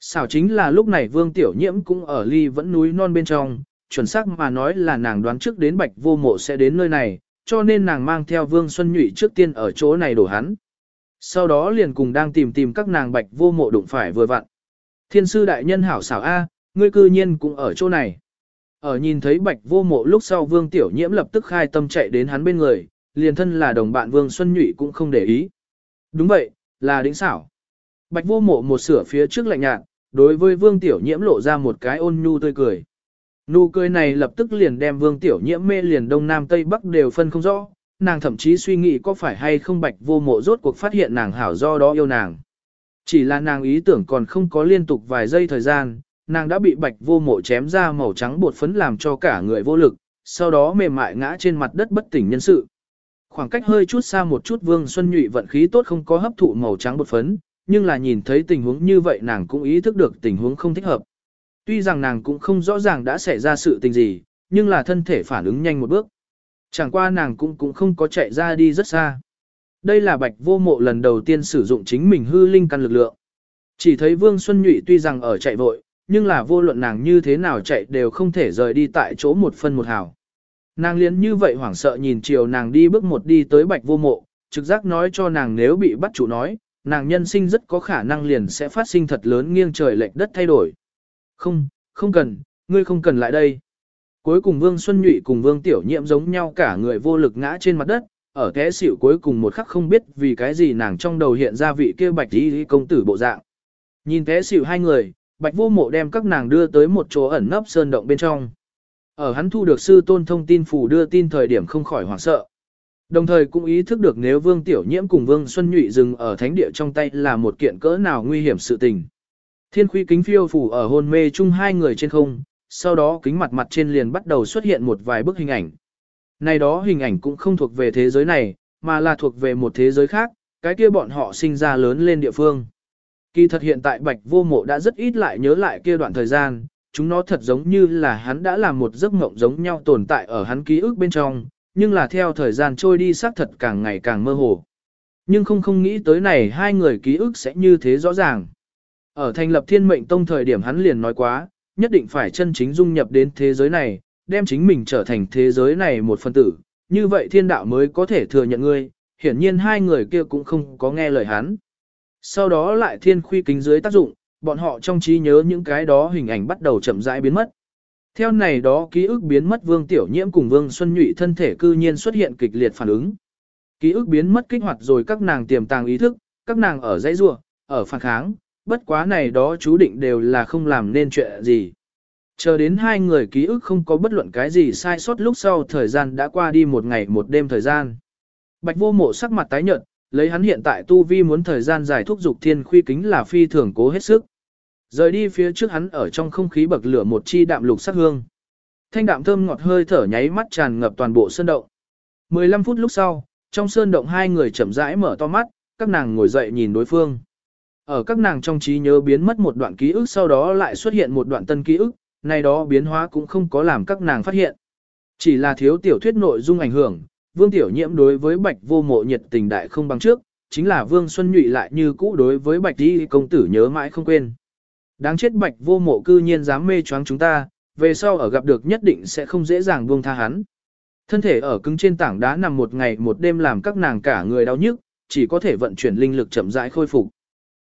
Xảo chính là lúc này vương tiểu nhiễm cũng ở ly vẫn núi non bên trong, chuẩn xác mà nói là nàng đoán trước đến bạch vô mộ sẽ đến nơi này, cho nên nàng mang theo vương xuân nhụy trước tiên ở chỗ này đổ hắn. Sau đó liền cùng đang tìm tìm các nàng bạch vô mộ đụng phải vừa vặn. Thiên sư đại nhân hảo xảo A, ngươi cư nhiên cũng ở chỗ này. Ở nhìn thấy bạch vô mộ lúc sau vương tiểu nhiễm lập tức khai tâm chạy đến hắn bên người, liền thân là đồng bạn vương Xuân Nhụy cũng không để ý. Đúng vậy, là đỉnh xảo. Bạch vô mộ một sửa phía trước lạnh nhạt, đối với vương tiểu nhiễm lộ ra một cái ôn nhu tươi cười. Nụ cười này lập tức liền đem vương tiểu nhiễm mê liền đông nam tây bắc đều phân không rõ, nàng thậm chí suy nghĩ có phải hay không bạch vô mộ rốt cuộc phát hiện nàng hảo do đó yêu nàng. Chỉ là nàng ý tưởng còn không có liên tục vài giây thời gian, nàng đã bị bạch vô mộ chém ra màu trắng bột phấn làm cho cả người vô lực, sau đó mềm mại ngã trên mặt đất bất tỉnh nhân sự. Khoảng cách hơi chút xa một chút Vương Xuân Nhụy vận khí tốt không có hấp thụ màu trắng bột phấn, nhưng là nhìn thấy tình huống như vậy nàng cũng ý thức được tình huống không thích hợp. Tuy rằng nàng cũng không rõ ràng đã xảy ra sự tình gì, nhưng là thân thể phản ứng nhanh một bước. Chẳng qua nàng cũng cũng không có chạy ra đi rất xa. Đây là bạch vô mộ lần đầu tiên sử dụng chính mình hư linh căn lực lượng. Chỉ thấy Vương Xuân Nhụy tuy rằng ở chạy vội, nhưng là vô luận nàng như thế nào chạy đều không thể rời đi tại chỗ một phân một hào. Nàng liền như vậy hoảng sợ nhìn chiều nàng đi bước một đi tới bạch vô mộ, trực giác nói cho nàng nếu bị bắt chủ nói, nàng nhân sinh rất có khả năng liền sẽ phát sinh thật lớn nghiêng trời lệch đất thay đổi. Không, không cần, ngươi không cần lại đây. Cuối cùng Vương Xuân Nhụy cùng Vương Tiểu Nhiệm giống nhau cả người vô lực ngã trên mặt đất, ở thế xỉu cuối cùng một khắc không biết vì cái gì nàng trong đầu hiện ra vị kia bạch đi công tử bộ dạng. Nhìn thế xỉu hai người, bạch vô mộ đem các nàng đưa tới một chỗ ẩn nấp sơn động bên trong. Ở hắn thu được sư tôn thông tin phủ đưa tin thời điểm không khỏi hoảng sợ. Đồng thời cũng ý thức được nếu Vương Tiểu Nhiễm cùng Vương Xuân Nhụy dừng ở thánh địa trong tay là một kiện cỡ nào nguy hiểm sự tình. Thiên khuy kính phiêu phủ ở hôn mê chung hai người trên không, sau đó kính mặt mặt trên liền bắt đầu xuất hiện một vài bức hình ảnh. Này đó hình ảnh cũng không thuộc về thế giới này, mà là thuộc về một thế giới khác, cái kia bọn họ sinh ra lớn lên địa phương. Kỳ thật hiện tại Bạch Vô Mộ đã rất ít lại nhớ lại kia đoạn thời gian, chúng nó thật giống như là hắn đã làm một giấc mộng giống nhau tồn tại ở hắn ký ức bên trong, nhưng là theo thời gian trôi đi xác thật càng ngày càng mơ hồ. Nhưng không không nghĩ tới này hai người ký ức sẽ như thế rõ ràng. Ở thành lập thiên mệnh tông thời điểm hắn liền nói quá, nhất định phải chân chính dung nhập đến thế giới này, đem chính mình trở thành thế giới này một phân tử, như vậy thiên đạo mới có thể thừa nhận ngươi, hiển nhiên hai người kia cũng không có nghe lời hắn. Sau đó lại thiên khuy kính dưới tác dụng, bọn họ trong trí nhớ những cái đó hình ảnh bắt đầu chậm rãi biến mất. Theo này đó ký ức biến mất Vương Tiểu Nhiễm cùng Vương Xuân Nhụy thân thể cư nhiên xuất hiện kịch liệt phản ứng. Ký ức biến mất kích hoạt rồi các nàng tiềm tàng ý thức, các nàng ở dãy rua, ở phản kháng, bất quá này đó chú định đều là không làm nên chuyện gì. Chờ đến hai người ký ức không có bất luận cái gì sai sót lúc sau thời gian đã qua đi một ngày một đêm thời gian. Bạch vô mộ sắc mặt tái nhợt, lấy hắn hiện tại tu vi muốn thời gian dài thúc dục thiên khuy kính là phi thường cố hết sức. Rời đi phía trước hắn ở trong không khí bậc lửa một chi đạm lục sắc hương. Thanh đạm thơm ngọt hơi thở nháy mắt tràn ngập toàn bộ sơn động. 15 phút lúc sau, trong sơn động hai người chậm rãi mở to mắt, các nàng ngồi dậy nhìn đối phương. Ở các nàng trong trí nhớ biến mất một đoạn ký ức sau đó lại xuất hiện một đoạn tân ký ức, này đó biến hóa cũng không có làm các nàng phát hiện. Chỉ là thiếu tiểu thuyết nội dung ảnh hưởng, Vương Tiểu Nhiễm đối với Bạch Vô Mộ nhiệt tình đại không bằng trước, chính là Vương Xuân Nhụy lại như cũ đối với Bạch Di công tử nhớ mãi không quên. Đáng chết Bạch Vô Mộ cư nhiên dám mê choáng chúng ta, về sau ở gặp được nhất định sẽ không dễ dàng buông tha hắn. Thân thể ở cứng trên tảng đá nằm một ngày một đêm làm các nàng cả người đau nhức, chỉ có thể vận chuyển linh lực chậm rãi khôi phục.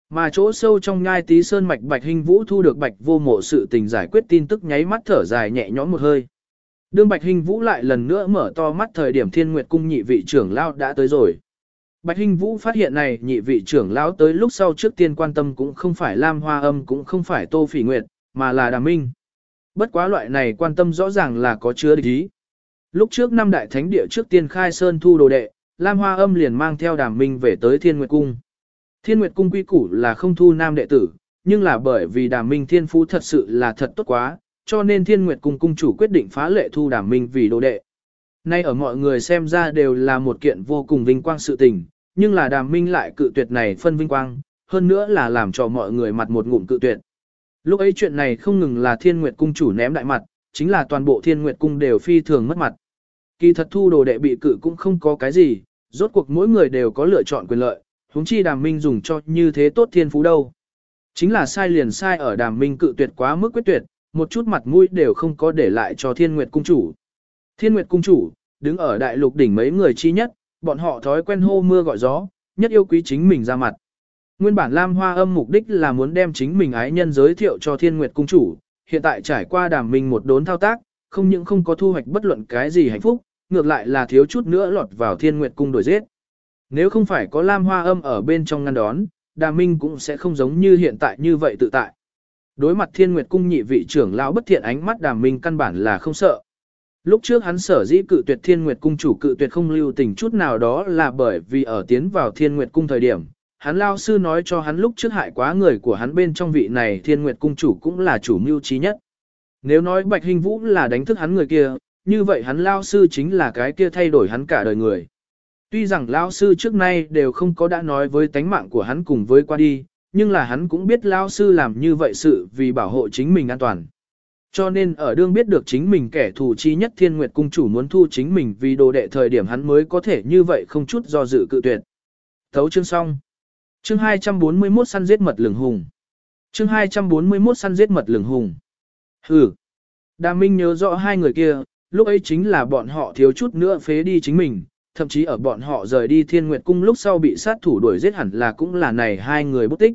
Mà chỗ sâu trong nhai tí sơn mạch bạch hình vũ thu được bạch vô mộ sự tình giải quyết tin tức nháy mắt thở dài nhẹ nhõm một hơi. Đương bạch hình vũ lại lần nữa mở to mắt thời điểm thiên nguyệt cung nhị vị trưởng lao đã tới rồi. Bạch Hinh vũ phát hiện này nhị vị trưởng lão tới lúc sau trước tiên quan tâm cũng không phải Lam Hoa Âm cũng không phải Tô Phỉ Nguyệt, mà là Đàm Minh. Bất quá loại này quan tâm rõ ràng là có chứa địch ý. Lúc trước năm đại thánh địa trước tiên khai sơn thu đồ đệ, Lam Hoa Âm liền mang theo Đàm Minh về tới Thiên Nguyệt Cung. Thiên Nguyệt Cung quy củ là không thu nam đệ tử, nhưng là bởi vì Đàm Minh Thiên Phú thật sự là thật tốt quá, cho nên Thiên Nguyệt Cung cung chủ quyết định phá lệ thu Đàm Minh vì đồ đệ. Nay ở mọi người xem ra đều là một kiện vô cùng vinh quang sự tình, nhưng là Đàm Minh lại cự tuyệt này phân vinh quang, hơn nữa là làm cho mọi người mặt một ngụm cự tuyệt. Lúc ấy chuyện này không ngừng là Thiên Nguyệt Cung chủ ném đại mặt, chính là toàn bộ Thiên Nguyệt Cung đều phi thường mất mặt. Kỳ thật thu đồ đệ bị cự cũng không có cái gì, rốt cuộc mỗi người đều có lựa chọn quyền lợi, huống chi đàm minh dùng cho như thế tốt thiên phú đâu. Chính là sai liền sai ở đàm minh cự tuyệt quá mức quyết tuyệt, một chút mặt mũi đều không có để lại cho thiên nguyệt cung chủ. Thiên nguyệt cung chủ, đứng ở đại lục đỉnh mấy người chi nhất, bọn họ thói quen hô mưa gọi gió, nhất yêu quý chính mình ra mặt. Nguyên bản Lam Hoa âm mục đích là muốn đem chính mình ái nhân giới thiệu cho thiên nguyệt cung chủ, hiện tại trải qua đàm minh một đốn thao tác, không những không có thu hoạch bất luận cái gì hạnh phúc, ngược lại là thiếu chút nữa lọt vào thiên nguyệt cung đuổi giết. Nếu không phải có Lam Hoa Âm ở bên trong ngăn đón, Đàm Minh cũng sẽ không giống như hiện tại như vậy tự tại. đối mặt thiên nguyệt cung nhị vị trưởng lão bất thiện ánh mắt đàm minh căn bản là không sợ. Lúc trước hắn sở dĩ cự tuyệt thiên nguyệt cung chủ cự tuyệt không lưu tình chút nào đó là bởi vì ở tiến vào thiên nguyệt cung thời điểm, hắn lao sư nói cho hắn lúc trước hại quá người của hắn bên trong vị này thiên nguyệt cung chủ cũng là chủ mưu trí nhất. Nếu nói bạch hình vũ là đánh thức hắn người kia, như vậy hắn lao sư chính là cái kia thay đổi hắn cả đời người. Tuy rằng lao sư trước nay đều không có đã nói với tánh mạng của hắn cùng với qua đi, nhưng là hắn cũng biết lao sư làm như vậy sự vì bảo hộ chính mình an toàn. Cho nên ở đương biết được chính mình kẻ thù chi nhất thiên nguyệt cung chủ muốn thu chính mình vì đồ đệ thời điểm hắn mới có thể như vậy không chút do dự cự tuyệt. Thấu chương xong. Chương 241 săn giết mật lửng hùng. Chương 241 săn giết mật lửng hùng. Hừ. Đà Minh nhớ rõ hai người kia, lúc ấy chính là bọn họ thiếu chút nữa phế đi chính mình, thậm chí ở bọn họ rời đi thiên nguyệt cung lúc sau bị sát thủ đuổi giết hẳn là cũng là này hai người bất tích.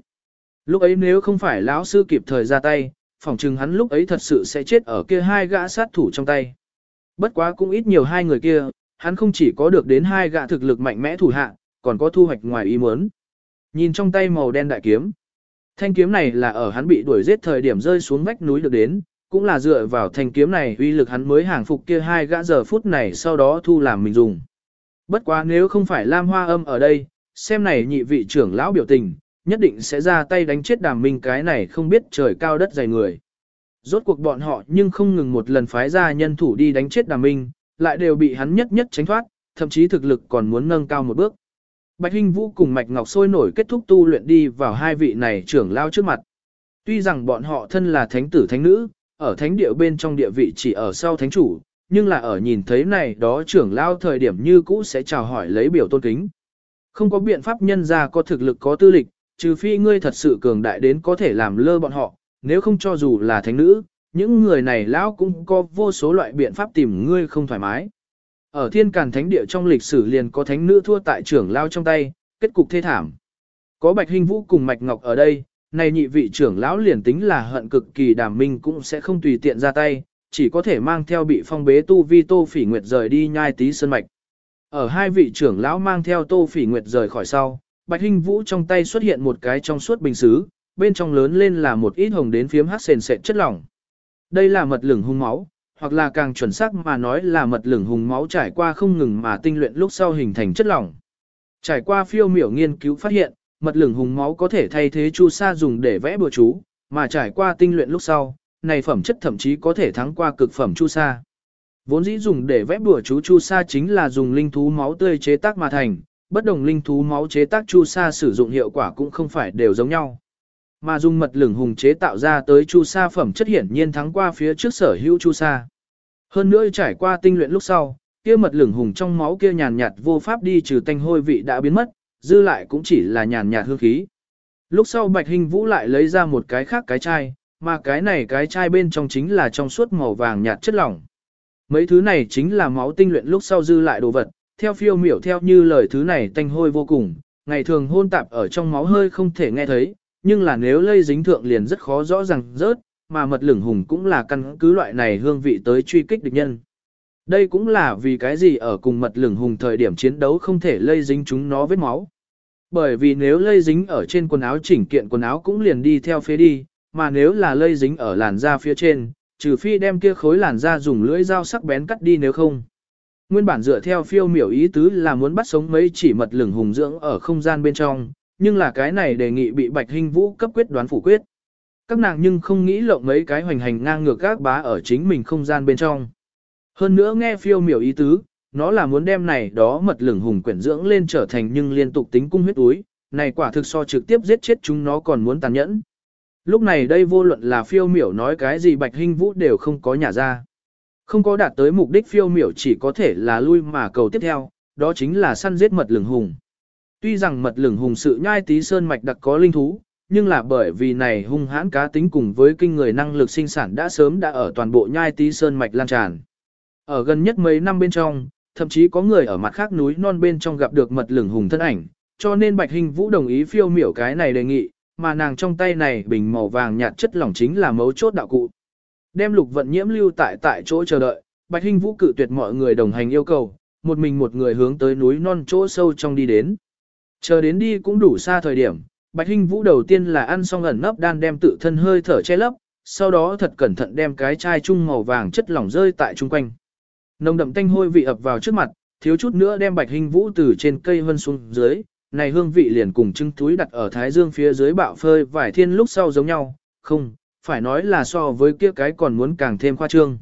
Lúc ấy nếu không phải lão sư kịp thời ra tay, phỏng chừng hắn lúc ấy thật sự sẽ chết ở kia hai gã sát thủ trong tay. Bất quá cũng ít nhiều hai người kia, hắn không chỉ có được đến hai gã thực lực mạnh mẽ thủ hạ, còn có thu hoạch ngoài ý muốn. Nhìn trong tay màu đen đại kiếm. Thanh kiếm này là ở hắn bị đuổi giết thời điểm rơi xuống vách núi được đến, cũng là dựa vào thanh kiếm này uy lực hắn mới hàng phục kia hai gã giờ phút này sau đó thu làm mình dùng. Bất quá nếu không phải Lam Hoa Âm ở đây, xem này nhị vị trưởng lão biểu tình, nhất định sẽ ra tay đánh chết đàm minh cái này không biết trời cao đất dày người. Rốt cuộc bọn họ nhưng không ngừng một lần phái ra nhân thủ đi đánh chết đàm minh, lại đều bị hắn nhất nhất tránh thoát, thậm chí thực lực còn muốn nâng cao một bước. Bạch Hinh Vũ cùng Mạch Ngọc sôi nổi kết thúc tu luyện đi vào hai vị này trưởng lao trước mặt. Tuy rằng bọn họ thân là thánh tử thánh nữ, ở thánh địa bên trong địa vị chỉ ở sau thánh chủ, nhưng là ở nhìn thấy này đó trưởng lao thời điểm như cũ sẽ chào hỏi lấy biểu tôn kính. Không có biện pháp nhân ra có thực lực có tư lịch, trừ phi ngươi thật sự cường đại đến có thể làm lơ bọn họ, nếu không cho dù là thánh nữ, những người này lão cũng có vô số loại biện pháp tìm ngươi không thoải mái. Ở thiên càn thánh địa trong lịch sử liền có thánh nữ thua tại trưởng lao trong tay, kết cục thê thảm. Có bạch hình vũ cùng mạch ngọc ở đây, này nhị vị trưởng lão liền tính là hận cực kỳ đàm minh cũng sẽ không tùy tiện ra tay, chỉ có thể mang theo bị phong bế tu vi tô phỉ nguyệt rời đi nhai tí sơn mạch. Ở hai vị trưởng lão mang theo tô phỉ nguyệt rời khỏi sau, bạch Hinh vũ trong tay xuất hiện một cái trong suốt bình xứ, bên trong lớn lên là một ít hồng đến phiếm hát sền sệt chất lỏng. Đây là mật lửng hung máu, hoặc là càng chuẩn xác mà nói là mật lửng hùng máu trải qua không ngừng mà tinh luyện lúc sau hình thành chất lỏng. Trải qua phiêu miểu nghiên cứu phát hiện, mật lửng hùng máu có thể thay thế chu sa dùng để vẽ bừa chú, mà trải qua tinh luyện lúc sau, này phẩm chất thậm chí có thể thắng qua cực phẩm chu sa. Vốn dĩ dùng để vẽ bừa chú chu sa chính là dùng linh thú máu tươi chế tác mà thành, bất đồng linh thú máu chế tác chu sa sử dụng hiệu quả cũng không phải đều giống nhau. Mà dùng mật lửng hùng chế tạo ra tới chu sa phẩm chất hiển nhiên thắng qua phía trước sở hữu chu sa. Hơn nữa trải qua tinh luyện lúc sau, kia mật lửng hùng trong máu kia nhàn nhạt vô pháp đi trừ tanh hôi vị đã biến mất, dư lại cũng chỉ là nhàn nhạt hương khí. Lúc sau Bạch Hình Vũ lại lấy ra một cái khác cái chai, mà cái này cái chai bên trong chính là trong suốt màu vàng nhạt chất lỏng. Mấy thứ này chính là máu tinh luyện lúc sau dư lại đồ vật, theo phiêu miểu theo như lời thứ này tanh hôi vô cùng, ngày thường hôn tạp ở trong máu hơi không thể nghe thấy, nhưng là nếu lây dính thượng liền rất khó rõ ràng rớt, mà mật lửng hùng cũng là căn cứ loại này hương vị tới truy kích địch nhân. Đây cũng là vì cái gì ở cùng mật lửng hùng thời điểm chiến đấu không thể lây dính chúng nó vết máu. Bởi vì nếu lây dính ở trên quần áo chỉnh kiện quần áo cũng liền đi theo phía đi, mà nếu là lây dính ở làn da phía trên, trừ phi đem kia khối làn da dùng lưỡi dao sắc bén cắt đi nếu không. Nguyên bản dựa theo phiêu miểu ý tứ là muốn bắt sống mấy chỉ mật lửng hùng dưỡng ở không gian bên trong, nhưng là cái này đề nghị bị Bạch Hinh Vũ cấp quyết đoán phủ quyết. Các nàng nhưng không nghĩ lộng mấy cái hoành hành ngang ngược các bá ở chính mình không gian bên trong. Hơn nữa nghe phiêu miểu ý tứ, nó là muốn đem này đó mật lửng hùng quyển dưỡng lên trở thành nhưng liên tục tính cung huyết túi, này quả thực so trực tiếp giết chết chúng nó còn muốn tàn nhẫn. Lúc này đây vô luận là phiêu miểu nói cái gì Bạch Hinh Vũ đều không có nhả ra. Không có đạt tới mục đích phiêu miểu chỉ có thể là lui mà cầu tiếp theo, đó chính là săn giết mật lửng hùng. Tuy rằng mật lửng hùng sự nhai tí sơn mạch đặc có linh thú, nhưng là bởi vì này hung hãn cá tính cùng với kinh người năng lực sinh sản đã sớm đã ở toàn bộ nhai tí sơn mạch lan tràn. Ở gần nhất mấy năm bên trong, thậm chí có người ở mặt khác núi non bên trong gặp được mật lửng hùng thân ảnh, cho nên Bạch Hình Vũ đồng ý phiêu miểu cái này đề nghị, mà nàng trong tay này bình màu vàng nhạt chất lỏng chính là mấu chốt đạo cụ. Đem lục vận nhiễm lưu tại tại chỗ chờ đợi, Bạch hinh Vũ cự tuyệt mọi người đồng hành yêu cầu, một mình một người hướng tới núi non chỗ sâu trong đi đến. Chờ đến đi cũng đủ xa thời điểm, Bạch Hinh Vũ đầu tiên là ăn xong ẩn nấp đan đem tự thân hơi thở che lấp, sau đó thật cẩn thận đem cái chai chung màu vàng chất lỏng rơi tại chung quanh. Nồng đậm tanh hôi vị ập vào trước mặt, thiếu chút nữa đem Bạch Hinh Vũ từ trên cây vân xuống dưới, này hương vị liền cùng trứng túi đặt ở thái dương phía dưới bạo phơi vài thiên lúc sau giống nhau, không, phải nói là so với kia cái còn muốn càng thêm khoa trương.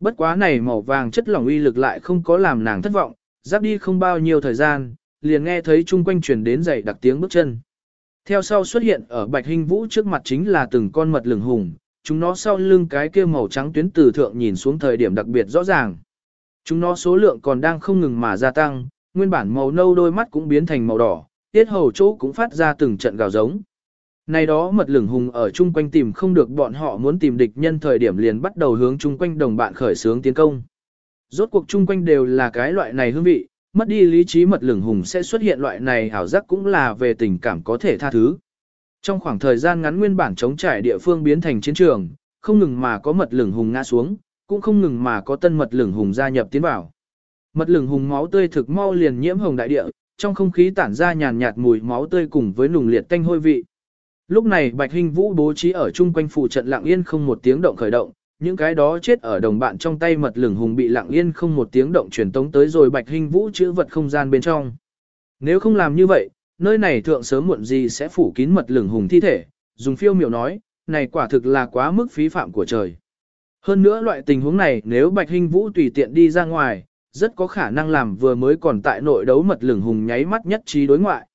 Bất quá này màu vàng chất lỏng uy lực lại không có làm nàng thất vọng, giáp đi không bao nhiêu thời gian, liền nghe thấy chung quanh truyền đến dày đặc tiếng bước chân. Theo sau xuất hiện ở bạch hình vũ trước mặt chính là từng con mật lửng hùng, chúng nó sau lưng cái kia màu trắng tuyến từ thượng nhìn xuống thời điểm đặc biệt rõ ràng. Chúng nó số lượng còn đang không ngừng mà gia tăng, nguyên bản màu nâu đôi mắt cũng biến thành màu đỏ, tiết hầu chỗ cũng phát ra từng trận gào giống. Này đó mật lửng hùng ở chung quanh tìm không được bọn họ muốn tìm địch nhân thời điểm liền bắt đầu hướng chung quanh đồng bạn khởi xướng tiến công. Rốt cuộc chung quanh đều là cái loại này hương vị, mất đi lý trí mật lửng hùng sẽ xuất hiện loại này hảo giác cũng là về tình cảm có thể tha thứ. Trong khoảng thời gian ngắn nguyên bản chống trải địa phương biến thành chiến trường, không ngừng mà có mật lửng hùng ngã xuống, cũng không ngừng mà có tân mật lửng hùng gia nhập tiến vào. Mật lửng hùng máu tươi thực mau liền nhiễm hồng đại địa, trong không khí tản ra nhàn nhạt mùi máu tươi cùng với nùng liệt tanh hôi vị. Lúc này Bạch Hinh Vũ bố trí ở chung quanh phụ trận lặng yên không một tiếng động khởi động, những cái đó chết ở đồng bạn trong tay mật lửng hùng bị lặng yên không một tiếng động truyền tống tới rồi Bạch Hinh Vũ chữ vật không gian bên trong. Nếu không làm như vậy, nơi này thượng sớm muộn gì sẽ phủ kín mật lửng hùng thi thể, dùng phiêu miểu nói, này quả thực là quá mức phí phạm của trời. Hơn nữa loại tình huống này nếu Bạch Hinh Vũ tùy tiện đi ra ngoài, rất có khả năng làm vừa mới còn tại nội đấu mật lửng hùng nháy mắt nhất trí đối ngoại.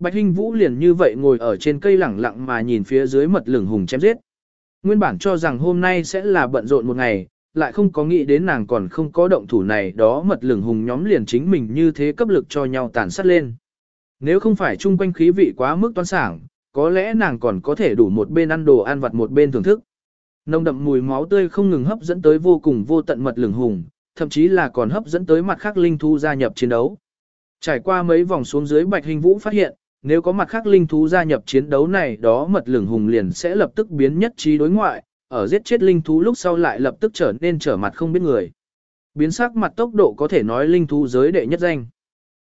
Bạch Hinh Vũ liền như vậy ngồi ở trên cây lẳng lặng mà nhìn phía dưới mật lửng hùng chém giết. Nguyên bản cho rằng hôm nay sẽ là bận rộn một ngày, lại không có nghĩ đến nàng còn không có động thủ này đó mật lửng hùng nhóm liền chính mình như thế cấp lực cho nhau tàn sát lên. Nếu không phải chung quanh khí vị quá mức toan sảng, có lẽ nàng còn có thể đủ một bên ăn đồ ăn vặt một bên thưởng thức. Nồng đậm mùi máu tươi không ngừng hấp dẫn tới vô cùng vô tận mật lửng hùng, thậm chí là còn hấp dẫn tới mặt khác linh thu gia nhập chiến đấu. Trải qua mấy vòng xuống dưới Bạch Hình Vũ phát hiện, nếu có mặt khác linh thú gia nhập chiến đấu này đó mật lửng hùng liền sẽ lập tức biến nhất trí đối ngoại, ở giết chết linh thú lúc sau lại lập tức trở nên trở mặt không biết người. Biến sắc mặt tốc độ có thể nói linh thú giới đệ nhất danh.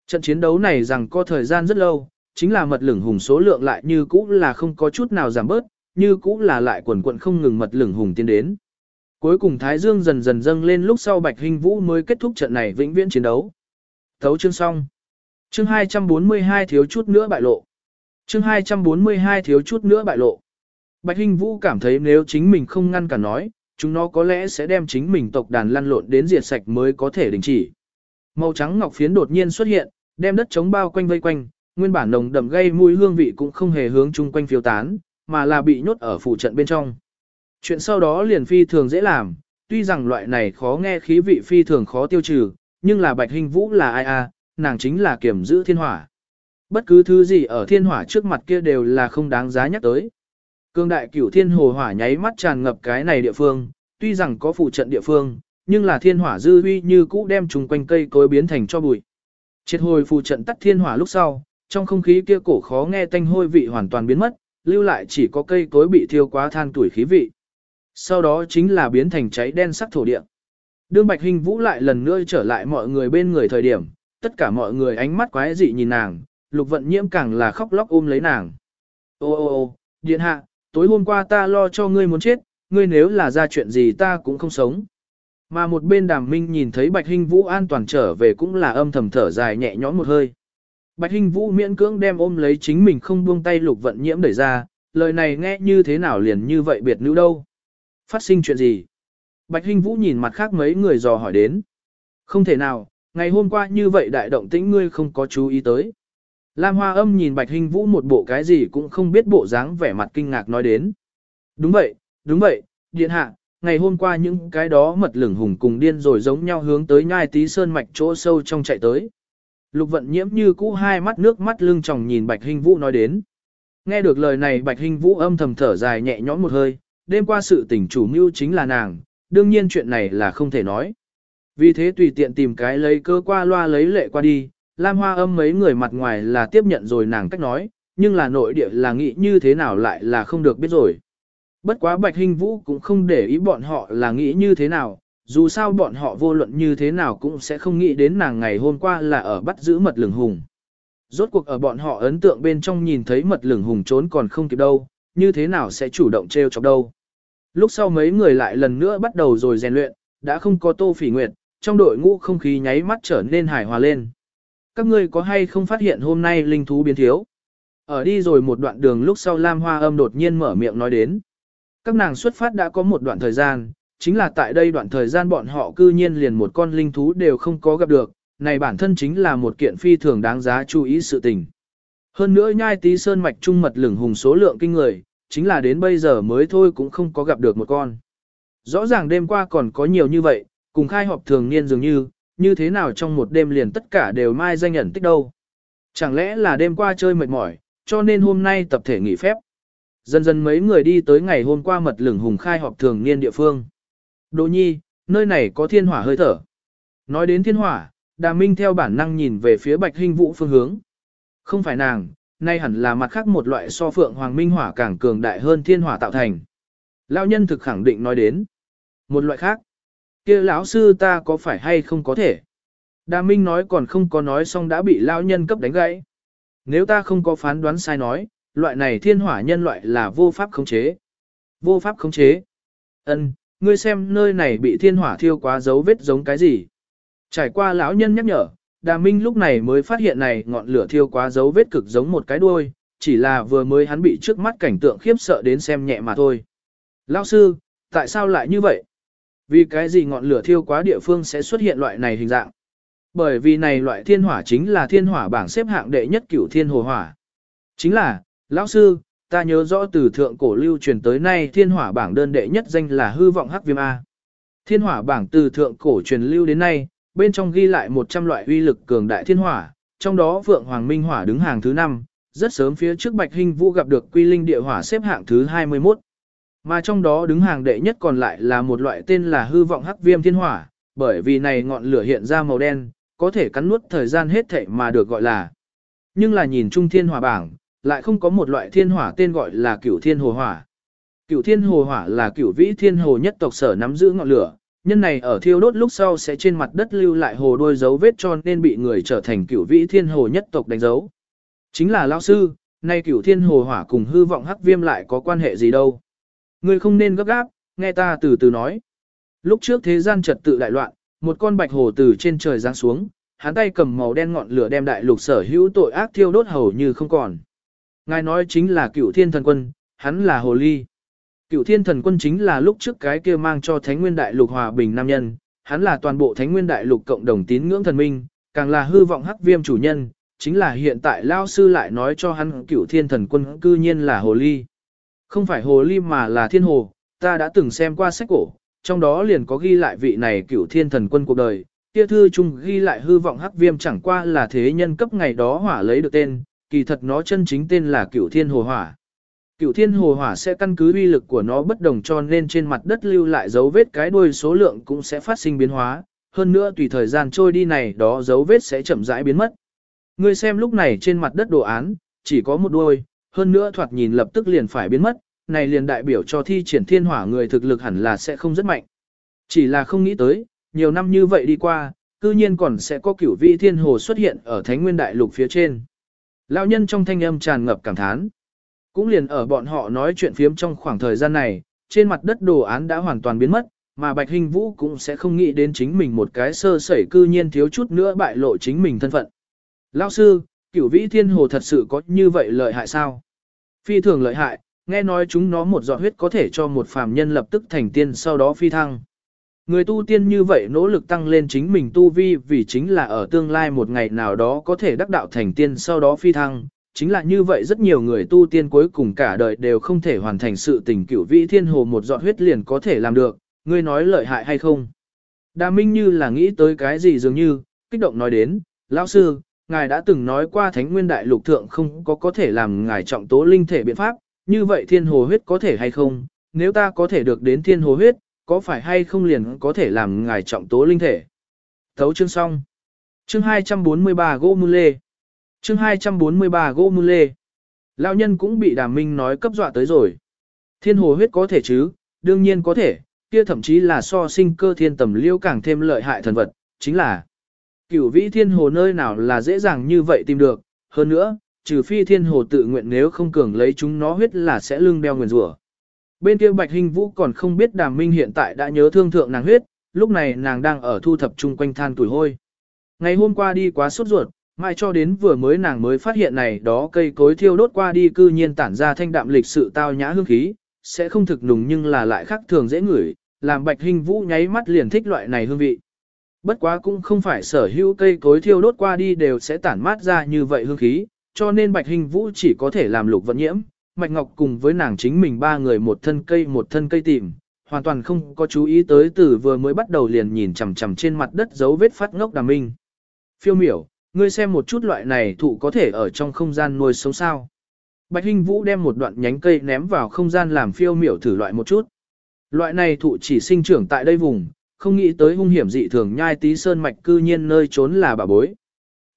Trận chiến đấu này rằng có thời gian rất lâu, chính là mật lửng hùng số lượng lại như cũ là không có chút nào giảm bớt, như cũ là lại quần quận không ngừng mật lửng hùng tiến đến. Cuối cùng Thái Dương dần dần dâng lên lúc sau Bạch Hình Vũ mới kết thúc trận này vĩnh viễn chiến đấu. Thấu chương xong. Chương 242 thiếu chút nữa bại lộ. Chương 242 thiếu chút nữa bại lộ. Bạch Hinh Vũ cảm thấy nếu chính mình không ngăn cả nói, chúng nó có lẽ sẽ đem chính mình tộc đàn lăn lộn đến diệt sạch mới có thể đình chỉ. Màu trắng ngọc phiến đột nhiên xuất hiện, đem đất chống bao quanh vây quanh, nguyên bản nồng đậm gây mùi hương vị cũng không hề hướng chung quanh phiêu tán, mà là bị nhốt ở phủ trận bên trong. Chuyện sau đó liền phi thường dễ làm, tuy rằng loại này khó nghe khí vị phi thường khó tiêu trừ, nhưng là Bạch Hinh Vũ là ai a, nàng chính là kiểm giữ thiên hỏa. Bất cứ thứ gì ở thiên hỏa trước mặt kia đều là không đáng giá nhắc tới. Cương đại cửu thiên hồ hỏa nháy mắt tràn ngập cái này địa phương, tuy rằng có phụ trận địa phương, nhưng là thiên hỏa dư huy như cũ đem chung quanh cây cối biến thành cho bụi. Triệt hồi phụ trận tắt thiên hỏa lúc sau, trong không khí kia cổ khó nghe tanh hôi vị hoàn toàn biến mất, lưu lại chỉ có cây cối bị thiêu quá than tuổi khí vị. Sau đó chính là biến thành cháy đen sắc thổ địa. Đương Bạch Hình Vũ lại lần nữa trở lại mọi người bên người thời điểm, tất cả mọi người ánh mắt quái dị nhìn nàng, lục vận nhiễm càng là khóc lóc ôm lấy nàng. Ô ô ô, điện hạ, tối hôm qua ta lo cho ngươi muốn chết, ngươi nếu là ra chuyện gì ta cũng không sống. Mà một bên đàm minh nhìn thấy Bạch hình Vũ an toàn trở về cũng là âm thầm thở dài nhẹ nhõm một hơi. Bạch hình Vũ miễn cưỡng đem ôm lấy chính mình không buông tay lục vận nhiễm đẩy ra, lời này nghe như thế nào liền như vậy biệt nữ đâu. Phát sinh chuyện gì? Bạch hình Vũ nhìn mặt khác mấy người dò hỏi đến. Không thể nào, ngày hôm qua như vậy đại động tĩnh ngươi không có chú ý tới. Lam Hoa âm nhìn Bạch Hình Vũ một bộ cái gì cũng không biết bộ dáng vẻ mặt kinh ngạc nói đến. Đúng vậy, đúng vậy, điện hạ, ngày hôm qua những cái đó mật lửng hùng cùng điên rồi giống nhau hướng tới nhai tí sơn mạch chỗ sâu trong chạy tới. Lục vận nhiễm như cũ hai mắt nước mắt lưng tròng nhìn Bạch Hình Vũ nói đến. Nghe được lời này Bạch Hình Vũ âm thầm thở dài nhẹ nhõm một hơi, đêm qua sự tình chủ mưu chính là nàng, đương nhiên chuyện này là không thể nói. Vì thế tùy tiện tìm cái lấy cơ qua loa lấy lệ qua đi, Lam Hoa âm mấy người mặt ngoài là tiếp nhận rồi nàng cách nói, nhưng là nội địa là nghĩ như thế nào lại là không được biết rồi. Bất quá Bạch Hinh Vũ cũng không để ý bọn họ là nghĩ như thế nào, dù sao bọn họ vô luận như thế nào cũng sẽ không nghĩ đến nàng ngày hôm qua là ở bắt giữ mật lửng hùng. Rốt cuộc ở bọn họ ấn tượng bên trong nhìn thấy mật lửng hùng trốn còn không kịp đâu, như thế nào sẽ chủ động treo chọc đâu. Lúc sau mấy người lại lần nữa bắt đầu rồi rèn luyện, đã không có tô phỉ nguyệt, trong đội ngũ không khí nháy mắt trở nên hài hòa lên. Các ngươi có hay không phát hiện hôm nay linh thú biến thiếu? Ở đi rồi một đoạn đường lúc sau Lam Hoa âm đột nhiên mở miệng nói đến. Các nàng xuất phát đã có một đoạn thời gian, chính là tại đây đoạn thời gian bọn họ cư nhiên liền một con linh thú đều không có gặp được, này bản thân chính là một kiện phi thường đáng giá chú ý sự tình. Hơn nữa nhai tí sơn mạch trung mật lửng hùng số lượng kinh người, chính là đến bây giờ mới thôi cũng không có gặp được một con. Rõ ràng đêm qua còn có nhiều như vậy, cùng khai họp thường niên dường như, như thế nào trong một đêm liền tất cả đều mai danh nhận tích đâu. Chẳng lẽ là đêm qua chơi mệt mỏi, cho nên hôm nay tập thể nghỉ phép. Dần dần mấy người đi tới ngày hôm qua mật lửng hùng khai họp thường niên địa phương. Đỗ nhi, nơi này có thiên hỏa hơi thở. Nói đến thiên hỏa, Đà Minh theo bản năng nhìn về phía Bạch hình Vũ phương hướng. Không phải nàng, nay hẳn là mặt khác một loại so phượng hoàng minh hỏa càng cường đại hơn thiên hỏa tạo thành. Lão nhân thực khẳng định nói đến. Một loại khác kia lão sư ta có phải hay không có thể? Đà Minh nói còn không có nói xong đã bị lão nhân cấp đánh gãy. Nếu ta không có phán đoán sai nói, loại này thiên hỏa nhân loại là vô pháp khống chế. Vô pháp khống chế. Ân, ngươi xem nơi này bị thiên hỏa thiêu quá dấu vết giống cái gì? Trải qua lão nhân nhắc nhở, Đà Minh lúc này mới phát hiện này ngọn lửa thiêu quá dấu vết cực giống một cái đuôi, chỉ là vừa mới hắn bị trước mắt cảnh tượng khiếp sợ đến xem nhẹ mà thôi. Lão sư, tại sao lại như vậy? Vì cái gì ngọn lửa thiêu quá địa phương sẽ xuất hiện loại này hình dạng? Bởi vì này loại thiên hỏa chính là thiên hỏa bảng xếp hạng đệ nhất cửu thiên hồ hỏa. Chính là, lão sư, ta nhớ rõ từ thượng cổ lưu truyền tới nay thiên hỏa bảng đơn đệ nhất danh là hư vọng hắc viêm A. Thiên hỏa bảng từ thượng cổ truyền lưu đến nay, bên trong ghi lại 100 loại uy lực cường đại thiên hỏa, trong đó Vượng Hoàng Minh Hỏa đứng hàng thứ 5, rất sớm phía trước Bạch Hinh Vũ gặp được Quy Linh Địa Hỏa xếp hạng thứ 21. Mà trong đó đứng hàng đệ nhất còn lại là một loại tên là hư vọng hắc viêm thiên hỏa, bởi vì này ngọn lửa hiện ra màu đen, có thể cắn nuốt thời gian hết thảy mà được gọi là. Nhưng là nhìn trung thiên hỏa bảng, lại không có một loại thiên hỏa tên gọi là cửu thiên hồ hỏa. Cửu thiên hồ hỏa là cửu vĩ thiên hồ nhất tộc sở nắm giữ ngọn lửa, nhân này ở thiêu đốt lúc sau sẽ trên mặt đất lưu lại hồ đôi dấu vết cho nên bị người trở thành cửu vĩ thiên hồ nhất tộc đánh dấu. Chính là lão sư, nay cửu thiên hồ hỏa cùng hư vọng hắc viêm lại có quan hệ gì đâu. Ngươi không nên gấp gáp, nghe ta từ từ nói. Lúc trước thế gian trật tự đại loạn, một con bạch hồ từ trên trời giáng xuống, hắn tay cầm màu đen ngọn lửa đem đại lục sở hữu tội ác thiêu đốt hầu như không còn. Ngài nói chính là cựu thiên thần quân, hắn là hồ ly. Cựu thiên thần quân chính là lúc trước cái kia mang cho Thánh Nguyên Đại Lục hòa bình nam nhân, hắn là toàn bộ Thánh Nguyên Đại Lục cộng đồng tín ngưỡng thần minh, càng là hư vọng hắc viêm chủ nhân, chính là hiện tại Lao Sư lại nói cho hắn cựu thiên thần quân cư nhiên là hồ ly. Không phải hồ ly mà là thiên hồ, ta đã từng xem qua sách cổ, trong đó liền có ghi lại vị này cựu thiên thần quân cuộc đời, kia thư chung ghi lại hư vọng hắc viêm chẳng qua là thế nhân cấp ngày đó hỏa lấy được tên, kỳ thật nó chân chính tên là cựu thiên hồ hỏa. Cửu thiên hồ hỏa sẽ căn cứ uy lực của nó bất đồng cho nên trên mặt đất lưu lại dấu vết cái đuôi số lượng cũng sẽ phát sinh biến hóa, hơn nữa tùy thời gian trôi đi này đó dấu vết sẽ chậm rãi biến mất. Ngươi xem lúc này trên mặt đất đồ án, chỉ có một đuôi, hơn nữa thoạt nhìn lập tức liền phải biến mất, này liền đại biểu cho thi triển thiên hỏa người thực lực hẳn là sẽ không rất mạnh. Chỉ là không nghĩ tới, nhiều năm như vậy đi qua, cư nhiên còn sẽ có cửu vị thiên hồ xuất hiện ở Thánh Nguyên Đại Lục phía trên. Lão nhân trong thanh âm tràn ngập cảm thán. Cũng liền ở bọn họ nói chuyện phiếm trong khoảng thời gian này, trên mặt đất đồ án đã hoàn toàn biến mất, mà Bạch Hình Vũ cũng sẽ không nghĩ đến chính mình một cái sơ sẩy cư nhiên thiếu chút nữa bại lộ chính mình thân phận. Lão sư, cửu vĩ thiên hồ thật sự có như vậy lợi hại sao? Phi thường lợi hại, nghe nói chúng nó một giọt huyết có thể cho một phàm nhân lập tức thành tiên sau đó phi thăng. Người tu tiên như vậy nỗ lực tăng lên chính mình tu vi vì chính là ở tương lai một ngày nào đó có thể đắc đạo thành tiên sau đó phi thăng, chính là như vậy rất nhiều người tu tiên cuối cùng cả đời đều không thể hoàn thành sự tình cửu vĩ thiên hồ một giọt huyết liền có thể làm được, ngươi nói lợi hại hay không? Đà Minh như là nghĩ tới cái gì dường như, kích động nói đến, lão sư, ngài đã từng nói qua thánh nguyên đại lục thượng không có có thể làm ngài trọng tố linh thể biện pháp, như vậy thiên hồ huyết có thể hay không? Nếu ta có thể được đến thiên hồ huyết, có phải hay không liền có thể làm ngài trọng tố linh thể? Thấu chương xong. Chương 243 Gỗ Mưu Lê chương 243 gỗ mưu lê. Lão nhân cũng bị đàm minh nói cấp dọa tới rồi. Thiên hồ huyết có thể chứ, đương nhiên có thể, kia thậm chí là so sinh cơ thiên tầm liêu càng thêm lợi hại thần vật, chính là cửu vĩ thiên hồ nơi nào là dễ dàng như vậy tìm được, Hơn nữa, trừ phi thiên hồ tự nguyện nếu không cường lấy chúng nó huyết là sẽ lưng đeo nguyền rủa. Bên kia Bạch Hình Vũ còn không biết Đàm Minh hiện tại đã nhớ thương thượng nàng huyết, lúc này nàng đang ở thu thập chung quanh than tuổi hôi. Ngày hôm qua đi quá sốt ruột, mai cho đến vừa mới nàng mới phát hiện này đó cây cối thiêu đốt qua đi cư nhiên tản ra thanh đạm lịch sự tao nhã hương khí, sẽ không thực nùng nhưng là lại khác thường dễ ngửi, làm Bạch Hình Vũ nháy mắt liền thích loại này hương vị. Bất quá cũng không phải sở hữu cây cối thiêu đốt qua đi đều sẽ tản mát ra như vậy hương khí, cho nên Bạch Hình Vũ chỉ có thể làm lục vận nhiễm, Mạch Ngọc cùng với nàng chính mình ba người một thân cây một thân cây tìm, hoàn toàn không có chú ý tới từ vừa mới bắt đầu liền nhìn chằm chằm trên mặt đất dấu vết phát ngốc đàm minh. Phiêu miểu, ngươi xem một chút loại này thụ có thể ở trong không gian nuôi sống sao. Bạch Hinh Vũ đem một đoạn nhánh cây ném vào không gian làm phiêu miểu thử loại một chút. Loại này thụ chỉ sinh trưởng tại đây vùng, không nghĩ tới hung hiểm dị thường nhai tí sơn mạch cư nhiên nơi trốn là bà bối.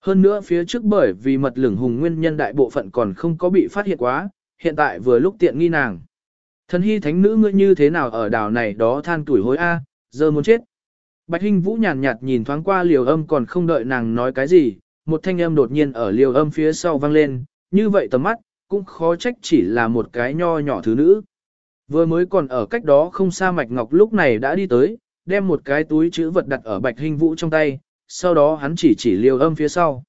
Hơn nữa phía trước bởi vì mật lửng hùng nguyên nhân đại bộ phận còn không có bị phát hiện quá, hiện tại vừa lúc tiện nghi nàng. Thần hy thánh nữ ngươi như thế nào ở đảo này đó than tuổi hối A, giờ muốn chết. Bạch Hinh Vũ nhàn nhạt nhìn thoáng qua liều âm còn không đợi nàng nói cái gì, một thanh âm đột nhiên ở liều âm phía sau vang lên, như vậy tầm mắt, cũng khó trách chỉ là một cái nho nhỏ thứ nữ. Vừa mới còn ở cách đó không xa Mạch Ngọc lúc này đã đi tới, đem một cái túi chữ vật đặt ở Bạch hình Vũ trong tay, sau đó hắn chỉ chỉ liều âm phía sau.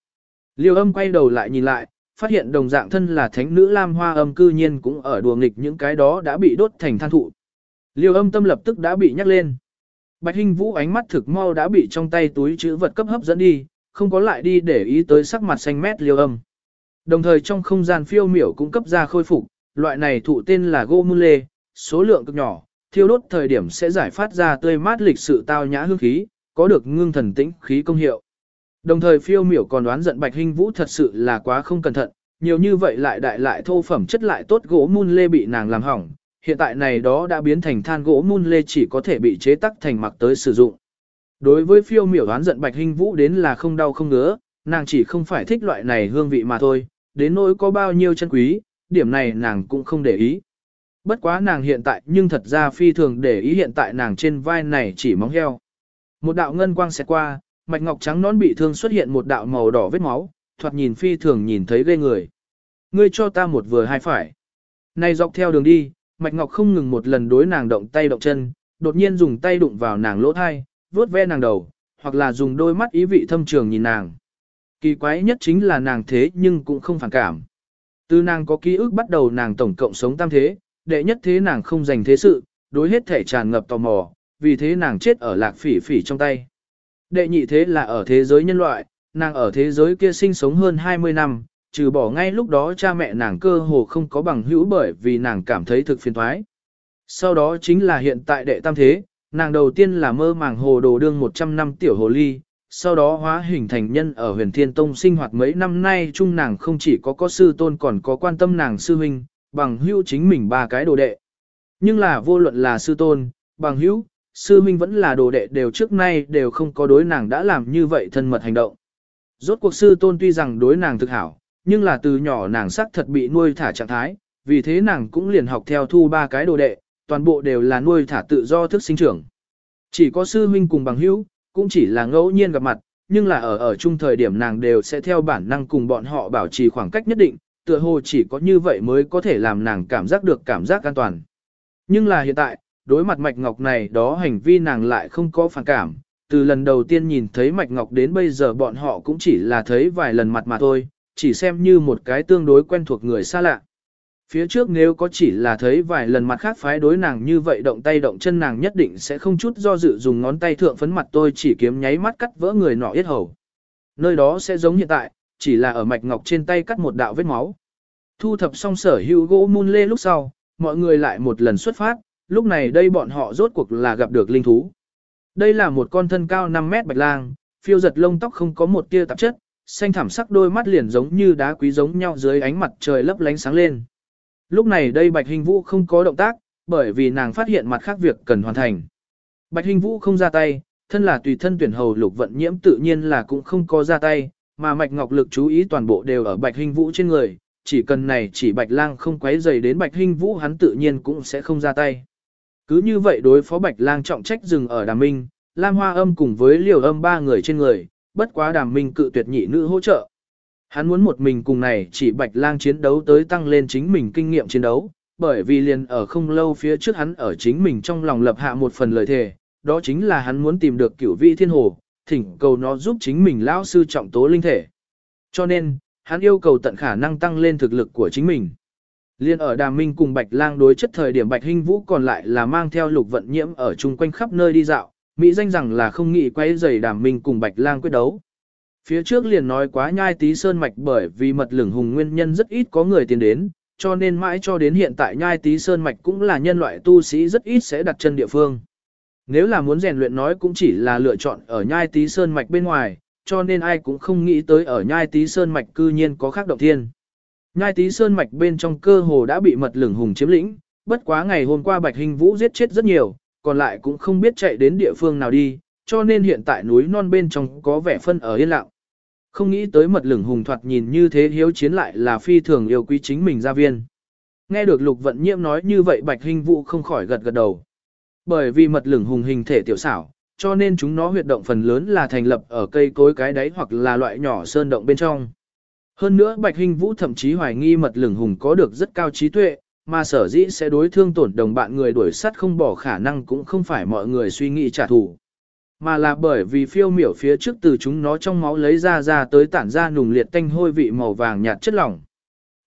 Liều âm quay đầu lại nhìn lại, phát hiện đồng dạng thân là thánh nữ Lam Hoa âm cư nhiên cũng ở đùa nghịch những cái đó đã bị đốt thành than thụ. Liêu âm tâm lập tức đã bị nhắc lên. Bạch Hinh Vũ ánh mắt thực mau đã bị trong tay túi chữ vật cấp hấp dẫn đi, không có lại đi để ý tới sắc mặt xanh mét liêu âm. Đồng thời trong không gian phiêu miểu cũng cấp ra khôi phục, loại này thụ tên là gỗ mưu lê, số lượng cực nhỏ, thiêu đốt thời điểm sẽ giải phát ra tươi mát lịch sự tao nhã hương khí, có được ngưng thần tĩnh khí công hiệu. Đồng thời phiêu miểu còn đoán giận Bạch Hinh Vũ thật sự là quá không cẩn thận, nhiều như vậy lại đại lại thô phẩm chất lại tốt gỗ mun lê bị nàng làm hỏng, hiện tại này đó đã biến thành than gỗ mun lê chỉ có thể bị chế tắc thành mặc tới sử dụng. Đối với phiêu miểu đoán giận Bạch Hinh Vũ đến là không đau không ngứa, nàng chỉ không phải thích loại này hương vị mà thôi, đến nỗi có bao nhiêu chân quý, điểm này nàng cũng không để ý. Bất quá nàng hiện tại nhưng thật ra phi thường để ý hiện tại nàng trên vai này chỉ móng heo. Một đạo ngân quang xẹt qua, mạch ngọc trắng nón bị thương xuất hiện một đạo màu đỏ vết máu, thoạt nhìn phi thường nhìn thấy ghê người. Ngươi cho ta một vừa hai phải. Này dọc theo đường đi, mạch ngọc không ngừng một lần đối nàng động tay động chân, đột nhiên dùng tay đụng vào nàng lỗ thai, vuốt ve nàng đầu, hoặc là dùng đôi mắt ý vị thâm trường nhìn nàng. Kỳ quái nhất chính là nàng thế nhưng cũng không phản cảm. Từ nàng có ký ức bắt đầu nàng tổng cộng sống tam thế, đệ nhất thế nàng không dành thế sự, đối hết thể tràn ngập tò mò, vì thế nàng chết ở lạc phỉ phỉ trong tay. Đệ nhị thế là ở thế giới nhân loại, nàng ở thế giới kia sinh sống hơn 20 năm, trừ bỏ ngay lúc đó cha mẹ nàng cơ hồ không có bằng hữu bởi vì nàng cảm thấy thực phiền thoái. Sau đó chính là hiện tại đệ tam thế, nàng đầu tiên là mơ màng hồ đồ đương 100 năm tiểu hồ ly, sau đó hóa hình thành nhân ở huyền thiên tông sinh hoạt mấy năm nay chung nàng không chỉ có có sư tôn còn có quan tâm nàng sư huynh, bằng hữu chính mình ba cái đồ đệ. Nhưng là vô luận là sư tôn, bằng hữu, sư minh vẫn là đồ đệ đều trước nay đều không có đối nàng đã làm như vậy thân mật hành động. Rốt cuộc sư tôn tuy rằng đối nàng thực hảo, nhưng là từ nhỏ nàng sắc thật bị nuôi thả trạng thái, vì thế nàng cũng liền học theo thu ba cái đồ đệ, toàn bộ đều là nuôi thả tự do thức sinh trưởng. Chỉ có sư huynh cùng bằng hữu, cũng chỉ là ngẫu nhiên gặp mặt, nhưng là ở ở chung thời điểm nàng đều sẽ theo bản năng cùng bọn họ bảo trì khoảng cách nhất định, tựa hồ chỉ có như vậy mới có thể làm nàng cảm giác được cảm giác an toàn. Nhưng là hiện tại, đối mặt mạch ngọc này đó hành vi nàng lại không có phản cảm, từ lần đầu tiên nhìn thấy mạch ngọc đến bây giờ bọn họ cũng chỉ là thấy vài lần mặt mà thôi, chỉ xem như một cái tương đối quen thuộc người xa lạ. Phía trước nếu có chỉ là thấy vài lần mặt khác phái đối nàng như vậy động tay động chân nàng nhất định sẽ không chút do dự dùng ngón tay thượng phấn mặt tôi chỉ kiếm nháy mắt cắt vỡ người nọ yết hầu. Nơi đó sẽ giống hiện tại, chỉ là ở mạch ngọc trên tay cắt một đạo vết máu. Thu thập xong sở hữu gỗ mun lê lúc sau, mọi người lại một lần xuất phát, lúc này đây bọn họ rốt cuộc là gặp được linh thú. Đây là một con thân cao 5 mét bạch lang, phiêu giật lông tóc không có một tia tạp chất, xanh thảm sắc đôi mắt liền giống như đá quý giống nhau dưới ánh mặt trời lấp lánh sáng lên. Lúc này đây Bạch Hình Vũ không có động tác, bởi vì nàng phát hiện mặt khác việc cần hoàn thành. Bạch Hình Vũ không ra tay, thân là tùy thân tuyển hầu lục vận nhiễm tự nhiên là cũng không có ra tay, mà Mạch Ngọc lực chú ý toàn bộ đều ở Bạch Hình Vũ trên người, chỉ cần này chỉ Bạch Lang không quấy dày đến Bạch Hình Vũ hắn tự nhiên cũng sẽ không ra tay. Cứ như vậy đối phó Bạch Lang trọng trách dừng ở Đàm Minh, Lam Hoa Âm cùng với Liều Âm ba người trên người, bất quá Đàm Minh cự tuyệt nhị nữ hỗ trợ. Hắn muốn một mình cùng này chỉ bạch lang chiến đấu tới tăng lên chính mình kinh nghiệm chiến đấu, bởi vì liền ở không lâu phía trước hắn ở chính mình trong lòng lập hạ một phần lời thề, đó chính là hắn muốn tìm được cửu vị thiên hồ, thỉnh cầu nó giúp chính mình lão sư trọng tố linh thể. Cho nên, hắn yêu cầu tận khả năng tăng lên thực lực của chính mình. Liên ở Đàm Minh cùng Bạch Lang đối chất thời điểm Bạch Hinh Vũ còn lại là mang theo lục vận nhiễm ở chung quanh khắp nơi đi dạo, Mỹ danh rằng là không nghĩ quay giày Đàm Minh cùng Bạch Lang quyết đấu. Phía trước liền nói quá nhai tí sơn mạch bởi vì mật lửng hùng nguyên nhân rất ít có người tiến đến, cho nên mãi cho đến hiện tại nhai tí sơn mạch cũng là nhân loại tu sĩ rất ít sẽ đặt chân địa phương. Nếu là muốn rèn luyện nói cũng chỉ là lựa chọn ở nhai tí sơn mạch bên ngoài, cho nên ai cũng không nghĩ tới ở nhai tí sơn mạch cư nhiên có khác động thiên. Nhai tí sơn mạch bên trong cơ hồ đã bị mật lửng hùng chiếm lĩnh, bất quá ngày hôm qua Bạch Hình Vũ giết chết rất nhiều, còn lại cũng không biết chạy đến địa phương nào đi, cho nên hiện tại núi non bên trong có vẻ phân ở yên lặng. Không nghĩ tới mật lửng hùng thoạt nhìn như thế hiếu chiến lại là phi thường yêu quý chính mình gia viên. Nghe được lục vận nhiễm nói như vậy Bạch Hình Vũ không khỏi gật gật đầu. Bởi vì mật lửng hùng hình thể tiểu xảo, cho nên chúng nó huyệt động phần lớn là thành lập ở cây cối cái đáy hoặc là loại nhỏ sơn động bên trong. Hơn nữa Bạch Hình Vũ thậm chí hoài nghi mật lửng hùng có được rất cao trí tuệ, mà sở dĩ sẽ đối thương tổn đồng bạn người đuổi sắt không bỏ khả năng cũng không phải mọi người suy nghĩ trả thù. Mà là bởi vì phiêu miểu phía trước từ chúng nó trong máu lấy ra ra tới tản ra nùng liệt tanh hôi vị màu vàng nhạt chất lỏng.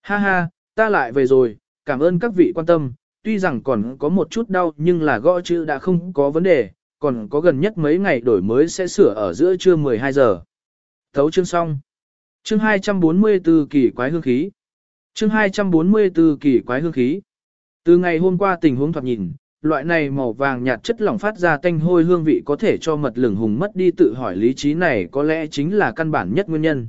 Ha ha, ta lại về rồi, cảm ơn các vị quan tâm, tuy rằng còn có một chút đau nhưng là gõ chữ đã không có vấn đề, còn có gần nhất mấy ngày đổi mới sẽ sửa ở giữa trưa 12 giờ. Thấu chương xong. Chương 244 kỳ quái hương khí. Chương 244 kỳ quái hương khí. Từ ngày hôm qua tình huống thoạt nhìn, loại này màu vàng nhạt chất lỏng phát ra tanh hôi hương vị có thể cho mật lửng hùng mất đi tự hỏi lý trí này có lẽ chính là căn bản nhất nguyên nhân.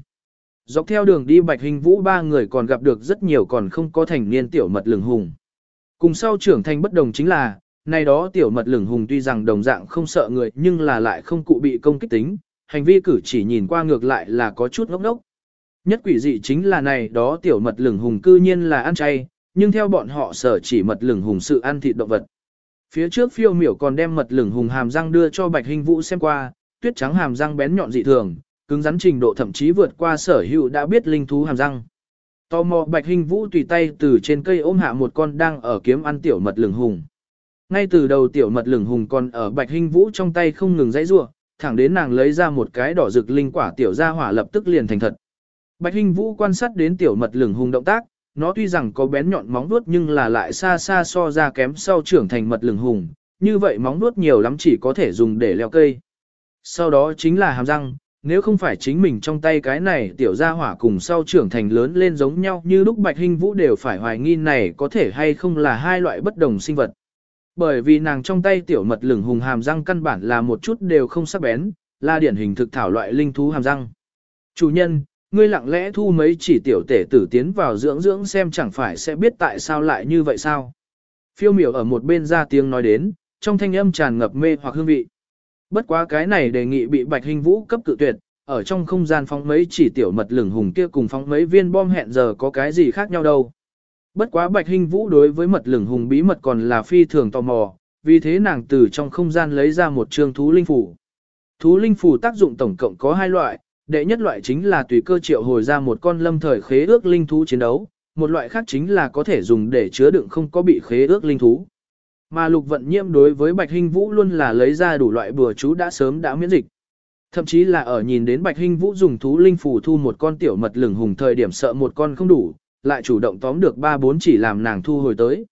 Dọc theo đường đi Bạch Hình Vũ ba người còn gặp được rất nhiều còn không có thành niên tiểu mật lửng hùng. Cùng sau trưởng thành bất đồng chính là, này đó tiểu mật lửng hùng tuy rằng đồng dạng không sợ người nhưng là lại không cụ bị công kích tính, hành vi cử chỉ nhìn qua ngược lại là có chút ngốc ngốc. Nhất quỷ dị chính là này đó tiểu mật lửng hùng cư nhiên là ăn chay, nhưng theo bọn họ sở chỉ mật lửng hùng sự ăn thịt động vật. Phía trước phiêu miểu còn đem mật lửng hùng hàm răng đưa cho bạch hình vũ xem qua, tuyết trắng hàm răng bén nhọn dị thường, cứng rắn trình độ thậm chí vượt qua sở hữu đã biết linh thú hàm răng. Tò mò bạch hình vũ tùy tay từ trên cây ôm hạ một con đang ở kiếm ăn tiểu mật lửng hùng. Ngay từ đầu tiểu mật lửng hùng còn ở bạch hình vũ trong tay không ngừng dãy rua, thẳng đến nàng lấy ra một cái đỏ rực linh quả tiểu ra hỏa lập tức liền thành thật. Bạch hình vũ quan sát đến tiểu mật lửng hùng động tác, nó tuy rằng có bén nhọn móng vuốt nhưng là lại xa xa so ra kém sau trưởng thành mật lửng hùng, như vậy móng vuốt nhiều lắm chỉ có thể dùng để leo cây. Sau đó chính là hàm răng, nếu không phải chính mình trong tay cái này tiểu gia hỏa cùng sau trưởng thành lớn lên giống nhau như lúc bạch hình vũ đều phải hoài nghi này có thể hay không là hai loại bất đồng sinh vật. Bởi vì nàng trong tay tiểu mật lửng hùng hàm răng căn bản là một chút đều không sắc bén, là điển hình thực thảo loại linh thú hàm răng. Chủ nhân, ngươi lặng lẽ thu mấy chỉ tiểu tể tử tiến vào dưỡng dưỡng xem chẳng phải sẽ biết tại sao lại như vậy sao. Phiêu miểu ở một bên ra tiếng nói đến, trong thanh âm tràn ngập mê hoặc hương vị. Bất quá cái này đề nghị bị Bạch Hình Vũ cấp cự tuyệt, ở trong không gian phóng mấy chỉ tiểu mật lửng hùng kia cùng phóng mấy viên bom hẹn giờ có cái gì khác nhau đâu. Bất quá Bạch Hình Vũ đối với mật lửng hùng bí mật còn là phi thường tò mò, vì thế nàng từ trong không gian lấy ra một trường thú linh phủ. Thú linh phủ tác dụng tổng cộng có hai loại, đệ nhất loại chính là tùy cơ triệu hồi ra một con lâm thời khế ước linh thú chiến đấu, một loại khác chính là có thể dùng để chứa đựng không có bị khế ước linh thú. Mà lục vận nhiễm đối với Bạch Hinh Vũ luôn là lấy ra đủ loại bừa chú đã sớm đã miễn dịch. Thậm chí là ở nhìn đến Bạch Hinh Vũ dùng thú linh phủ thu một con tiểu mật lửng hùng thời điểm sợ một con không đủ, lại chủ động tóm được ba bốn chỉ làm nàng thu hồi tới.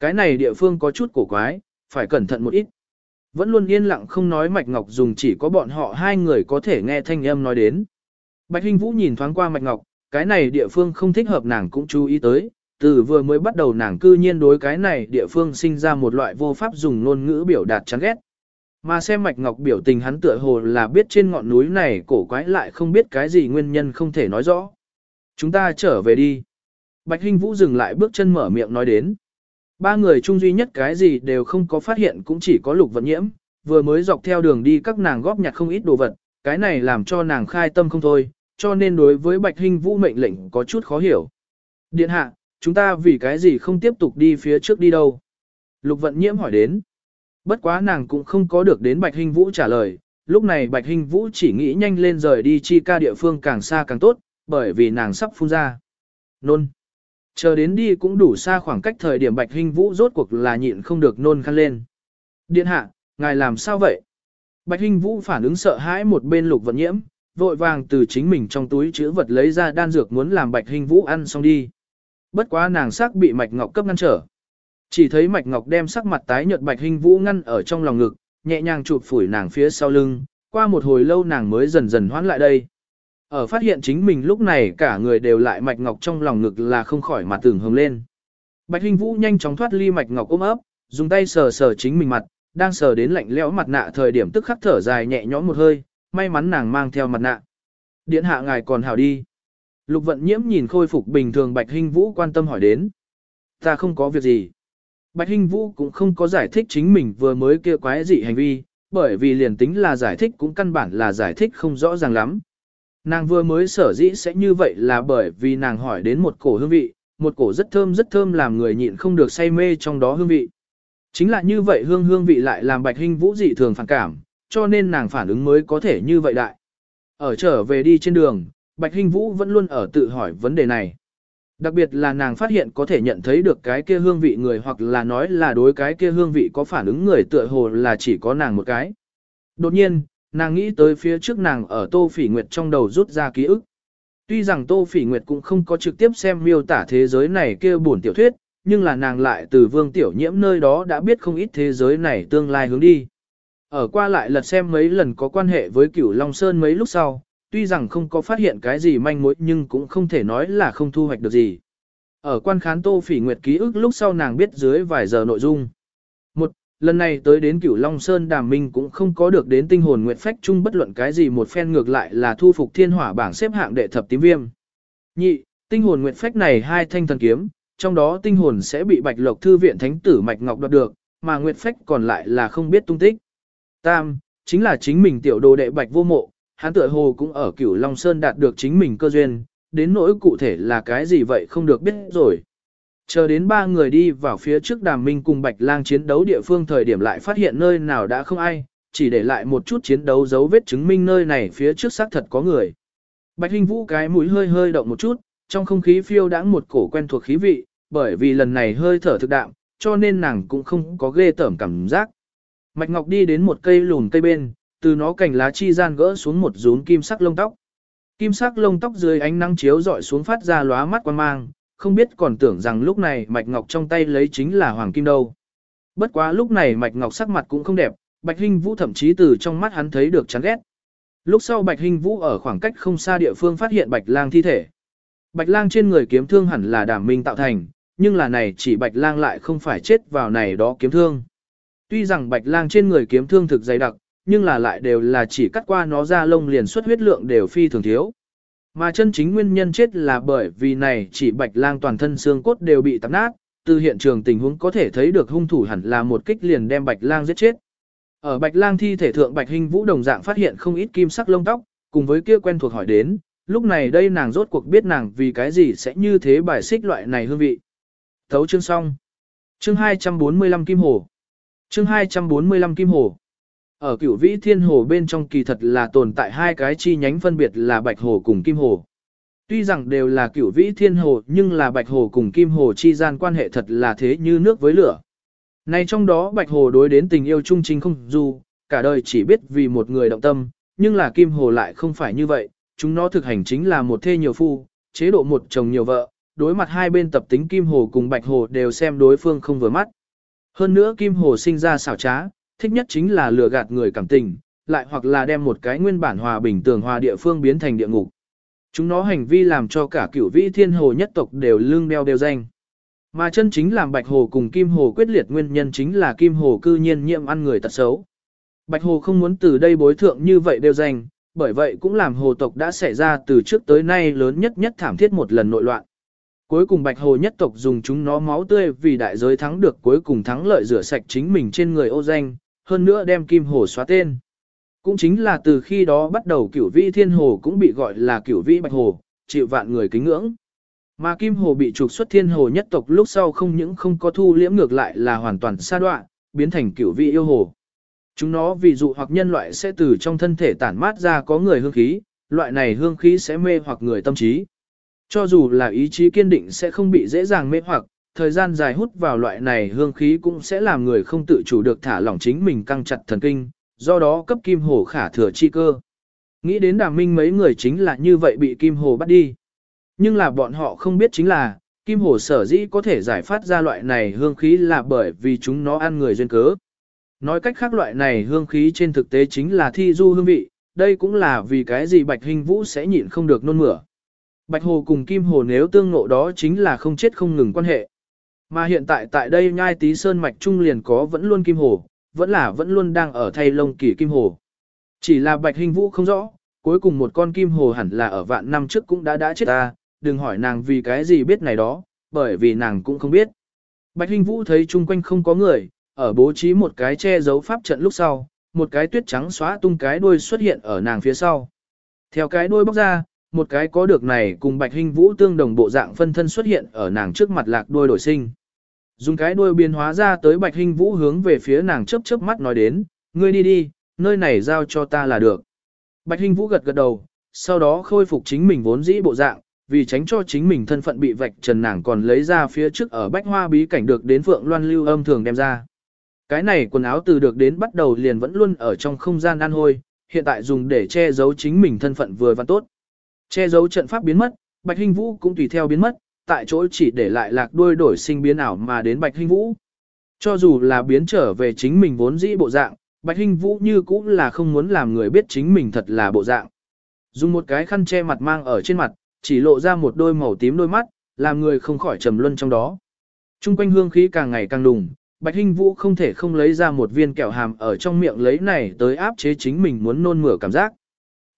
Cái này địa phương có chút cổ quái, phải cẩn thận một ít. Vẫn luôn yên lặng không nói Mạch Ngọc dùng chỉ có bọn họ hai người có thể nghe thanh âm nói đến. Bạch Hinh Vũ nhìn thoáng qua Mạch Ngọc, cái này địa phương không thích hợp nàng cũng chú ý tới, từ vừa mới bắt đầu nàng cư nhiên đối cái này địa phương sinh ra một loại vô pháp dùng ngôn ngữ biểu đạt chán ghét. Mà xem Mạch Ngọc biểu tình hắn tựa hồ là biết trên ngọn núi này cổ quái lại không biết cái gì nguyên nhân không thể nói rõ. Chúng ta trở về đi. Bạch Hinh Vũ dừng lại bước chân mở miệng nói đến. Ba người chung duy nhất cái gì đều không có phát hiện cũng chỉ có lục vận nhiễm, vừa mới dọc theo đường đi các nàng góp nhặt không ít đồ vật, cái này làm cho nàng khai tâm không thôi, cho nên đối với Bạch Hinh Vũ mệnh lệnh có chút khó hiểu. Điện hạ, chúng ta vì cái gì không tiếp tục đi phía trước đi đâu? Lục vận nhiễm hỏi đến. Bất quá nàng cũng không có được đến Bạch Hinh Vũ trả lời, lúc này Bạch Hinh Vũ chỉ nghĩ nhanh lên rời đi chi ca địa phương càng xa càng tốt, bởi vì nàng sắp phun ra. Nôn. Chờ đến đi cũng đủ xa khoảng cách thời điểm Bạch Hinh Vũ rốt cuộc là nhịn không được nôn khăn lên. Điện hạ, ngài làm sao vậy? Bạch Hinh Vũ phản ứng sợ hãi một bên lục vận nhiễm, vội vàng từ chính mình trong túi chữ vật lấy ra đan dược muốn làm Bạch Hinh Vũ ăn xong đi. Bất quá nàng sắc bị Mạch Ngọc cấp ngăn trở. Chỉ thấy Mạch Ngọc đem sắc mặt tái nhợt Bạch Hinh Vũ ngăn ở trong lòng ngực, nhẹ nhàng chụp phủi nàng phía sau lưng, qua một hồi lâu nàng mới dần dần hoãn lại đây. Ở phát hiện chính mình lúc này cả người đều lại Mạch Ngọc trong lòng ngực là không khỏi mặt tưởng hồng lên. Bạch Hinh Vũ nhanh chóng thoát ly Mạch Ngọc ôm ấp, dùng tay sờ sờ chính mình mặt, đang sờ đến lạnh lẽo mặt nạ thời điểm tức khắc thở dài nhẹ nhõm một hơi, may mắn nàng mang theo mặt nạ. Điện hạ ngài còn hảo đi. Lục vận nhiễm nhìn khôi phục bình thường Bạch Hinh Vũ quan tâm hỏi đến. Ta không có việc gì. Bạch Hinh Vũ cũng không có giải thích chính mình vừa mới kia quái dị hành vi, bởi vì liền tính là giải thích cũng căn bản là giải thích không rõ ràng lắm. Nàng vừa mới sở dĩ sẽ như vậy là bởi vì nàng hỏi đến một cổ hương vị, một cổ rất thơm rất thơm làm người nhịn không được say mê trong đó hương vị. Chính là như vậy hương hương vị lại làm Bạch Hinh Vũ dị thường phản cảm, cho nên nàng phản ứng mới có thể như vậy đại. Ở trở về đi trên đường, Bạch Hinh Vũ vẫn luôn ở tự hỏi vấn đề này. Đặc biệt là nàng phát hiện có thể nhận thấy được cái kia hương vị người hoặc là nói là đối cái kia hương vị có phản ứng người tựa hồ là chỉ có nàng một cái. Đột nhiên, nàng nghĩ tới phía trước nàng ở Tô Phỉ Nguyệt trong đầu rút ra ký ức. Tuy rằng Tô Phỉ Nguyệt cũng không có trực tiếp xem miêu tả thế giới này kia buồn tiểu thuyết, nhưng là nàng lại từ vương tiểu nhiễm nơi đó đã biết không ít thế giới này tương lai hướng đi. Ở qua lại lật xem mấy lần có quan hệ với cửu Long Sơn mấy lúc sau, tuy rằng không có phát hiện cái gì manh mối nhưng cũng không thể nói là không thu hoạch được gì. Ở quan khán Tô Phỉ Nguyệt ký ức lúc sau nàng biết dưới vài giờ nội dung. Một, lần này tới đến Cửu Long Sơn Đàm Minh cũng không có được đến tinh hồn nguyệt phách chung bất luận cái gì một phen ngược lại là thu phục thiên hỏa bảng xếp hạng đệ thập tím viêm. Nhị, tinh hồn nguyệt phách này hai thanh thần kiếm, trong đó tinh hồn sẽ bị Bạch Lộc thư viện thánh tử Mạch Ngọc đoạt được, mà nguyệt phách còn lại là không biết tung tích. Tam, chính là chính mình tiểu đồ đệ Bạch Vô Mộ, hắn tựa hồ cũng ở Cửu Long Sơn đạt được chính mình cơ duyên, đến nỗi cụ thể là cái gì vậy không được biết rồi. Chờ đến ba người đi vào phía trước đàm minh cùng Bạch Lang chiến đấu địa phương thời điểm lại phát hiện nơi nào đã không ai, chỉ để lại một chút chiến đấu dấu vết chứng minh nơi này phía trước xác thật có người. Bạch Hinh Vũ cái mũi hơi hơi động một chút, trong không khí phiêu đãng một cổ quen thuộc khí vị, bởi vì lần này hơi thở thực đạm, cho nên nàng cũng không có ghê tởm cảm giác. Mạch Ngọc đi đến một cây lùn cây bên, từ nó cành lá chi gian gỡ xuống một rúm kim sắc lông tóc. Kim sắc lông tóc dưới ánh nắng chiếu dọi xuống phát ra lóa mắt quan mang, không biết còn tưởng rằng lúc này Mạch Ngọc trong tay lấy chính là hoàng kim đâu. Bất quá lúc này Mạch Ngọc sắc mặt cũng không đẹp, Bạch Hinh Vũ thậm chí từ trong mắt hắn thấy được chán ghét. Lúc sau Bạch Hinh Vũ ở khoảng cách không xa địa phương phát hiện Bạch Lang thi thể. Bạch Lang trên người kiếm thương hẳn là đảm minh tạo thành, nhưng là này chỉ Bạch Lang lại không phải chết vào này đó kiếm thương. Tuy rằng Bạch Lang trên người kiếm thương thực dày đặc, nhưng là lại đều là chỉ cắt qua nó ra lông liền xuất huyết lượng đều phi thường thiếu. Mà chân chính nguyên nhân chết là bởi vì này chỉ bạch lang toàn thân xương cốt đều bị tạp nát, từ hiện trường tình huống có thể thấy được hung thủ hẳn là một kích liền đem bạch lang giết chết. Ở bạch lang thi thể thượng bạch hình vũ đồng dạng phát hiện không ít kim sắc lông tóc, cùng với kia quen thuộc hỏi đến, lúc này đây nàng rốt cuộc biết nàng vì cái gì sẽ như thế bài xích loại này hương vị. Thấu chương xong. Chương 245 Kim Hồ. Chương 245 Kim Hồ. Ở cửu vĩ thiên hồ bên trong kỳ thật là tồn tại hai cái chi nhánh phân biệt là bạch hồ cùng kim hồ. Tuy rằng đều là cửu vĩ thiên hồ nhưng là bạch hồ cùng kim hồ chi gian quan hệ thật là thế như nước với lửa. Này trong đó bạch hồ đối đến tình yêu trung chính không dù, cả đời chỉ biết vì một người động tâm, nhưng là kim hồ lại không phải như vậy, chúng nó thực hành chính là một thê nhiều phu, chế độ một chồng nhiều vợ, đối mặt hai bên tập tính kim hồ cùng bạch hồ đều xem đối phương không vừa mắt. Hơn nữa kim hồ sinh ra xảo trá, thích nhất chính là lừa gạt người cảm tình, lại hoặc là đem một cái nguyên bản hòa bình tường hòa địa phương biến thành địa ngục. Chúng nó hành vi làm cho cả cửu vĩ thiên hồ nhất tộc đều lương đeo đều danh. Mà chân chính làm bạch hồ cùng kim hồ quyết liệt nguyên nhân chính là kim hồ cư nhiên nhiễm ăn người tật xấu. Bạch hồ không muốn từ đây bối thượng như vậy đều danh, bởi vậy cũng làm hồ tộc đã xảy ra từ trước tới nay lớn nhất nhất thảm thiết một lần nội loạn. Cuối cùng bạch hồ nhất tộc dùng chúng nó máu tươi vì đại giới thắng được cuối cùng thắng lợi rửa sạch chính mình trên người ô danh, hơn nữa đem kim hồ xóa tên. Cũng chính là từ khi đó bắt đầu cửu vĩ thiên hồ cũng bị gọi là cửu vĩ bạch hồ, chịu vạn người kính ngưỡng. Mà kim hồ bị trục xuất thiên hồ nhất tộc lúc sau không những không có thu liễm ngược lại là hoàn toàn xa đoạn, biến thành cửu vĩ yêu hồ. Chúng nó vì dụ hoặc nhân loại sẽ từ trong thân thể tản mát ra có người hương khí, loại này hương khí sẽ mê hoặc người tâm trí. Cho dù là ý chí kiên định sẽ không bị dễ dàng mê hoặc, thời gian dài hút vào loại này hương khí cũng sẽ làm người không tự chủ được thả lỏng chính mình căng chặt thần kinh, do đó cấp kim hồ khả thừa chi cơ. Nghĩ đến đàm minh mấy người chính là như vậy bị kim hồ bắt đi. Nhưng là bọn họ không biết chính là, kim hồ sở dĩ có thể giải phát ra loại này hương khí là bởi vì chúng nó ăn người duyên cớ. Nói cách khác loại này hương khí trên thực tế chính là thi du hương vị, đây cũng là vì cái gì Bạch Hình Vũ sẽ nhịn không được nôn mửa. Bạch Hồ cùng Kim Hồ nếu tương ngộ đó chính là không chết không ngừng quan hệ. Mà hiện tại tại đây nhai tí sơn mạch trung liền có vẫn luôn Kim Hồ, vẫn là vẫn luôn đang ở thay lông kỳ Kim Hồ. Chỉ là Bạch Hình Vũ không rõ, cuối cùng một con Kim Hồ hẳn là ở vạn năm trước cũng đã đã chết ta, đừng hỏi nàng vì cái gì biết này đó, bởi vì nàng cũng không biết. Bạch Hình Vũ thấy chung quanh không có người, ở bố trí một cái che giấu pháp trận lúc sau, một cái tuyết trắng xóa tung cái đuôi xuất hiện ở nàng phía sau. Theo cái đuôi bóc ra, một cái có được này cùng Bạch Hình Vũ tương đồng bộ dạng phân thân xuất hiện ở nàng trước mặt lạc đôi đổi sinh. Dùng cái đuôi biến hóa ra tới Bạch Hình Vũ hướng về phía nàng chớp chớp mắt nói đến, ngươi đi đi, nơi này giao cho ta là được. Bạch Hình Vũ gật gật đầu, sau đó khôi phục chính mình vốn dĩ bộ dạng, vì tránh cho chính mình thân phận bị vạch trần nàng còn lấy ra phía trước ở bách hoa bí cảnh được đến Phượng Loan lưu âm thường đem ra. Cái này quần áo từ được đến bắt đầu liền vẫn luôn ở trong không gian ăn hôi, hiện tại dùng để che giấu chính mình thân phận vừa văn tốt. Che giấu trận pháp biến mất, Bạch Hinh Vũ cũng tùy theo biến mất, tại chỗ chỉ để lại lạc đuôi đổi sinh biến ảo mà đến Bạch Hinh Vũ. Cho dù là biến trở về chính mình vốn dĩ bộ dạng, Bạch Hinh Vũ như cũng là không muốn làm người biết chính mình thật là bộ dạng. Dùng một cái khăn che mặt mang ở trên mặt, chỉ lộ ra một đôi màu tím đôi mắt, làm người không khỏi trầm luân trong đó. Trung quanh hương khí càng ngày càng đùng, Bạch Hinh Vũ không thể không lấy ra một viên kẹo hàm ở trong miệng lấy này tới áp chế chính mình muốn nôn mửa cảm giác.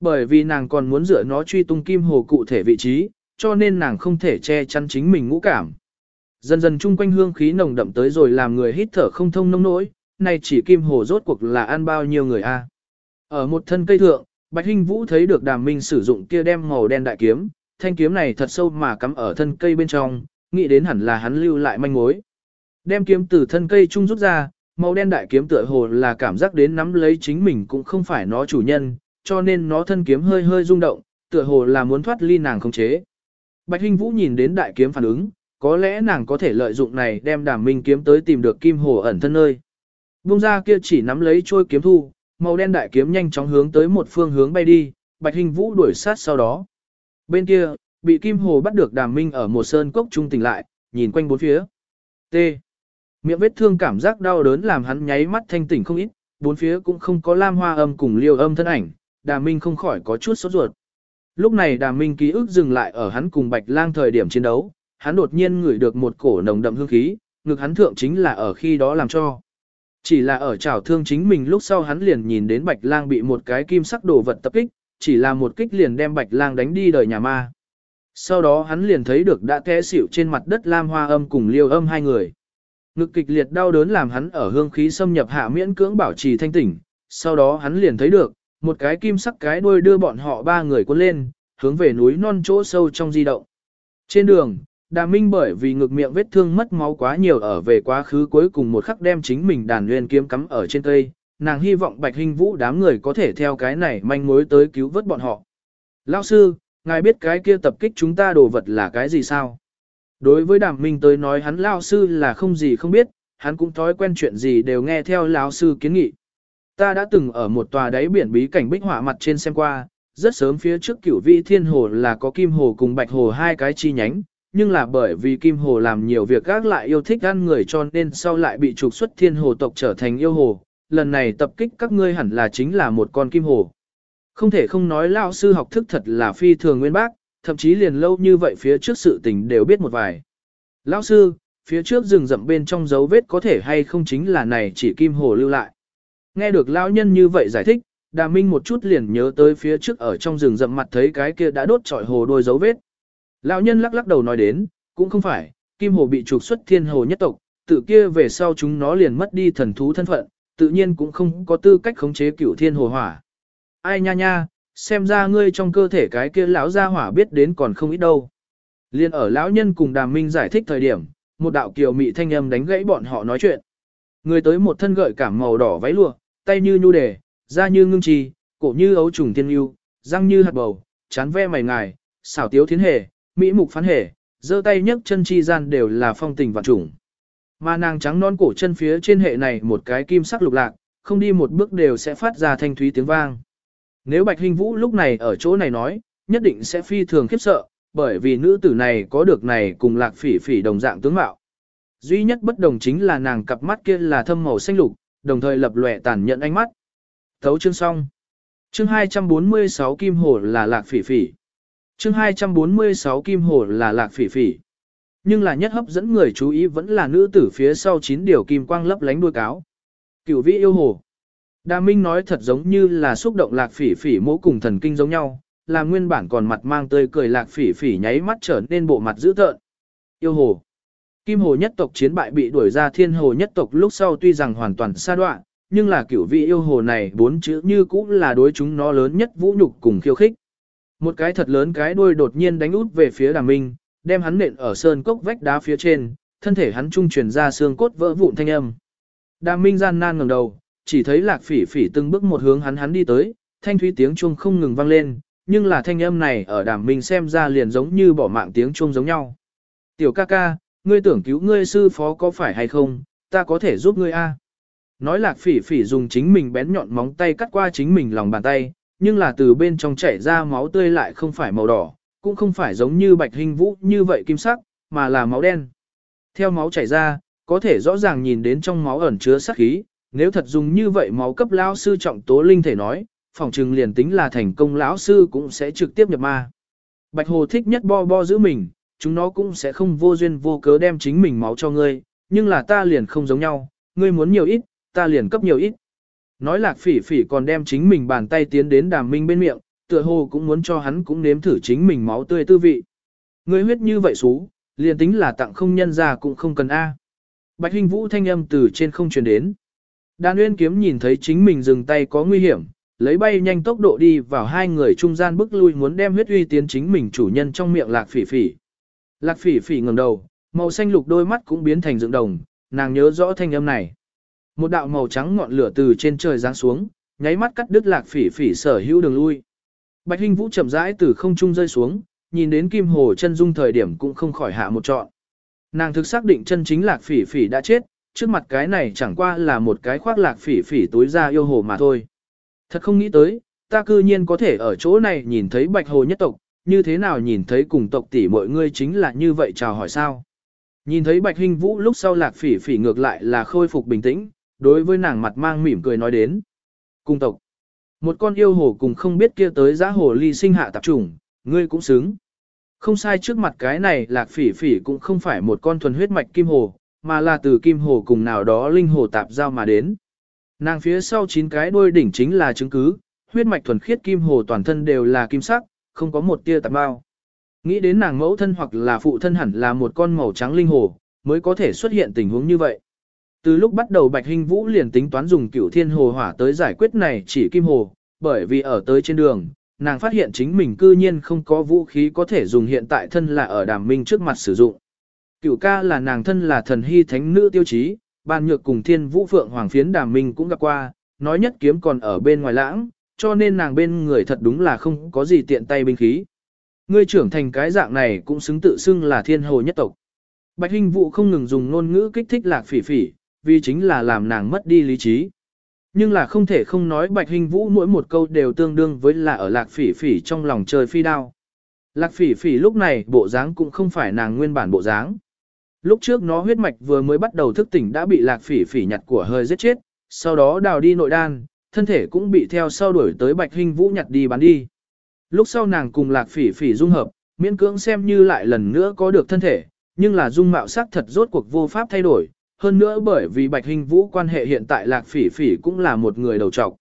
Bởi vì nàng còn muốn dựa nó truy tung kim hồ cụ thể vị trí, cho nên nàng không thể che chắn chính mình ngũ cảm. Dần dần chung quanh hương khí nồng đậm tới rồi làm người hít thở không thông nông nỗi, này chỉ kim hồ rốt cuộc là ăn bao nhiêu người a? Ở một thân cây thượng, Bạch Hinh Vũ thấy được Đàm Minh sử dụng kia đem màu đen đại kiếm, thanh kiếm này thật sâu mà cắm ở thân cây bên trong, nghĩ đến hẳn là hắn lưu lại manh mối. Đem kiếm từ thân cây trung rút ra, màu đen đại kiếm tựa hồ là cảm giác đến nắm lấy chính mình cũng không phải nó chủ nhân, cho nên nó thân kiếm hơi hơi rung động, tựa hồ là muốn thoát ly nàng không chế. Bạch Hinh Vũ nhìn đến đại kiếm phản ứng, có lẽ nàng có thể lợi dụng này đem đàm minh kiếm tới tìm được kim hồ ẩn thân nơi. Bung ra kia chỉ nắm lấy trôi kiếm thu, màu đen đại kiếm nhanh chóng hướng tới một phương hướng bay đi, Bạch Hinh Vũ đuổi sát sau đó. Bên kia, bị kim hồ bắt được đàm minh ở một sơn cốc trung tỉnh lại, nhìn quanh bốn phía. T. Miệng vết thương cảm giác đau đớn làm hắn nháy mắt thanh tỉnh không ít, bốn phía cũng không có lam hoa âm cùng liêu âm thân ảnh, đà minh không khỏi có chút sốt ruột. Lúc này đà minh ký ức dừng lại ở hắn cùng bạch lang thời điểm chiến đấu, hắn đột nhiên ngửi được một cổ nồng đậm hương khí, ngực hắn thượng chính là ở khi đó làm cho. Chỉ là ở chảo thương chính mình lúc sau hắn liền nhìn đến bạch lang bị một cái kim sắc đồ vật tập kích, chỉ là một kích liền đem bạch lang đánh đi đời nhà ma. Sau đó hắn liền thấy được đã té xỉu trên mặt đất lam hoa âm cùng liêu âm hai người. Ngực kịch liệt đau đớn làm hắn ở hương khí xâm nhập hạ miễn cưỡng bảo trì thanh tỉnh, sau đó hắn liền thấy được, một cái kim sắc cái đuôi đưa bọn họ ba người cuốn lên, hướng về núi non chỗ sâu trong di động. Trên đường, Đà Minh bởi vì ngực miệng vết thương mất máu quá nhiều ở về quá khứ cuối cùng một khắc đem chính mình đàn nguyên kiếm cắm ở trên cây, nàng hy vọng Bạch Hinh Vũ đám người có thể theo cái này manh mối tới cứu vớt bọn họ. Lão sư, ngài biết cái kia tập kích chúng ta đồ vật là cái gì sao? Đối với đàm minh tới nói hắn lao sư là không gì không biết, hắn cũng thói quen chuyện gì đều nghe theo lão sư kiến nghị. Ta đã từng ở một tòa đáy biển bí cảnh bích họa mặt trên xem qua, rất sớm phía trước cửu vị thiên hồ là có kim hồ cùng bạch hồ hai cái chi nhánh, nhưng là bởi vì kim hồ làm nhiều việc gác lại yêu thích ăn người cho nên sau lại bị trục xuất thiên hồ tộc trở thành yêu hồ, lần này tập kích các ngươi hẳn là chính là một con kim hồ. Không thể không nói lão sư học thức thật là phi thường nguyên bác, thậm chí liền lâu như vậy phía trước sự tình đều biết một vài. Lão sư, phía trước rừng rậm bên trong dấu vết có thể hay không chính là này chỉ kim hồ lưu lại. Nghe được lão nhân như vậy giải thích, Đà Minh một chút liền nhớ tới phía trước ở trong rừng rậm mặt thấy cái kia đã đốt trọi hồ đôi dấu vết. Lão nhân lắc lắc đầu nói đến, cũng không phải, kim hồ bị trục xuất thiên hồ nhất tộc, tự kia về sau chúng nó liền mất đi thần thú thân phận, tự nhiên cũng không có tư cách khống chế cửu thiên hồ hỏa. Ai nha nha, xem ra ngươi trong cơ thể cái kia lão gia hỏa biết đến còn không ít đâu. Liên ở lão nhân cùng Đàm Minh giải thích thời điểm, một đạo kiều mị thanh âm đánh gãy bọn họ nói chuyện. Người tới một thân gợi cảm màu đỏ váy lụa, tay như nhu đề, da như ngưng trì, cổ như ấu trùng tiên yêu, răng như hạt bầu, chán ve mày ngài, xảo tiếu thiến hề, mỹ mục phán hề, giơ tay nhấc chân chi gian đều là phong tình vạn trùng. Mà nàng trắng non cổ chân phía trên hệ này một cái kim sắc lục lạc, không đi một bước đều sẽ phát ra thanh thúy tiếng vang. Nếu Bạch Hình Vũ lúc này ở chỗ này nói, nhất định sẽ phi thường khiếp sợ, bởi vì nữ tử này có được này cùng lạc phỉ phỉ đồng dạng tướng mạo. Duy nhất bất đồng chính là nàng cặp mắt kia là thâm màu xanh lục, đồng thời lập lòe tàn nhẫn ánh mắt. Thấu chương xong. Chương 246 Kim Hồ là lạc phỉ phỉ. Chương 246 Kim Hồ là lạc phỉ phỉ. Nhưng là nhất hấp dẫn người chú ý vẫn là nữ tử phía sau chín điều kim quang lấp lánh đuôi cáo. Cửu vĩ yêu hồ. Đa Minh nói thật giống như là xúc động lạc phỉ phỉ mỗ cùng thần kinh giống nhau, là nguyên bản còn mặt mang tươi cười lạc phỉ phỉ nháy mắt trở nên bộ mặt dữ tợn. Yêu hồ. Kim hồ nhất tộc chiến bại bị đuổi ra thiên hồ nhất tộc lúc sau tuy rằng hoàn toàn xa đoạn, nhưng là cửu vị yêu hồ này bốn chữ như cũng là đối chúng nó lớn nhất vũ nhục cùng khiêu khích. Một cái thật lớn cái đuôi đột nhiên đánh út về phía đàm minh, đem hắn nện ở sơn cốc vách đá phía trên, thân thể hắn trung truyền ra xương cốt vỡ vụn thanh âm. Đàm minh gian nan ngẩng đầu, chỉ thấy lạc phỉ phỉ từng bước một hướng hắn hắn đi tới, thanh thúy tiếng chuông không ngừng vang lên, nhưng là thanh âm này ở đàm minh xem ra liền giống như bỏ mạng tiếng chuông giống nhau. Tiểu ca ca, ngươi tưởng cứu ngươi sư phó có phải hay không, ta có thể giúp ngươi a. Nói lạc phỉ phỉ dùng chính mình bén nhọn móng tay cắt qua chính mình lòng bàn tay, nhưng là từ bên trong chảy ra máu tươi lại không phải màu đỏ, cũng không phải giống như bạch hình vũ như vậy kim sắc, mà là máu đen. Theo máu chảy ra, có thể rõ ràng nhìn đến trong máu ẩn chứa sát khí, nếu thật dùng như vậy máu cấp lão sư trọng tố linh thể nói, phòng trừng liền tính là thành công lão sư cũng sẽ trực tiếp nhập ma. Bạch hồ thích nhất bo bo giữ mình, chúng nó cũng sẽ không vô duyên vô cớ đem chính mình máu cho ngươi, nhưng là ta liền không giống nhau, ngươi muốn nhiều ít, ta liền cấp nhiều ít. Nói lạc phỉ phỉ còn đem chính mình bàn tay tiến đến đàm minh bên miệng, tựa hồ cũng muốn cho hắn cũng nếm thử chính mình máu tươi tư vị. Ngươi huyết như vậy xú, liền tính là tặng không nhân ra cũng không cần A. Bạch hình vũ thanh âm từ trên không truyền đến. đan uyên kiếm nhìn thấy chính mình dừng tay có nguy hiểm, lấy bay nhanh tốc độ đi vào hai người trung gian bức lui muốn đem huyết uy tiến chính mình chủ nhân trong miệng lạc phỉ phỉ. Lạc phỉ phỉ ngẩng đầu, màu xanh lục đôi mắt cũng biến thành dựng đồng, nàng nhớ rõ thanh âm này. Một đạo màu trắng ngọn lửa từ trên trời giáng xuống, nháy mắt cắt đứt lạc phỉ phỉ sở hữu đường lui. Bạch Hinh Vũ chậm rãi từ không trung rơi xuống, nhìn đến Kim Hồ chân dung thời điểm cũng không khỏi hạ một trọn. Nàng thực xác định chân chính lạc phỉ phỉ đã chết, trước mặt cái này chẳng qua là một cái khoác lạc phỉ phỉ tối ra yêu hồ mà thôi. Thật không nghĩ tới, ta cư nhiên có thể ở chỗ này nhìn thấy bạch hồ nhất tộc, như thế nào nhìn thấy cùng tộc tỷ mọi người chính là như vậy chào hỏi sao. Nhìn thấy bạch hinh vũ lúc sau lạc phỉ phỉ ngược lại là khôi phục bình tĩnh, đối với nàng mặt mang mỉm cười nói đến. Cùng tộc, một con yêu hồ cùng không biết kia tới giá hồ ly sinh hạ tạp trùng, ngươi cũng xứng. Không sai trước mặt cái này lạc phỉ phỉ cũng không phải một con thuần huyết mạch kim hồ, mà là từ kim hồ cùng nào đó linh hồ tạp giao mà đến. Nàng phía sau chín cái đuôi đỉnh chính là chứng cứ, huyết mạch thuần khiết kim hồ toàn thân đều là kim sắc, không có một tia tạp bao. Nghĩ đến nàng mẫu thân hoặc là phụ thân hẳn là một con màu trắng linh hồ, mới có thể xuất hiện tình huống như vậy. Từ lúc bắt đầu Bạch Hinh Vũ liền tính toán dùng cửu thiên hồ hỏa tới giải quyết này chỉ kim hồ, bởi vì ở tới trên đường, nàng phát hiện chính mình cư nhiên không có vũ khí có thể dùng hiện tại thân là ở đàm minh trước mặt sử dụng. Cửu ca là nàng thân là thần hy thánh nữ tiêu chí, ban nhược cùng thiên vũ phượng hoàng phiến đàm minh cũng gặp qua, nói nhất kiếm còn ở bên ngoài lãng, cho nên nàng bên người thật đúng là không có gì tiện tay binh khí. Ngươi trưởng thành cái dạng này cũng xứng tự xưng là thiên hồ nhất tộc. Bạch Hinh Vũ không ngừng dùng ngôn ngữ kích thích lạc phỉ phỉ, vì chính là làm nàng mất đi lý trí. Nhưng là không thể không nói Bạch Hinh Vũ mỗi một câu đều tương đương với là ở lạc phỉ phỉ trong lòng trời phi đao. Lạc phỉ phỉ lúc này bộ dáng cũng không phải nàng nguyên bản bộ dáng. Lúc trước nó huyết mạch vừa mới bắt đầu thức tỉnh đã bị lạc phỉ phỉ nhặt của hơi giết chết, sau đó đào đi nội đan, thân thể cũng bị theo sau đuổi tới bạch hình vũ nhặt đi bán đi. Lúc sau nàng cùng lạc phỉ phỉ dung hợp, miễn cưỡng xem như lại lần nữa có được thân thể, nhưng là dung mạo sắc thật rốt cuộc vô pháp thay đổi, hơn nữa bởi vì bạch hình vũ quan hệ hiện tại lạc phỉ phỉ cũng là một người đầu trọc.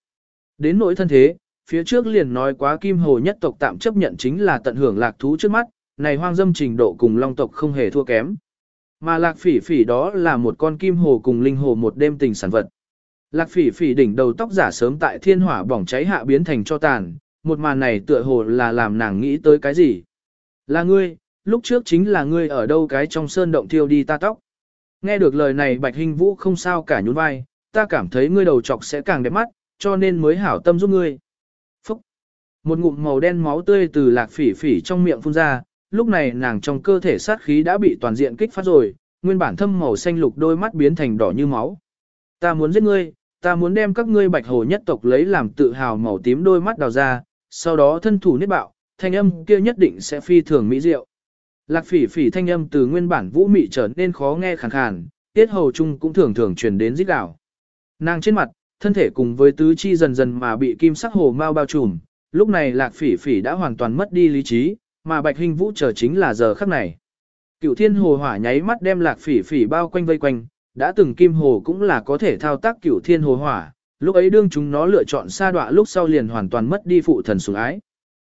Đến nỗi thân thế, phía trước liền nói quá kim hồ nhất tộc tạm chấp nhận chính là tận hưởng lạc thú trước mắt, này hoang dâm trình độ cùng long tộc không hề thua kém. Mà lạc phỉ phỉ đó là một con kim hồ cùng linh hồ một đêm tình sản vật. Lạc phỉ phỉ đỉnh đầu tóc giả sớm tại thiên hỏa bỏng cháy hạ biến thành cho tàn, một màn này tựa hồ là làm nàng nghĩ tới cái gì. Là ngươi, lúc trước chính là ngươi ở đâu cái trong sơn động thiêu đi ta tóc. Nghe được lời này bạch hình vũ không sao cả nhún vai, ta cảm thấy ngươi đầu trọc sẽ càng đẹp mắt, cho nên mới hảo tâm giúp ngươi. Phúc! Một ngụm màu đen máu tươi từ lạc phỉ phỉ trong miệng phun ra, lúc này nàng trong cơ thể sát khí đã bị toàn diện kích phát rồi, nguyên bản thâm màu xanh lục đôi mắt biến thành đỏ như máu. Ta muốn giết ngươi, ta muốn đem các ngươi bạch hồ nhất tộc lấy làm tự hào màu tím đôi mắt đào ra, sau đó thân thủ niết bạo, thanh âm kia nhất định sẽ phi thường mỹ diệu. Lạc phỉ phỉ thanh âm từ nguyên bản vũ mị trở nên khó nghe khàn khàn, tiết hầu chung cũng thường thường truyền đến rít gào. Nàng trên mặt, thân thể cùng với tứ chi dần dần mà bị kim sắc hồ mau bao trùm, lúc này lạc phỉ phỉ đã hoàn toàn mất đi lý trí, mà bạch hình vũ chờ chính là giờ khắc này. Cựu thiên hồ hỏa nháy mắt đem lạc phỉ phỉ bao quanh vây quanh, đã từng kim hồ cũng là có thể thao tác cửu thiên hồ hỏa, lúc ấy đương chúng nó lựa chọn sa đọa lúc sau liền hoàn toàn mất đi phụ thần sủng ái.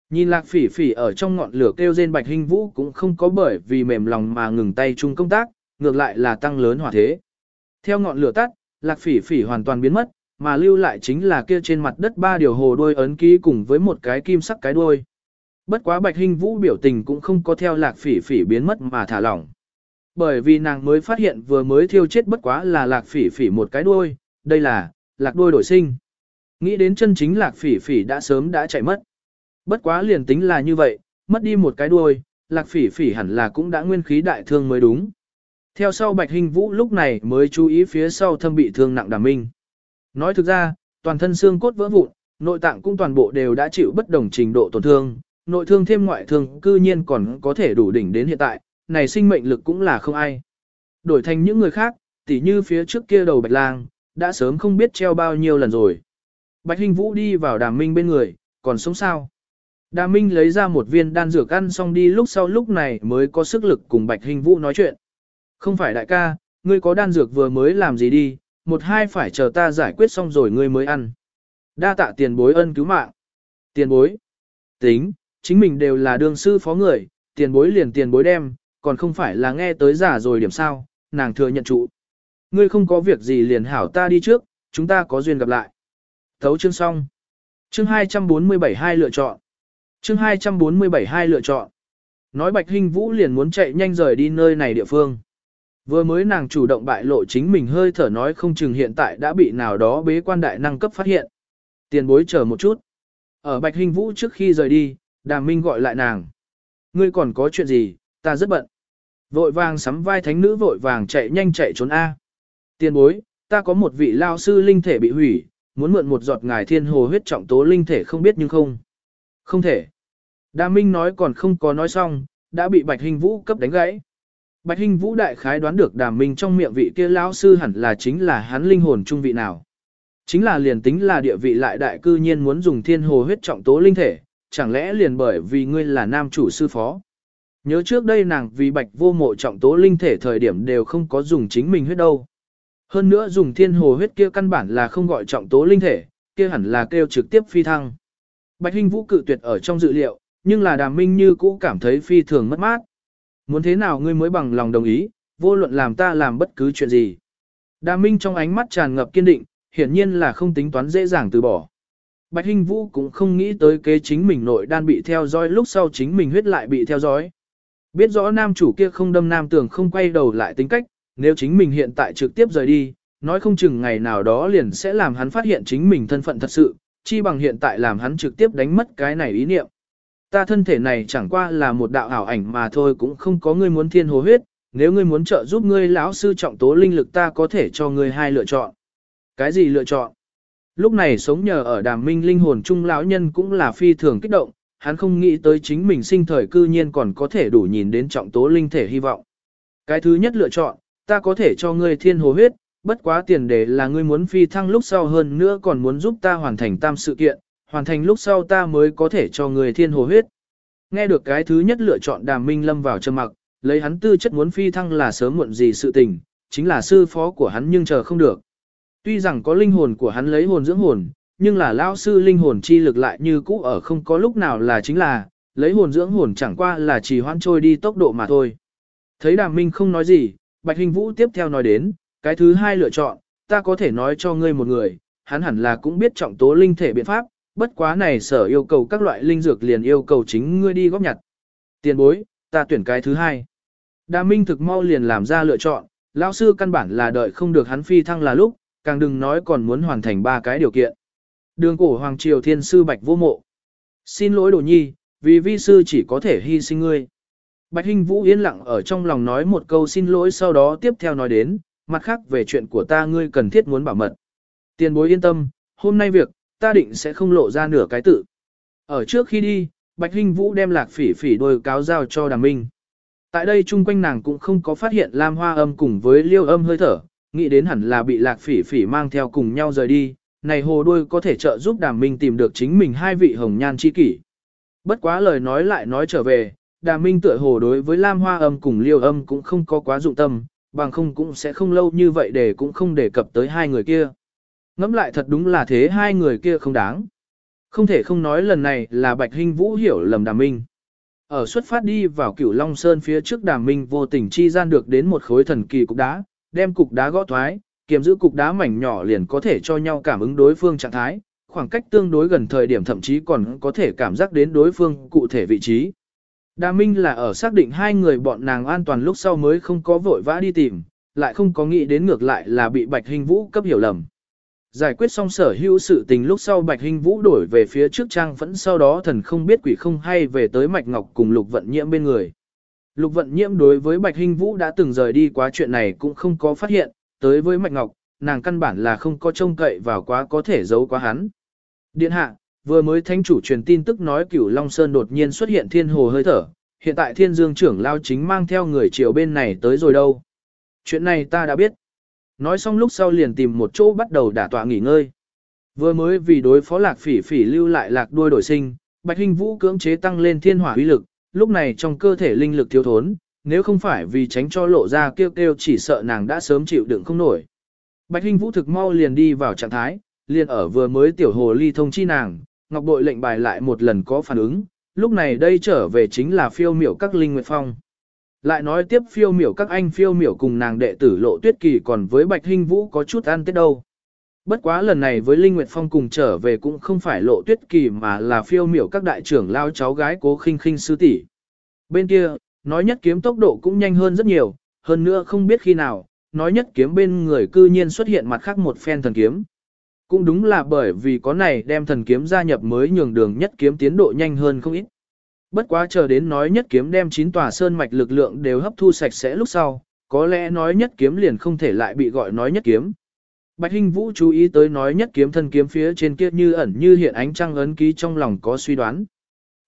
Nhìn lạc phỉ phỉ ở trong ngọn lửa kêu rên bạch hình vũ cũng không có bởi vì mềm lòng mà ngừng tay chung công tác, ngược lại là tăng lớn hỏa thế. Theo ngọn lửa tắt, lạc phỉ phỉ hoàn toàn biến mất, mà lưu lại chính là kia trên mặt đất ba điều hồ đôi ấn ký cùng với một cái kim sắc cái đuôi. Bất quá bạch hình vũ biểu tình cũng không có theo lạc phỉ phỉ biến mất mà thả lỏng. Bởi vì nàng mới phát hiện vừa mới thiêu chết bất quá là lạc phỉ phỉ một cái đuôi, đây là, lạc đuôi đổi sinh. Nghĩ đến chân chính lạc phỉ phỉ đã sớm đã chạy mất. Bất quá liền tính là như vậy, mất đi một cái đuôi, lạc phỉ phỉ hẳn là cũng đã nguyên khí đại thương mới đúng. Theo sau bạch hình vũ lúc này mới chú ý phía sau thâm bị thương nặng đàm minh. Nói thực ra, toàn thân xương cốt vỡ vụn, nội tạng cũng toàn bộ đều đã chịu bất đồng trình độ tổn thương, nội thương thêm ngoại thương cư nhiên còn có thể đủ đỉnh đến hiện tại, này sinh mệnh lực cũng là không ai. Đổi thành những người khác, tỉ như phía trước kia đầu bạch lang, đã sớm không biết treo bao nhiêu lần rồi. Bạch Hình Vũ đi vào đàm minh bên người, còn sống sao? Đàm minh lấy ra một viên đan dược ăn xong đi lúc sau lúc này mới có sức lực cùng Bạch Hình Vũ nói chuyện. Không phải đại ca, ngươi có đan dược vừa mới làm gì đi, một hai phải chờ ta giải quyết xong rồi ngươi mới ăn. Đa tạ tiền bối ân cứu mạng. Tiền bối. Tính, chính mình đều là đương sư phó người, tiền bối liền tiền bối đem, còn không phải là nghe tới giả rồi điểm sao, nàng thừa nhận trụ. Ngươi không có việc gì liền hảo ta đi trước, chúng ta có duyên gặp lại. Thấu chương xong. Chương 247 hai lựa chọn. Chương 247 hai lựa chọn. Nói Bạch Hinh Vũ liền muốn chạy nhanh rời đi nơi này địa phương. Vừa mới nàng chủ động bại lộ chính mình hơi thở nói không chừng hiện tại đã bị nào đó bế quan đại năng cấp phát hiện. Tiền bối chờ một chút. Ở Bạch Hinh Vũ trước khi rời đi, Đàm Minh gọi lại nàng. Ngươi còn có chuyện gì, ta rất bận. Vội vàng sắm vai thánh nữ vội vàng chạy nhanh chạy trốn A. Tiền bối, ta có một vị lao sư linh thể bị hủy, muốn mượn một giọt ngài thiên hồ huyết trọng tố linh thể không biết nhưng không. Không thể. Đa Minh nói còn không có nói xong, đã bị Bạch Hình Vũ cấp đánh gãy. Bạch Hình Vũ đại khái đoán được Đàm Minh trong miệng vị kia lão sư hẳn là chính là hắn linh hồn trung vị nào. Chính là liền tính là địa vị lại đại cư nhiên muốn dùng thiên hồ huyết trọng tố linh thể, chẳng lẽ liền bởi vì ngươi là nam chủ sư phó. Nhớ trước đây nàng vì bạch vô mộ trọng tố linh thể thời điểm đều không có dùng chính mình huyết đâu. Hơn nữa dùng thiên hồ huyết kia căn bản là không gọi trọng tố linh thể, kia hẳn là kêu trực tiếp phi thăng. Bạch Hinh Vũ cự tuyệt ở trong dự liệu, nhưng là đàm minh như cũ cảm thấy phi thường mất mát. Muốn thế nào ngươi mới bằng lòng đồng ý, vô luận làm ta làm bất cứ chuyện gì. Đàm minh trong ánh mắt tràn ngập kiên định, hiển nhiên là không tính toán dễ dàng từ bỏ. Bạch Hinh Vũ cũng không nghĩ tới kế chính mình nội đan bị theo dõi lúc sau chính mình huyết lại bị theo dõi. Biết rõ nam chủ kia không đâm nam tưởng không quay đầu lại tính cách, nếu chính mình hiện tại trực tiếp rời đi, nói không chừng ngày nào đó liền sẽ làm hắn phát hiện chính mình thân phận thật sự, chi bằng hiện tại làm hắn trực tiếp đánh mất cái này ý niệm. Ta thân thể này chẳng qua là một đạo ảo ảnh mà thôi cũng không có ngươi muốn thiên hồ huyết, nếu ngươi muốn trợ giúp ngươi lão sư trọng tố linh lực ta có thể cho ngươi hai lựa chọn. Cái gì lựa chọn? Lúc này sống nhờ ở đàm minh linh hồn trung lão nhân cũng là phi thường kích động, hắn không nghĩ tới chính mình sinh thời cư nhiên còn có thể đủ nhìn đến trọng tố linh thể hy vọng. Cái thứ nhất lựa chọn, ta có thể cho ngươi thiên hồ huyết, bất quá tiền đề là ngươi muốn phi thăng lúc sau hơn nữa còn muốn giúp ta hoàn thành tam sự kiện, hoàn thành lúc sau ta mới có thể cho ngươi thiên hồ huyết. Nghe được cái thứ nhất lựa chọn đàm minh lâm vào trầm mặc, lấy hắn tư chất muốn phi thăng là sớm muộn gì sự tình, chính là sư phó của hắn nhưng chờ không được. Tuy rằng có linh hồn của hắn lấy hồn dưỡng hồn, nhưng là lao sư linh hồn chi lực lại như cũ ở không có lúc nào là chính là, lấy hồn dưỡng hồn chẳng qua là chỉ hoãn trôi đi tốc độ mà thôi. Thấy đàm minh không nói gì, Bạch Hình Vũ tiếp theo nói đến, cái thứ hai lựa chọn, ta có thể nói cho ngươi một người, hắn hẳn là cũng biết trọng tố linh thể biện pháp, bất quá này sở yêu cầu các loại linh dược liền yêu cầu chính ngươi đi góp nhặt. Tiền bối, ta tuyển cái thứ hai. Đàm minh thực mau liền làm ra lựa chọn, lão sư căn bản là đợi không được hắn phi thăng là lúc, càng đừng nói còn muốn hoàn thành ba cái điều kiện. Đường cổ Hoàng Triều Thiên Sư Bạch Vô Mộ. Xin lỗi đồ nhi, vì vi sư chỉ có thể hy sinh ngươi. Bạch Hinh Vũ yên lặng ở trong lòng nói một câu xin lỗi sau đó tiếp theo nói đến, mặt khác về chuyện của ta ngươi cần thiết muốn bảo mật. Tiền bối yên tâm, hôm nay việc, ta định sẽ không lộ ra nửa cái tự. Ở trước khi đi, Bạch Hinh Vũ đem lạc phỉ phỉ đôi cáo giao cho đàm minh. Tại đây chung quanh nàng cũng không có phát hiện Lam Hoa âm cùng với liêu âm hơi thở, nghĩ đến hẳn là bị lạc phỉ phỉ mang theo cùng nhau rời đi, này hồ đuôi có thể trợ giúp đàm minh tìm được chính mình hai vị hồng nhan chi kỷ. Bất quá lời nói lại nói trở về, đàm minh tựa hồ đối với Lam Hoa âm cùng liêu âm cũng không có quá dụng tâm, bằng không cũng sẽ không lâu như vậy để cũng không đề cập tới hai người kia. Ngẫm lại thật đúng là thế hai người kia không đáng. Không thể không nói lần này là Bạch Hinh Vũ hiểu lầm đàm minh. Ở xuất phát đi vào cửu Long Sơn phía trước đàm minh vô tình chi gian được đến một khối thần kỳ cục đá, đem cục đá gõ thoái, kiềm giữ cục đá mảnh nhỏ liền có thể cho nhau cảm ứng đối phương trạng thái, khoảng cách tương đối gần thời điểm thậm chí còn có thể cảm giác đến đối phương cụ thể vị trí. Đa Minh là ở xác định hai người bọn nàng an toàn lúc sau mới không có vội vã đi tìm, lại không có nghĩ đến ngược lại là bị Bạch Hình Vũ cấp hiểu lầm. Giải quyết xong sở hữu sự tình lúc sau Bạch Hình Vũ đổi về phía trước trang vẫn sau đó thần không biết quỷ không hay về tới Mạch Ngọc cùng Lục Vận Nhiễm bên người. Lục Vận Nhiễm đối với Bạch Hình Vũ đã từng rời đi quá chuyện này cũng không có phát hiện, tới với Mạch Ngọc, nàng căn bản là không có trông cậy vào quá có thể giấu quá hắn. Điện hạ, vừa mới thánh chủ truyền tin tức nói cửu Long Sơn đột nhiên xuất hiện thiên hồ hơi thở, hiện tại thiên dương trưởng lao chính mang theo người chiều bên này tới rồi đâu. Chuyện này ta đã biết. Nói xong lúc sau liền tìm một chỗ bắt đầu đả tọa nghỉ ngơi. Vừa mới vì đối phó lạc phỉ phỉ lưu lại lạc đuôi đổi sinh, Bạch Hình Vũ cưỡng chế tăng lên thiên hỏa uy lực, lúc này trong cơ thể linh lực thiếu thốn, nếu không phải vì tránh cho lộ ra kêu kêu chỉ sợ nàng đã sớm chịu đựng không nổi. Bạch Hinh Vũ thực mau liền đi vào trạng thái, liền ở vừa mới tiểu hồ ly thông chi nàng, ngọc bội lệnh bài lại một lần có phản ứng, lúc này đây trở về chính là phiêu miểu các linh nguyệt phong. Lại nói tiếp phiêu miểu các anh phiêu miểu cùng nàng đệ tử lộ tuyết kỳ còn với Bạch Hinh Vũ có chút ăn tết đâu. Bất quá lần này với Linh Nguyệt Phong cùng trở về cũng không phải lộ tuyết kỳ mà là phiêu miểu các đại trưởng lao cháu gái cố khinh khinh sư tỷ. Bên kia, nói nhất kiếm tốc độ cũng nhanh hơn rất nhiều, hơn nữa không biết khi nào, nói nhất kiếm bên người cư nhiên xuất hiện mặt khác một phen thần kiếm. Cũng đúng là bởi vì có này đem thần kiếm gia nhập mới nhường đường nhất kiếm tiến độ nhanh hơn không ít. Bất quá chờ đến nói nhất kiếm đem chín tòa sơn mạch lực lượng đều hấp thu sạch sẽ lúc sau, có lẽ nói nhất kiếm liền không thể lại bị gọi nói nhất kiếm. Bạch Hinh Vũ chú ý tới nói nhất kiếm thân kiếm phía trên kia như ẩn như hiện ánh trăng ấn ký trong lòng có suy đoán.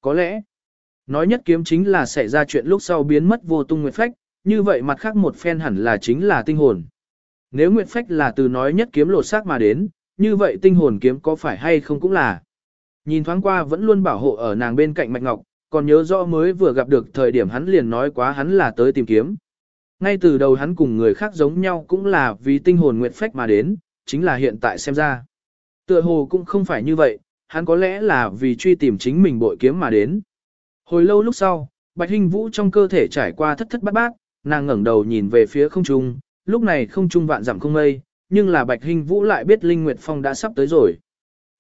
Có lẽ, nói nhất kiếm chính là xảy ra chuyện lúc sau biến mất vô tung nguyệt phách, như vậy mặt khác một phen hẳn là chính là tinh hồn. Nếu nguyệt phách là từ nói nhất kiếm lột xác mà đến, như vậy tinh hồn kiếm có phải hay không cũng là. Nhìn thoáng qua vẫn luôn bảo hộ ở nàng bên cạnh Mạch Ngọc, còn nhớ rõ mới vừa gặp được thời điểm hắn liền nói quá hắn là tới tìm kiếm. Ngay từ đầu hắn cùng người khác giống nhau cũng là vì tinh hồn nguyện phách mà đến, chính là hiện tại xem ra. Tựa hồ cũng không phải như vậy, hắn có lẽ là vì truy tìm chính mình bội kiếm mà đến. Hồi lâu lúc sau, Bạch Hinh Vũ trong cơ thể trải qua thất thất bát bát, nàng ngẩng đầu nhìn về phía không trung, lúc này không trung vạn dặm không mây, nhưng là Bạch Hinh Vũ lại biết Linh Nguyệt Phong đã sắp tới rồi.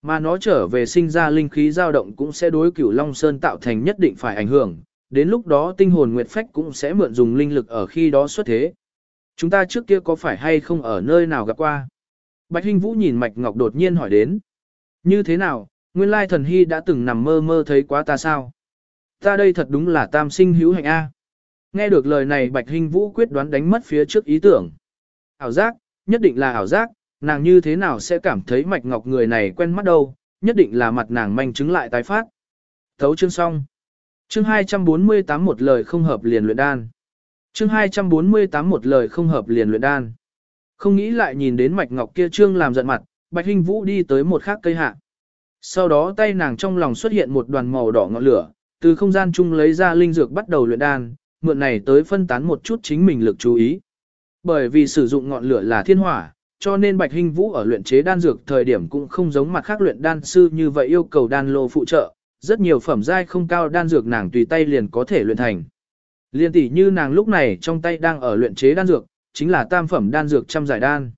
Mà nó trở về sinh ra linh khí dao động cũng sẽ đối cửu Long Sơn tạo thành nhất định phải ảnh hưởng, đến lúc đó tinh hồn nguyệt phách cũng sẽ mượn dùng linh lực ở khi đó xuất thế. Chúng ta trước kia có phải hay không ở nơi nào gặp qua? Bạch Hinh Vũ nhìn Mạch Ngọc đột nhiên hỏi đến. Như thế nào, nguyên lai thần hy đã từng nằm mơ mơ thấy quá ta sao? Ta đây thật đúng là tam sinh hữu hạnh A. Nghe được lời này Bạch Hinh Vũ quyết đoán đánh mất phía trước ý tưởng. Ảo giác, nhất định là ảo giác, nàng như thế nào sẽ cảm thấy mạch ngọc người này quen mắt đâu, nhất định là mặt nàng manh chứng lại tái phát. Thấu chương xong. Chương 248 một lời không hợp liền luyện đan. Chương 248 một lời không hợp liền luyện đan. Không nghĩ lại nhìn đến mạch ngọc kia trương làm giận mặt, Bạch Hinh Vũ đi tới một khác cây hạ. Sau đó tay nàng trong lòng xuất hiện một đoàn màu đỏ ngọn lửa, từ không gian chung lấy ra linh dược bắt đầu luyện đan, mượn này tới phân tán một chút chính mình lực chú ý. Bởi vì sử dụng ngọn lửa là thiên hỏa, cho nên Bạch Hinh Vũ ở luyện chế đan dược thời điểm cũng không giống mặt khác luyện đan sư như vậy yêu cầu đan lô phụ trợ, rất nhiều phẩm giai không cao đan dược nàng tùy tay liền có thể luyện thành. Liên tỷ như nàng lúc này trong tay đang ở luyện chế đan dược, chính là tam phẩm đan dược trăm giải đan.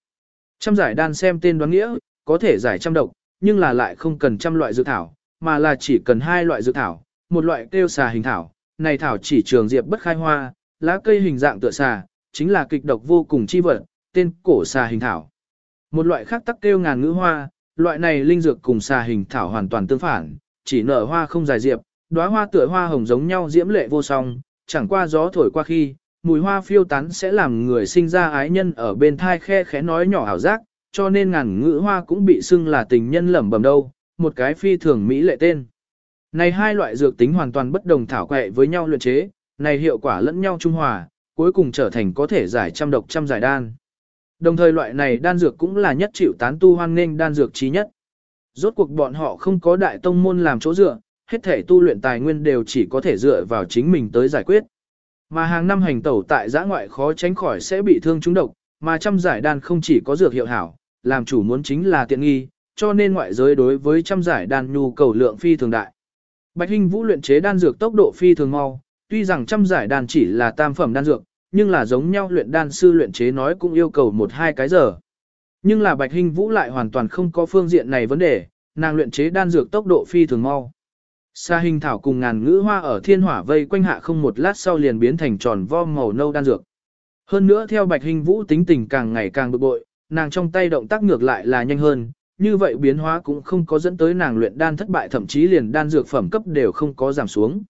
Trăm giải đan xem tên đoán nghĩa, có thể giải trăm độc, nhưng là lại không cần trăm loại dược thảo, mà là chỉ cần hai loại dược thảo, một loại kêu xà hình thảo, này thảo chỉ trường diệp bất khai hoa, lá cây hình dạng tựa xà, chính là kịch độc vô cùng chi vật, tên cổ xà hình thảo. Một loại khác tắc kêu ngàn ngữ hoa, loại này linh dược cùng xà hình thảo hoàn toàn tương phản, chỉ nở hoa không dài diệp, đóa hoa tựa hoa hồng giống nhau diễm lệ vô song, chẳng qua gió thổi qua khi, mùi hoa phiêu tán sẽ làm người sinh ra ái nhân ở bên thai khe khẽ nói nhỏ ảo giác, cho nên ngàn ngữ hoa cũng bị xưng là tình nhân lẩm bẩm đâu, một cái phi thường mỹ lệ tên. Này hai loại dược tính hoàn toàn bất đồng thảo quệ với nhau luyện chế, này hiệu quả lẫn nhau trung hòa, cuối cùng trở thành có thể giải trăm độc trăm giải đan. Đồng thời loại này đan dược cũng là nhất chịu tán tu hoan nghênh đan dược trí nhất. Rốt cuộc bọn họ không có đại tông môn làm chỗ dựa, hết thể tu luyện tài nguyên đều chỉ có thể dựa vào chính mình tới giải quyết. Mà hàng năm hành tẩu tại giã ngoại khó tránh khỏi sẽ bị thương trúng độc, mà trăm giải đan không chỉ có dược hiệu hảo, làm chủ muốn chính là tiện nghi, cho nên ngoại giới đối với trăm giải đan nhu cầu lượng phi thường đại. Bạch Hinh Vũ luyện chế đan dược tốc độ phi thường mau, tuy rằng trăm giải đan chỉ là tam phẩm đan dược, nhưng là giống nhau luyện đan sư luyện chế nói cũng yêu cầu một hai cái giờ. Nhưng là Bạch Hinh Vũ lại hoàn toàn không có phương diện này vấn đề, nàng luyện chế đan dược tốc độ phi thường mau. Sa hình thảo cùng ngàn ngữ hoa ở thiên hỏa vây quanh hạ không một lát sau liền biến thành tròn vo màu nâu đan dược. Hơn nữa theo Bạch Hinh Vũ tính tình càng ngày càng bực bội, nàng trong tay động tác ngược lại là nhanh hơn, như vậy biến hóa cũng không có dẫn tới nàng luyện đan thất bại thậm chí liền đan dược phẩm cấp đều không có giảm xuống.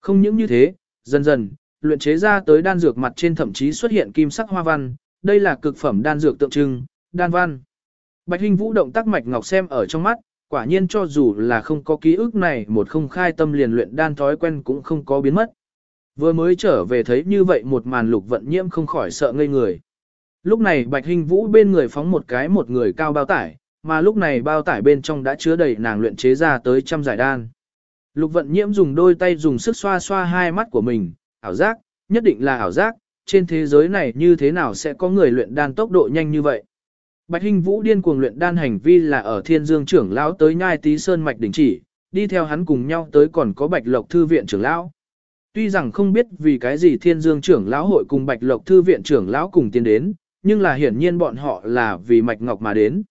Không những như thế, dần dần, luyện chế ra tới đan dược mặt trên thậm chí xuất hiện kim sắc hoa văn, đây là cực phẩm đan dược tượng trưng, đan văn. Bạch Hinh Vũ động tác mạch ngọc xem ở trong mắt, quả nhiên cho dù là không có ký ức này một không khai tâm liền luyện đan thói quen cũng không có biến mất. Vừa mới trở về thấy như vậy một màn lục vận nhiễm không khỏi sợ ngây người. Lúc này Bạch Hinh Vũ bên người phóng một cái một người cao bao tải, mà lúc này bao tải bên trong đã chứa đầy nàng luyện chế ra tới trăm giải đan. Lục vận nhiễm dùng đôi tay dùng sức xoa xoa hai mắt của mình, ảo giác, nhất định là ảo giác, trên thế giới này như thế nào sẽ có người luyện đan tốc độ nhanh như vậy. Bạch Hinh Vũ điên cuồng luyện đan hành vi là ở Thiên Dương trưởng lão tới nhai tí sơn mạch đỉnh chỉ, đi theo hắn cùng nhau tới còn có Bạch Lộc thư viện trưởng lão. Tuy rằng không biết vì cái gì Thiên Dương trưởng lão hội cùng Bạch Lộc thư viện trưởng lão cùng tiến đến, nhưng là hiển nhiên bọn họ là vì Mạch Ngọc mà đến.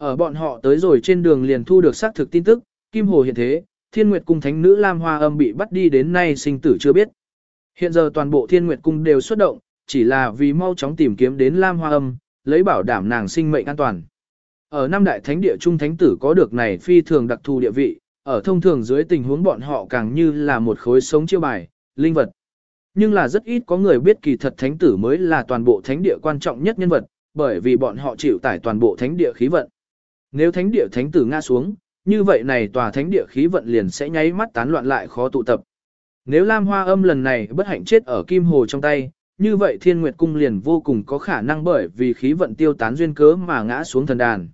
Ở bọn họ tới rồi trên đường liền thu được xác thực tin tức, Kim Hồ hiện thế, Thiên Nguyệt cung thánh nữ Lam Hoa Âm bị bắt đi đến nay sinh tử chưa biết. Hiện giờ toàn bộ Thiên Nguyệt cung đều xuất động, chỉ là vì mau chóng tìm kiếm đến Lam Hoa Âm, lấy bảo đảm nàng sinh mệnh an toàn. Ở năm đại thánh địa trung thánh tử có được này phi thường đặc thù địa vị, ở thông thường dưới tình huống bọn họ càng như là một khối sống chiêu bài, linh vật. Nhưng là rất ít có người biết kỳ thật thánh tử mới là toàn bộ thánh địa quan trọng nhất nhân vật, bởi vì bọn họ chịu tải toàn bộ thánh địa khí vận. Nếu thánh địa thánh tử ngã xuống, như vậy này tòa thánh địa khí vận liền sẽ nháy mắt tán loạn lại khó tụ tập. Nếu Lam Hoa Âm lần này bất hạnh chết ở Kim Hồ trong tay, như vậy Thiên Nguyệt Cung liền vô cùng có khả năng bởi vì khí vận tiêu tán duyên cớ mà ngã xuống thần đàn.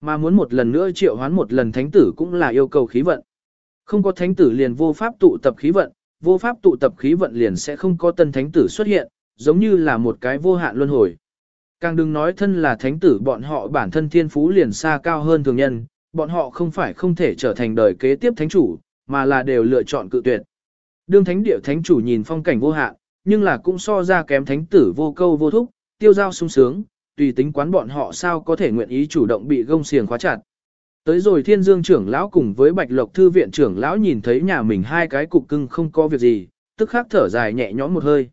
Mà muốn một lần nữa triệu hoán một lần thánh tử cũng là yêu cầu khí vận. Không có thánh tử liền vô pháp tụ tập khí vận, vô pháp tụ tập khí vận liền sẽ không có tân thánh tử xuất hiện, giống như là một cái vô hạn luân hồi. Càng đừng nói thân là thánh tử bọn họ bản thân thiên phú liền xa cao hơn thường nhân, bọn họ không phải không thể trở thành đời kế tiếp thánh chủ, mà là đều lựa chọn cự tuyệt. Đương thánh địa thánh chủ nhìn phong cảnh vô hạn, nhưng là cũng so ra kém thánh tử vô câu vô thúc, tiêu giao sung sướng, tùy tính quán bọn họ sao có thể nguyện ý chủ động bị gông xiềng khóa chặt. Tới rồi thiên dương trưởng lão cùng với bạch lộc thư viện trưởng lão nhìn thấy nhà mình hai cái cục cưng không có việc gì, tức khắc thở dài nhẹ nhõm một hơi.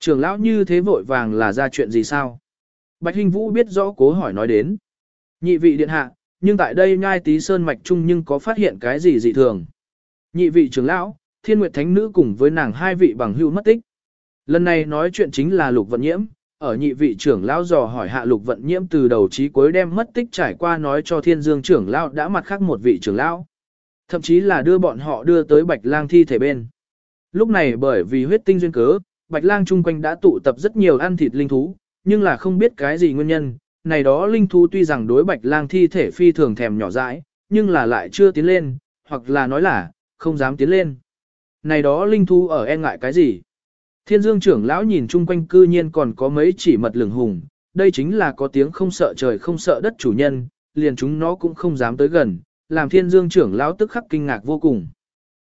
Trưởng lão như thế vội vàng là ra chuyện gì sao? Bạch Hinh Vũ biết rõ cố hỏi nói đến. Nhị vị điện hạ, nhưng tại đây nhai tí sơn mạch chung nhưng có phát hiện cái gì dị thường. Nhị vị trưởng lão, thiên nguyệt thánh nữ cùng với nàng hai vị bằng hưu mất tích. Lần này nói chuyện chính là lục vận nhiễm, ở nhị vị trưởng lão dò hỏi hạ lục vận nhiễm từ đầu chí cuối đem mất tích trải qua nói cho thiên dương trưởng lão đã mặt khác một vị trưởng lão. Thậm chí là đưa bọn họ đưa tới bạch lang thi thể bên. Lúc này bởi vì huyết tinh duyên cớ, bạch lang chung quanh đã tụ tập rất nhiều ăn thịt linh thú, nhưng là không biết cái gì nguyên nhân. Này đó linh thú tuy rằng đối bạch lang thi thể phi thường thèm nhỏ dãi, nhưng là lại chưa tiến lên, hoặc là nói là, không dám tiến lên. Này đó linh thú ở e ngại cái gì? Thiên dương trưởng lão nhìn chung quanh cư nhiên còn có mấy chỉ mật lửng hùng, đây chính là có tiếng không sợ trời không sợ đất chủ nhân, liền chúng nó cũng không dám tới gần, làm thiên dương trưởng lão tức khắc kinh ngạc vô cùng.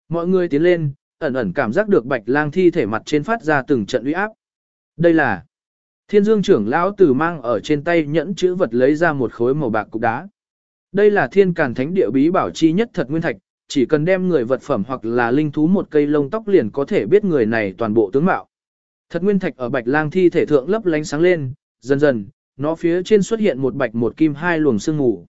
Mọi người tiến lên, ẩn ẩn cảm giác được bạch lang thi thể mặt trên phát ra từng trận uy áp. Đây là thiên dương trưởng lão từ mang ở trên tay nhẫn chữ vật lấy ra một khối màu bạc cục đá. Đây là thiên càn thánh địa bí bảo chi nhất thật nguyên thạch, chỉ cần đem người vật phẩm hoặc là linh thú một cây lông tóc liền có thể biết người này toàn bộ tướng mạo. Thật nguyên thạch ở bạch lang thi thể thượng lấp lánh sáng lên, dần dần, nó phía trên xuất hiện một bạch một kim hai luồng sương mù.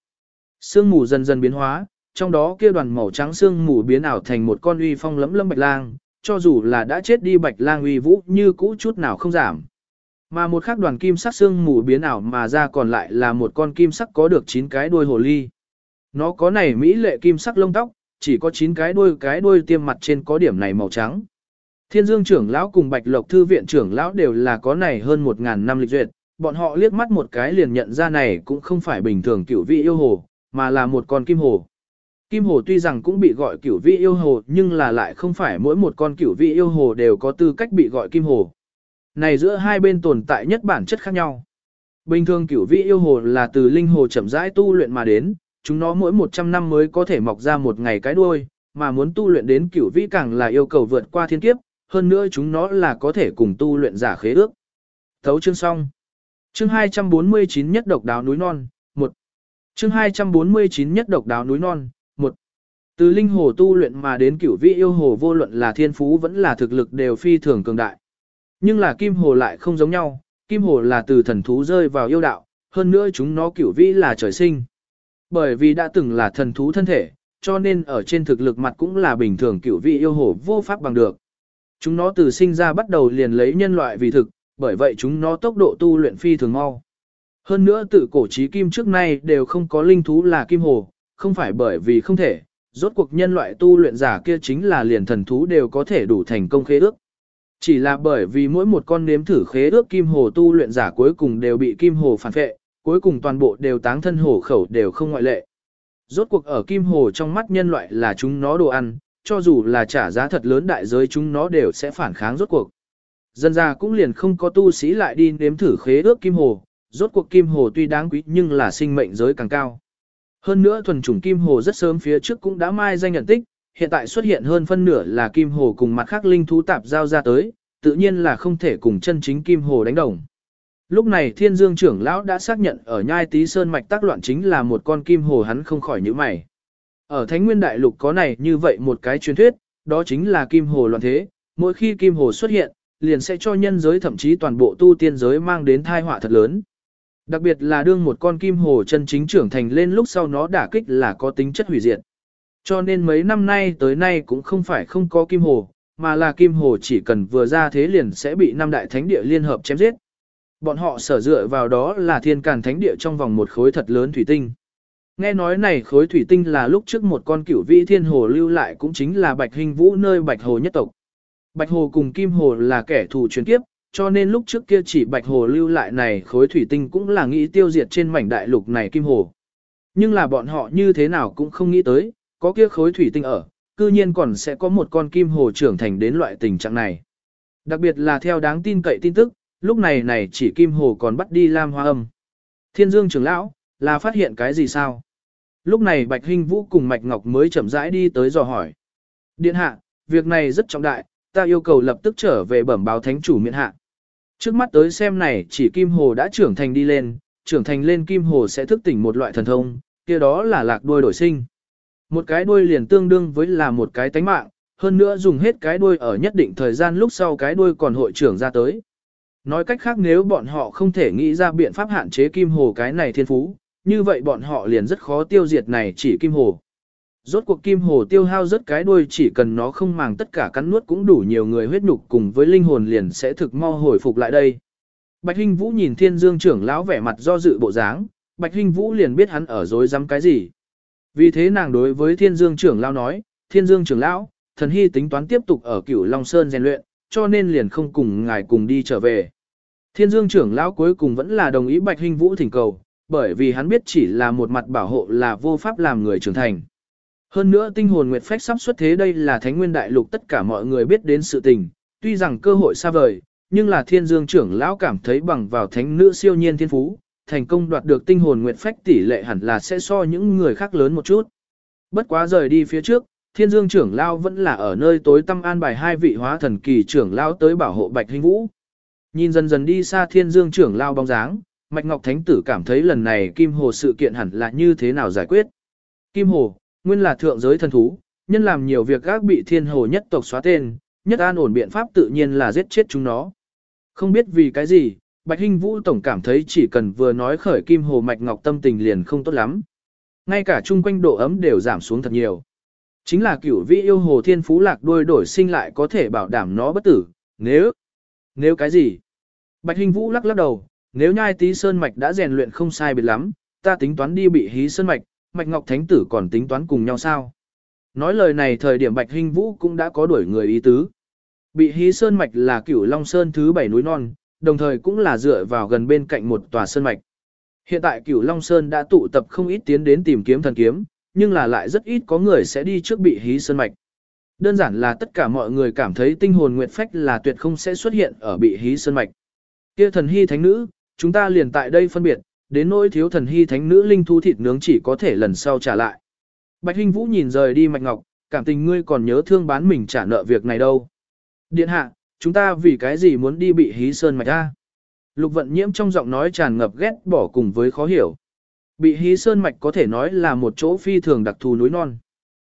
Sương mù dần dần biến hóa, trong đó kia đoàn màu trắng xương mù biến ảo thành một con uy phong lẫm lâm bạch lang, cho dù là đã chết đi bạch lang uy vũ như cũ chút nào không giảm. Mà một khác đoàn kim sắc xương mù biến ảo mà ra còn lại là một con kim sắc có được 9 cái đuôi hồ ly. Nó có này mỹ lệ kim sắc lông tóc, chỉ có 9 cái đuôi cái đuôi tiêm mặt trên có điểm này màu trắng. Thiên Dương trưởng lão cùng Bạch Lộc thư viện trưởng lão đều là có này hơn 1000 năm lịch duyệt, bọn họ liếc mắt một cái liền nhận ra này cũng không phải bình thường cửu vị yêu hồ, mà là một con kim hồ. Kim hồ tuy rằng cũng bị gọi cửu vị yêu hồ nhưng là lại không phải mỗi một con cửu vị yêu hồ đều có tư cách bị gọi kim hồ. Này giữa hai bên tồn tại nhất bản chất khác nhau. Bình thường cửu vị yêu hồ là từ linh hồ chậm rãi tu luyện mà đến, chúng nó mỗi 100 năm mới có thể mọc ra một ngày cái đuôi, mà muốn tu luyện đến cửu vị càng là yêu cầu vượt qua thiên kiếp, hơn nữa chúng nó là có thể cùng tu luyện giả khế ước. Thấu chương xong. Chương 249 nhất độc đáo núi non, 1. Chương 249 nhất độc đáo núi non, 1. Từ linh hồ tu luyện mà đến cửu vị yêu hồ vô luận là thiên phú vẫn là thực lực đều phi thường cường đại. Nhưng là kim hồ lại không giống nhau, kim hồ là từ thần thú rơi vào yêu đạo, hơn nữa chúng nó cửu vị là trời sinh. Bởi vì đã từng là thần thú thân thể, cho nên ở trên thực lực mặt cũng là bình thường cửu vị yêu hồ vô pháp bằng được. Chúng nó từ sinh ra bắt đầu liền lấy nhân loại vì thực, bởi vậy chúng nó tốc độ tu luyện phi thường mau. Hơn nữa tự cổ trí kim trước nay đều không có linh thú là kim hồ, không phải bởi vì không thể, rốt cuộc nhân loại tu luyện giả kia chính là liền thần thú đều có thể đủ thành công khế ước. Chỉ là bởi vì mỗi một con nếm thử khế ước kim hồ tu luyện giả cuối cùng đều bị kim hồ phản vệ, cuối cùng toàn bộ đều táng thân hồ khẩu đều không ngoại lệ. Rốt cuộc ở kim hồ trong mắt nhân loại là chúng nó đồ ăn, cho dù là trả giá thật lớn đại giới chúng nó đều sẽ phản kháng rốt cuộc. Dân ra cũng liền không có tu sĩ lại đi nếm thử khế ước kim hồ, rốt cuộc kim hồ tuy đáng quý nhưng là sinh mệnh giới càng cao. Hơn nữa thuần chủng kim hồ rất sớm phía trước cũng đã mai danh nhận tích, hiện tại xuất hiện hơn phân nửa là kim hồ cùng mặt khác linh thú tạp giao ra tới, tự nhiên là không thể cùng chân chính kim hồ đánh đồng. Lúc này thiên dương trưởng lão đã xác nhận ở nhai tí sơn mạch tác loạn chính là một con kim hồ hắn không khỏi nhíu mày. Ở Thánh Nguyên Đại Lục có này như vậy một cái truyền thuyết, đó chính là kim hồ loạn thế, mỗi khi kim hồ xuất hiện, liền sẽ cho nhân giới thậm chí toàn bộ tu tiên giới mang đến thai họa thật lớn. Đặc biệt là đương một con kim hồ chân chính trưởng thành lên lúc sau nó đả kích là có tính chất hủy diệt. Cho nên mấy năm nay tới nay cũng không phải không có kim hồ, mà là kim hồ chỉ cần vừa ra thế liền sẽ bị năm đại thánh địa liên hợp chém giết. Bọn họ sở dựa vào đó là thiên càn thánh địa trong vòng một khối thật lớn thủy tinh. Nghe nói này khối thủy tinh là lúc trước một con cửu vĩ thiên hồ lưu lại cũng chính là bạch hình vũ nơi bạch hồ nhất tộc. Bạch hồ cùng kim hồ là kẻ thù truyền kiếp, cho nên lúc trước kia chỉ bạch hồ lưu lại này khối thủy tinh cũng là nghĩ tiêu diệt trên mảnh đại lục này kim hồ. Nhưng là bọn họ như thế nào cũng không nghĩ tới, có kia khối thủy tinh ở, cư nhiên còn sẽ có một con kim hồ trưởng thành đến loại tình trạng này. Đặc biệt là theo đáng tin cậy tin tức, lúc này này chỉ kim hồ còn bắt đi lam hoa âm. Thiên dương trưởng lão, là phát hiện cái gì sao? Lúc này Bạch Hinh Vũ cùng Mạch Ngọc mới chậm rãi đi tới dò hỏi. Điện hạ, việc này rất trọng đại, ta yêu cầu lập tức trở về bẩm báo thánh chủ miễn hạ. Trước mắt tới xem này chỉ kim hồ đã trưởng thành đi lên, trưởng thành lên kim hồ sẽ thức tỉnh một loại thần thông, kia đó là lạc đuôi đổi sinh. Một cái đuôi liền tương đương với là một cái tánh mạng, hơn nữa dùng hết cái đuôi ở nhất định thời gian lúc sau cái đuôi còn hội trưởng ra tới. Nói cách khác nếu bọn họ không thể nghĩ ra biện pháp hạn chế kim hồ cái này thiên phú, như vậy bọn họ liền rất khó tiêu diệt này chỉ kim hồ. Rốt cuộc kim hồ tiêu hao rất cái đuôi chỉ cần nó không màng tất cả cắn nuốt cũng đủ nhiều người huyết nhục cùng với linh hồn liền sẽ thực mau hồi phục lại đây. Bạch Hinh Vũ nhìn Thiên Dương trưởng lão vẻ mặt do dự bộ dáng, Bạch Hinh Vũ liền biết hắn ở dối rắm cái gì. Vì thế nàng đối với Thiên Dương trưởng lão nói, Thiên Dương trưởng lão, thần hy tính toán tiếp tục ở cửu Long Sơn rèn luyện, cho nên liền không cùng ngài cùng đi trở về. Thiên Dương trưởng lão cuối cùng vẫn là đồng ý Bạch Hinh Vũ thỉnh cầu, bởi vì hắn biết chỉ là một mặt bảo hộ là vô pháp làm người trưởng thành. Hơn nữa tinh hồn nguyệt phách sắp xuất thế đây là thánh nguyên đại lục tất cả mọi người biết đến sự tình, tuy rằng cơ hội xa vời, nhưng là thiên dương trưởng lão cảm thấy bằng vào thánh nữ siêu nhiên thiên phú, thành công đoạt được tinh hồn nguyệt phách tỷ lệ hẳn là sẽ so những người khác lớn một chút. Bất quá rời đi phía trước, thiên dương trưởng lao vẫn là ở nơi tối tâm an bài hai vị hóa thần kỳ trưởng lao tới bảo hộ bạch hinh vũ. Nhìn dần dần đi xa thiên dương trưởng lao bóng dáng, Mạch Ngọc Thánh Tử cảm thấy lần này Kim Hồ sự kiện hẳn là như thế nào giải quyết. Kim Hồ, nguyên là thượng giới thần thú, nhân làm nhiều việc gác bị thiên hồ nhất tộc xóa tên, nhất an ổn biện pháp tự nhiên là giết chết chúng nó. Không biết vì cái gì, Bạch Hinh Vũ Tổng cảm thấy chỉ cần vừa nói khởi Kim Hồ Mạch Ngọc tâm tình liền không tốt lắm. Ngay cả chung quanh độ ấm đều giảm xuống thật nhiều. Chính là cửu vị yêu hồ thiên phú lạc đuôi đổi sinh lại có thể bảo đảm nó bất tử, nếu... Nếu cái gì? Bạch Hinh Vũ lắc lắc đầu, nếu nhai tí sơn mạch đã rèn luyện không sai biệt lắm, ta tính toán đi bị hí sơn mạch, mạch ngọc thánh tử còn tính toán cùng nhau sao? Nói lời này thời điểm Bạch Hinh Vũ cũng đã có đuổi người ý tứ. Bị hí sơn mạch là cửu long sơn thứ bảy núi non, đồng thời cũng là dựa vào gần bên cạnh một tòa sơn mạch. Hiện tại cửu long sơn đã tụ tập không ít tiến đến tìm kiếm thần kiếm, nhưng là lại rất ít có người sẽ đi trước bị hí sơn mạch. Đơn giản là tất cả mọi người cảm thấy tinh hồn nguyệt phách là tuyệt không sẽ xuất hiện ở bị hí sơn mạch. Kia thần hy thánh nữ, chúng ta liền tại đây phân biệt, đến nỗi thiếu thần hy thánh nữ linh thu thịt nướng chỉ có thể lần sau trả lại. Bạch Hinh Vũ nhìn rời đi Mạch Ngọc, cảm tình ngươi còn nhớ thương bán mình trả nợ việc này đâu. Điện hạ, chúng ta vì cái gì muốn đi bị hí sơn mạch ta? Lục vận nhiễm trong giọng nói tràn ngập ghét bỏ cùng với khó hiểu. Bị hí sơn mạch có thể nói là một chỗ phi thường đặc thù núi non.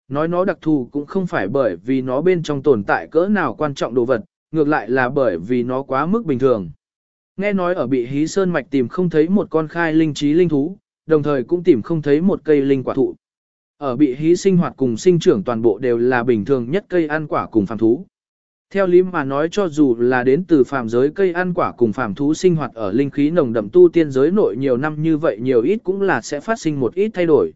Nói nó đặc thù cũng không phải bởi vì nó bên trong tồn tại cỡ nào quan trọng đồ vật, ngược lại là bởi vì nó quá mức bình thường. Nghe nói ở bị hí sơn mạch tìm không thấy một con khai linh trí linh thú, đồng thời cũng tìm không thấy một cây linh quả thụ. Ở bị hí sinh hoạt cùng sinh trưởng toàn bộ đều là bình thường nhất cây ăn quả cùng phàm thú. Theo lý mà nói cho dù là đến từ phàm giới cây ăn quả cùng phàm thú sinh hoạt ở linh khí nồng đậm tu tiên giới nội nhiều năm như vậy nhiều ít cũng là sẽ phát sinh một ít thay đổi.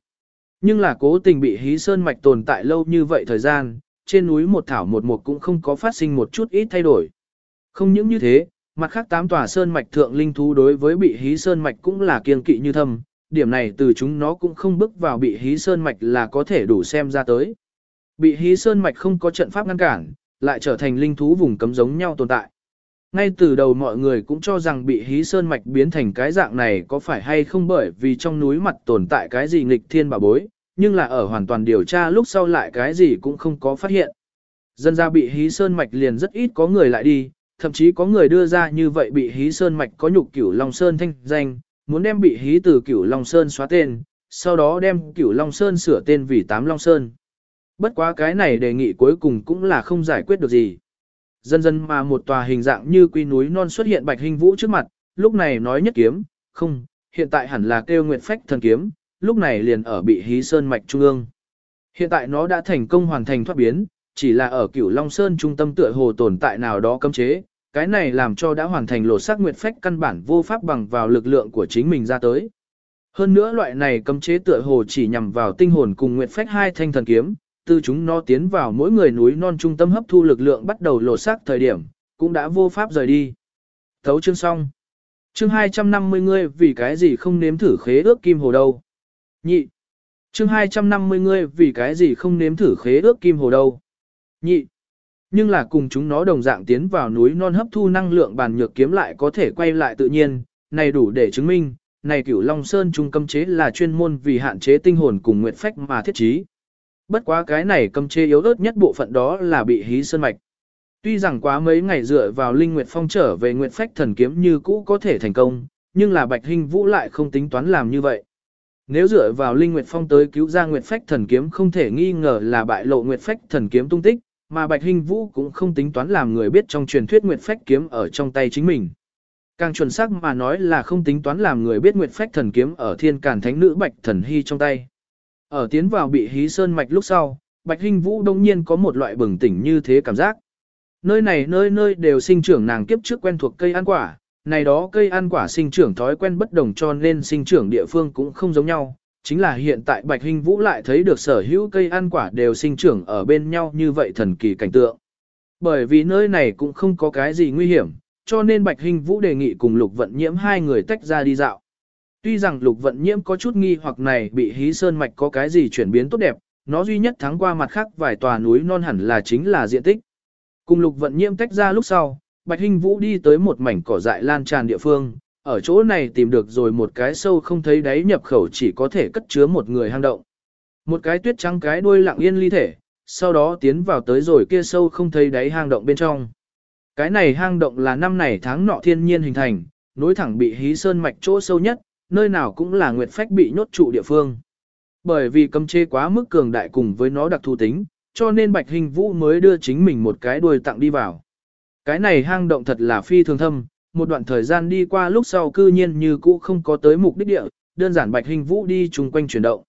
Nhưng là cố tình bị hí sơn mạch tồn tại lâu như vậy thời gian, trên núi một thảo một mục cũng không có phát sinh một chút ít thay đổi. Không những như thế, mặt khác tám tòa sơn mạch thượng linh thú đối với bị hí sơn mạch cũng là kiên kỵ như thâm, điểm này từ chúng nó cũng không bước vào bị hí sơn mạch là có thể đủ xem ra tới. Bị hí sơn mạch không có trận pháp ngăn cản, lại trở thành linh thú vùng cấm giống nhau tồn tại. Ngay từ đầu mọi người cũng cho rằng bị hí sơn mạch biến thành cái dạng này có phải hay không bởi vì trong núi mặt tồn tại cái gì nghịch thiên bảo bối, nhưng là ở hoàn toàn điều tra lúc sau lại cái gì cũng không có phát hiện. Dân ra bị hí sơn mạch liền rất ít có người lại đi, thậm chí có người đưa ra như vậy bị hí sơn mạch có nhục cửu Long Sơn thanh danh, muốn đem bị hí từ cửu Long Sơn xóa tên, sau đó đem cửu Long Sơn sửa tên vì tám Long Sơn. Bất quá cái này đề nghị cuối cùng cũng là không giải quyết được gì. Dần dần mà một tòa hình dạng như quy núi non xuất hiện bạch hình vũ trước mặt, lúc này nói nhất kiếm, không, hiện tại hẳn là kêu nguyệt phách thần kiếm, lúc này liền ở bị hí sơn mạch trung ương. Hiện tại nó đã thành công hoàn thành thoát biến, chỉ là ở cửu Long Sơn trung tâm tựa hồ tồn tại nào đó cấm chế, cái này làm cho đã hoàn thành lột xác nguyệt phách căn bản vô pháp bằng vào lực lượng của chính mình ra tới. Hơn nữa loại này cấm chế tựa hồ chỉ nhằm vào tinh hồn cùng nguyệt phách hai thanh thần kiếm, từ chúng nó tiến vào mỗi người núi non trung tâm hấp thu lực lượng bắt đầu lột xác thời điểm, cũng đã vô pháp rời đi. Thấu chương xong. Chương 250 ngươi vì cái gì không nếm thử khế ước kim hồ đâu. Nhị. Chương 250 ngươi vì cái gì không nếm thử khế ước kim hồ đâu. Nhị. Nhưng là cùng chúng nó đồng dạng tiến vào núi non hấp thu năng lượng bàn nhược kiếm lại có thể quay lại tự nhiên, này đủ để chứng minh, này cửu Long Sơn trung cấm chế là chuyên môn vì hạn chế tinh hồn cùng nguyện phách mà thiết trí. Bất quá cái này cầm chế yếu ớt nhất bộ phận đó là bị hí sơn mạch. Tuy rằng quá mấy ngày dựa vào Linh Nguyệt Phong trở về Nguyệt Phách thần kiếm như cũ có thể thành công, nhưng là Bạch Hinh Vũ lại không tính toán làm như vậy. Nếu dựa vào Linh Nguyệt Phong tới cứu ra Nguyệt Phách thần kiếm không thể nghi ngờ là bại lộ Nguyệt Phách thần kiếm tung tích, mà Bạch Hinh Vũ cũng không tính toán làm người biết trong truyền thuyết Nguyệt Phách kiếm ở trong tay chính mình. Càng chuẩn xác mà nói là không tính toán làm người biết Nguyệt Phách thần kiếm ở thiên càn thánh nữ Bạch thần hy trong tay. Ở tiến vào bị hí sơn mạch lúc sau, Bạch Hinh Vũ đông nhiên có một loại bừng tỉnh như thế cảm giác. Nơi này nơi nơi đều sinh trưởng nàng kiếp trước quen thuộc cây ăn quả, này đó cây ăn quả sinh trưởng thói quen bất đồng cho nên sinh trưởng địa phương cũng không giống nhau. Chính là hiện tại Bạch Hinh Vũ lại thấy được sở hữu cây ăn quả đều sinh trưởng ở bên nhau như vậy thần kỳ cảnh tượng. Bởi vì nơi này cũng không có cái gì nguy hiểm, cho nên Bạch Hinh Vũ đề nghị cùng Lục Vận Nhiễm hai người tách ra đi dạo. Tuy rằng Lục Vận Nhiễm có chút nghi hoặc này bị hí sơn mạch có cái gì chuyển biến tốt đẹp, nó duy nhất thắng qua mặt khác vài tòa núi non hẳn là chính là diện tích. Cùng Lục Vận Nhiễm tách ra lúc sau, Bạch Hinh Vũ đi tới một mảnh cỏ dại lan tràn địa phương, ở chỗ này tìm được rồi một cái sâu không thấy đáy nhập khẩu chỉ có thể cất chứa một người hang động. Một cái tuyết trắng cái đuôi lặng yên ly thể, sau đó tiến vào tới rồi kia sâu không thấy đáy hang động bên trong. Cái này hang động là năm này tháng nọ thiên nhiên hình thành, nối thẳng bị hí sơn mạch chỗ sâu nhất, nơi nào cũng là nguyệt phách bị nhốt trụ địa phương. Bởi vì cấm chế quá mức cường đại cùng với nó đặc thù tính, cho nên Bạch Hình Vũ mới đưa chính mình một cái đuôi tặng đi vào. Cái này hang động thật là phi thường thâm, một đoạn thời gian đi qua lúc sau cư nhiên như cũ không có tới mục đích địa, đơn giản Bạch Hình Vũ đi chung quanh chuyển động.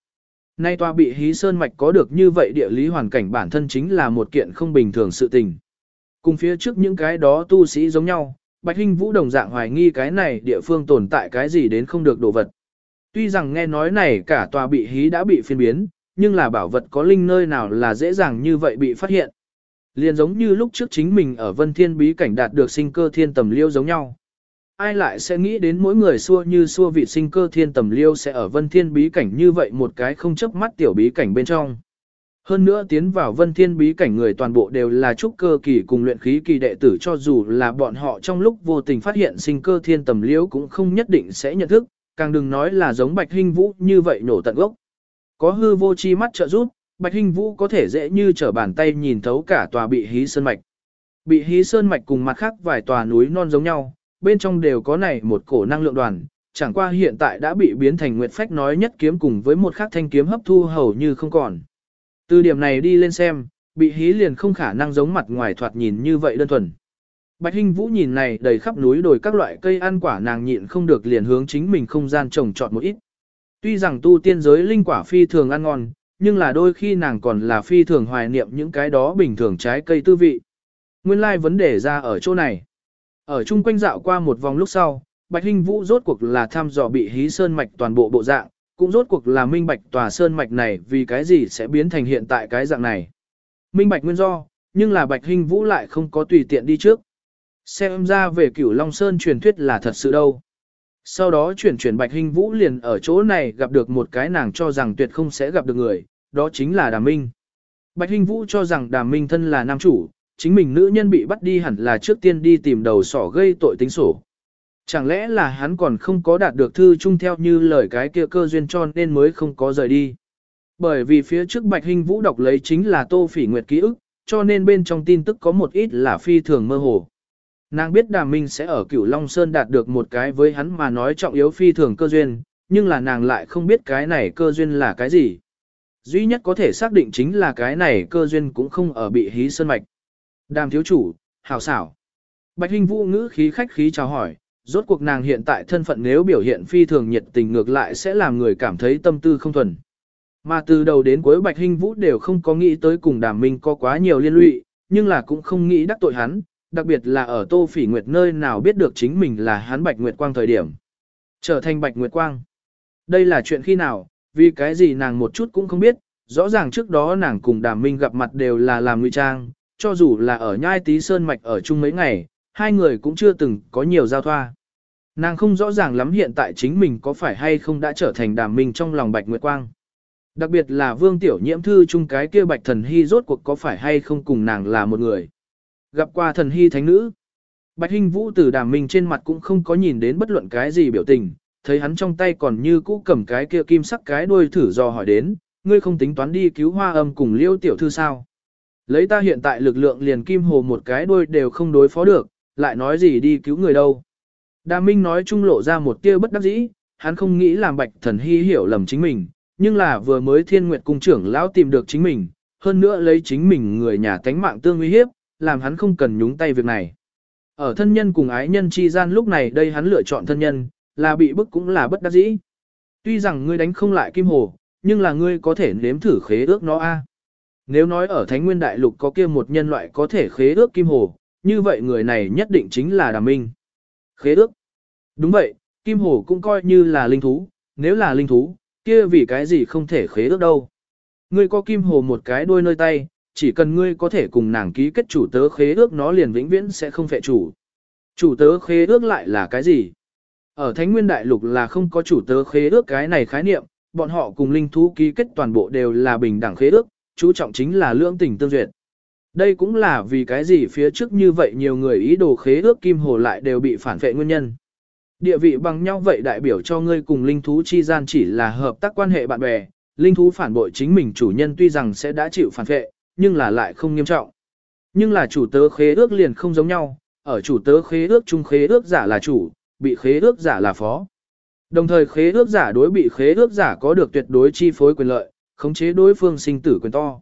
Nay tòa bị hí sơn mạch có được như vậy địa lý hoàn cảnh bản thân chính là một kiện không bình thường sự tình. Cùng phía trước những cái đó tu sĩ giống nhau, Bạch Hinh Vũ đồng dạng hoài nghi cái này địa phương tồn tại cái gì đến không được đồ vật. Tuy rằng nghe nói này cả tòa bị hí đã bị phiên biến, nhưng là bảo vật có linh nơi nào là dễ dàng như vậy bị phát hiện. Liền giống như lúc trước chính mình ở Vân Thiên bí cảnh đạt được sinh cơ thiên tầm liêu giống nhau. Ai lại sẽ nghĩ đến mỗi người xua như xua vị sinh cơ thiên tầm liêu sẽ ở Vân Thiên bí cảnh như vậy một cái không chấp mắt tiểu bí cảnh bên trong. Hơn nữa tiến vào Vân Thiên bí cảnh người toàn bộ đều là trúc cơ kỳ cùng luyện khí kỳ đệ tử cho dù là bọn họ trong lúc vô tình phát hiện sinh cơ thiên tầm liễu cũng không nhất định sẽ nhận thức, càng đừng nói là giống Bạch Hinh Vũ như vậy nổ tận gốc. Có hư vô chi mắt trợ giúp, Bạch Hinh Vũ có thể dễ như trở bàn tay nhìn thấu cả tòa bị hí sơn mạch. Bị hí sơn mạch cùng mặt khác vài tòa núi non giống nhau, bên trong đều có này một cổ năng lượng đoàn, chẳng qua hiện tại đã bị biến thành nguyệt phách nói nhất kiếm cùng với một khác thanh kiếm hấp thu hầu như không còn. Từ điểm này đi lên xem, bị hí liền không khả năng giống mặt ngoài thoạt nhìn như vậy đơn thuần. Bạch Hinh Vũ nhìn này đầy khắp núi đồi các loại cây ăn quả nàng nhịn không được liền hướng chính mình không gian trồng trọt một ít. Tuy rằng tu tiên giới linh quả phi thường ăn ngon, nhưng là đôi khi nàng còn là phi thường hoài niệm những cái đó bình thường trái cây tư vị. Nguyên lai like vấn đề ra ở chỗ này. Ở chung quanh dạo qua một vòng lúc sau, Bạch Hinh Vũ rốt cuộc là thăm dò bị hí sơn mạch toàn bộ bộ dạng, cũng rốt cuộc là minh bạch tòa sơn mạch này vì cái gì sẽ biến thành hiện tại cái dạng này. Minh bạch nguyên do, nhưng là Bạch hình Vũ lại không có tùy tiện đi trước. Xem ra về cửu Long Sơn truyền thuyết là thật sự đâu. Sau đó chuyển chuyển Bạch hình Vũ liền ở chỗ này gặp được một cái nàng cho rằng tuyệt không sẽ gặp được người, đó chính là Đàm Minh. Bạch hình Vũ cho rằng Đàm Minh thân là nam chủ, chính mình nữ nhân bị bắt đi hẳn là trước tiên đi tìm đầu sỏ gây tội tính sổ. Chẳng lẽ là hắn còn không có đạt được thư chung theo như lời cái kia cơ duyên cho nên mới không có rời đi. Bởi vì phía trước Bạch hình Vũ đọc lấy chính là Tô Phỉ Nguyệt ký ức, cho nên bên trong tin tức có một ít là phi thường mơ hồ. Nàng biết Đàm Minh sẽ ở Cửu Long Sơn đạt được một cái với hắn mà nói trọng yếu phi thường cơ duyên, nhưng là nàng lại không biết cái này cơ duyên là cái gì. Duy nhất có thể xác định chính là cái này cơ duyên cũng không ở bị hí sơn mạch. Đàm thiếu chủ, hảo xảo. Bạch hình Vũ ngữ khí khách khí chào hỏi, rốt cuộc nàng hiện tại thân phận nếu biểu hiện phi thường nhiệt tình ngược lại sẽ làm người cảm thấy tâm tư không thuần. Mà từ đầu đến cuối Bạch Hinh Vũ đều không có nghĩ tới cùng Đàm Minh có quá nhiều liên lụy, nhưng là cũng không nghĩ đắc tội hắn, đặc biệt là ở Tô Phỉ Nguyệt nơi nào biết được chính mình là hắn Bạch Nguyệt Quang thời điểm. Trở thành Bạch Nguyệt Quang. Đây là chuyện khi nào, vì cái gì nàng một chút cũng không biết, rõ ràng trước đó nàng cùng Đàm Minh gặp mặt đều là làm ngụy trang, cho dù là ở nhai tí sơn mạch ở chung mấy ngày, hai người cũng chưa từng có nhiều giao thoa. Nàng không rõ ràng lắm hiện tại chính mình có phải hay không đã trở thành Đàm Minh trong lòng Bạch Nguyệt Quang. Đặc biệt là Vương Tiểu Nhiễm thư chung cái kia Bạch Thần Hy rốt cuộc có phải hay không cùng nàng là một người. Gặp qua thần hy thánh nữ. Bạch Hinh Vũ từ đàm minh trên mặt cũng không có nhìn đến bất luận cái gì biểu tình, thấy hắn trong tay còn như cũ cầm cái kia kim sắc cái đuôi thử dò hỏi đến, ngươi không tính toán đi cứu hoa âm cùng liêu tiểu thư sao. Lấy ta hiện tại lực lượng liền kim hồ một cái đuôi đều không đối phó được, lại nói gì đi cứu người đâu. Đa Minh nói trung lộ ra một tia bất đắc dĩ, hắn không nghĩ làm bạch thần hy hiểu lầm chính mình, nhưng là vừa mới thiên nguyệt cung trưởng lão tìm được chính mình, hơn nữa lấy chính mình người nhà tánh mạng tương uy hiếp, làm hắn không cần nhúng tay việc này. Ở thân nhân cùng ái nhân chi gian lúc này đây hắn lựa chọn thân nhân, là bị bức cũng là bất đắc dĩ. Tuy rằng ngươi đánh không lại kim hồ, nhưng là ngươi có thể nếm thử khế ước nó a. Nếu nói ở Thánh Nguyên Đại Lục có kia một nhân loại có thể khế ước kim hồ, như vậy người này nhất định chính là Đàm Minh. Khế ước. Đúng vậy, kim hồ cũng coi như là linh thú, nếu là linh thú, kia vì cái gì không thể khế ước đâu. Ngươi có kim hồ một cái đuôi nơi tay, chỉ cần ngươi có thể cùng nàng ký kết chủ tớ khế ước nó liền vĩnh viễn sẽ không phệ chủ. Chủ tớ khế ước lại là cái gì? Ở Thánh Nguyên Đại Lục là không có chủ tớ khế ước cái này khái niệm, bọn họ cùng linh thú ký kết toàn bộ đều là bình đẳng khế ước, chú trọng chính là lưỡng tình tương duyệt. Đây cũng là vì cái gì phía trước như vậy nhiều người ý đồ khế ước kim hồ lại đều bị phản vệ nguyên nhân. Địa vị bằng nhau vậy đại biểu cho ngươi cùng linh thú chi gian chỉ là hợp tác quan hệ bạn bè, linh thú phản bội chính mình chủ nhân tuy rằng sẽ đã chịu phản vệ, nhưng là lại không nghiêm trọng. Nhưng là chủ tớ khế ước liền không giống nhau, ở chủ tớ khế ước chung khế ước giả là chủ, bị khế ước giả là phó. Đồng thời khế ước giả đối bị khế ước giả có được tuyệt đối chi phối quyền lợi, khống chế đối phương sinh tử quyền to.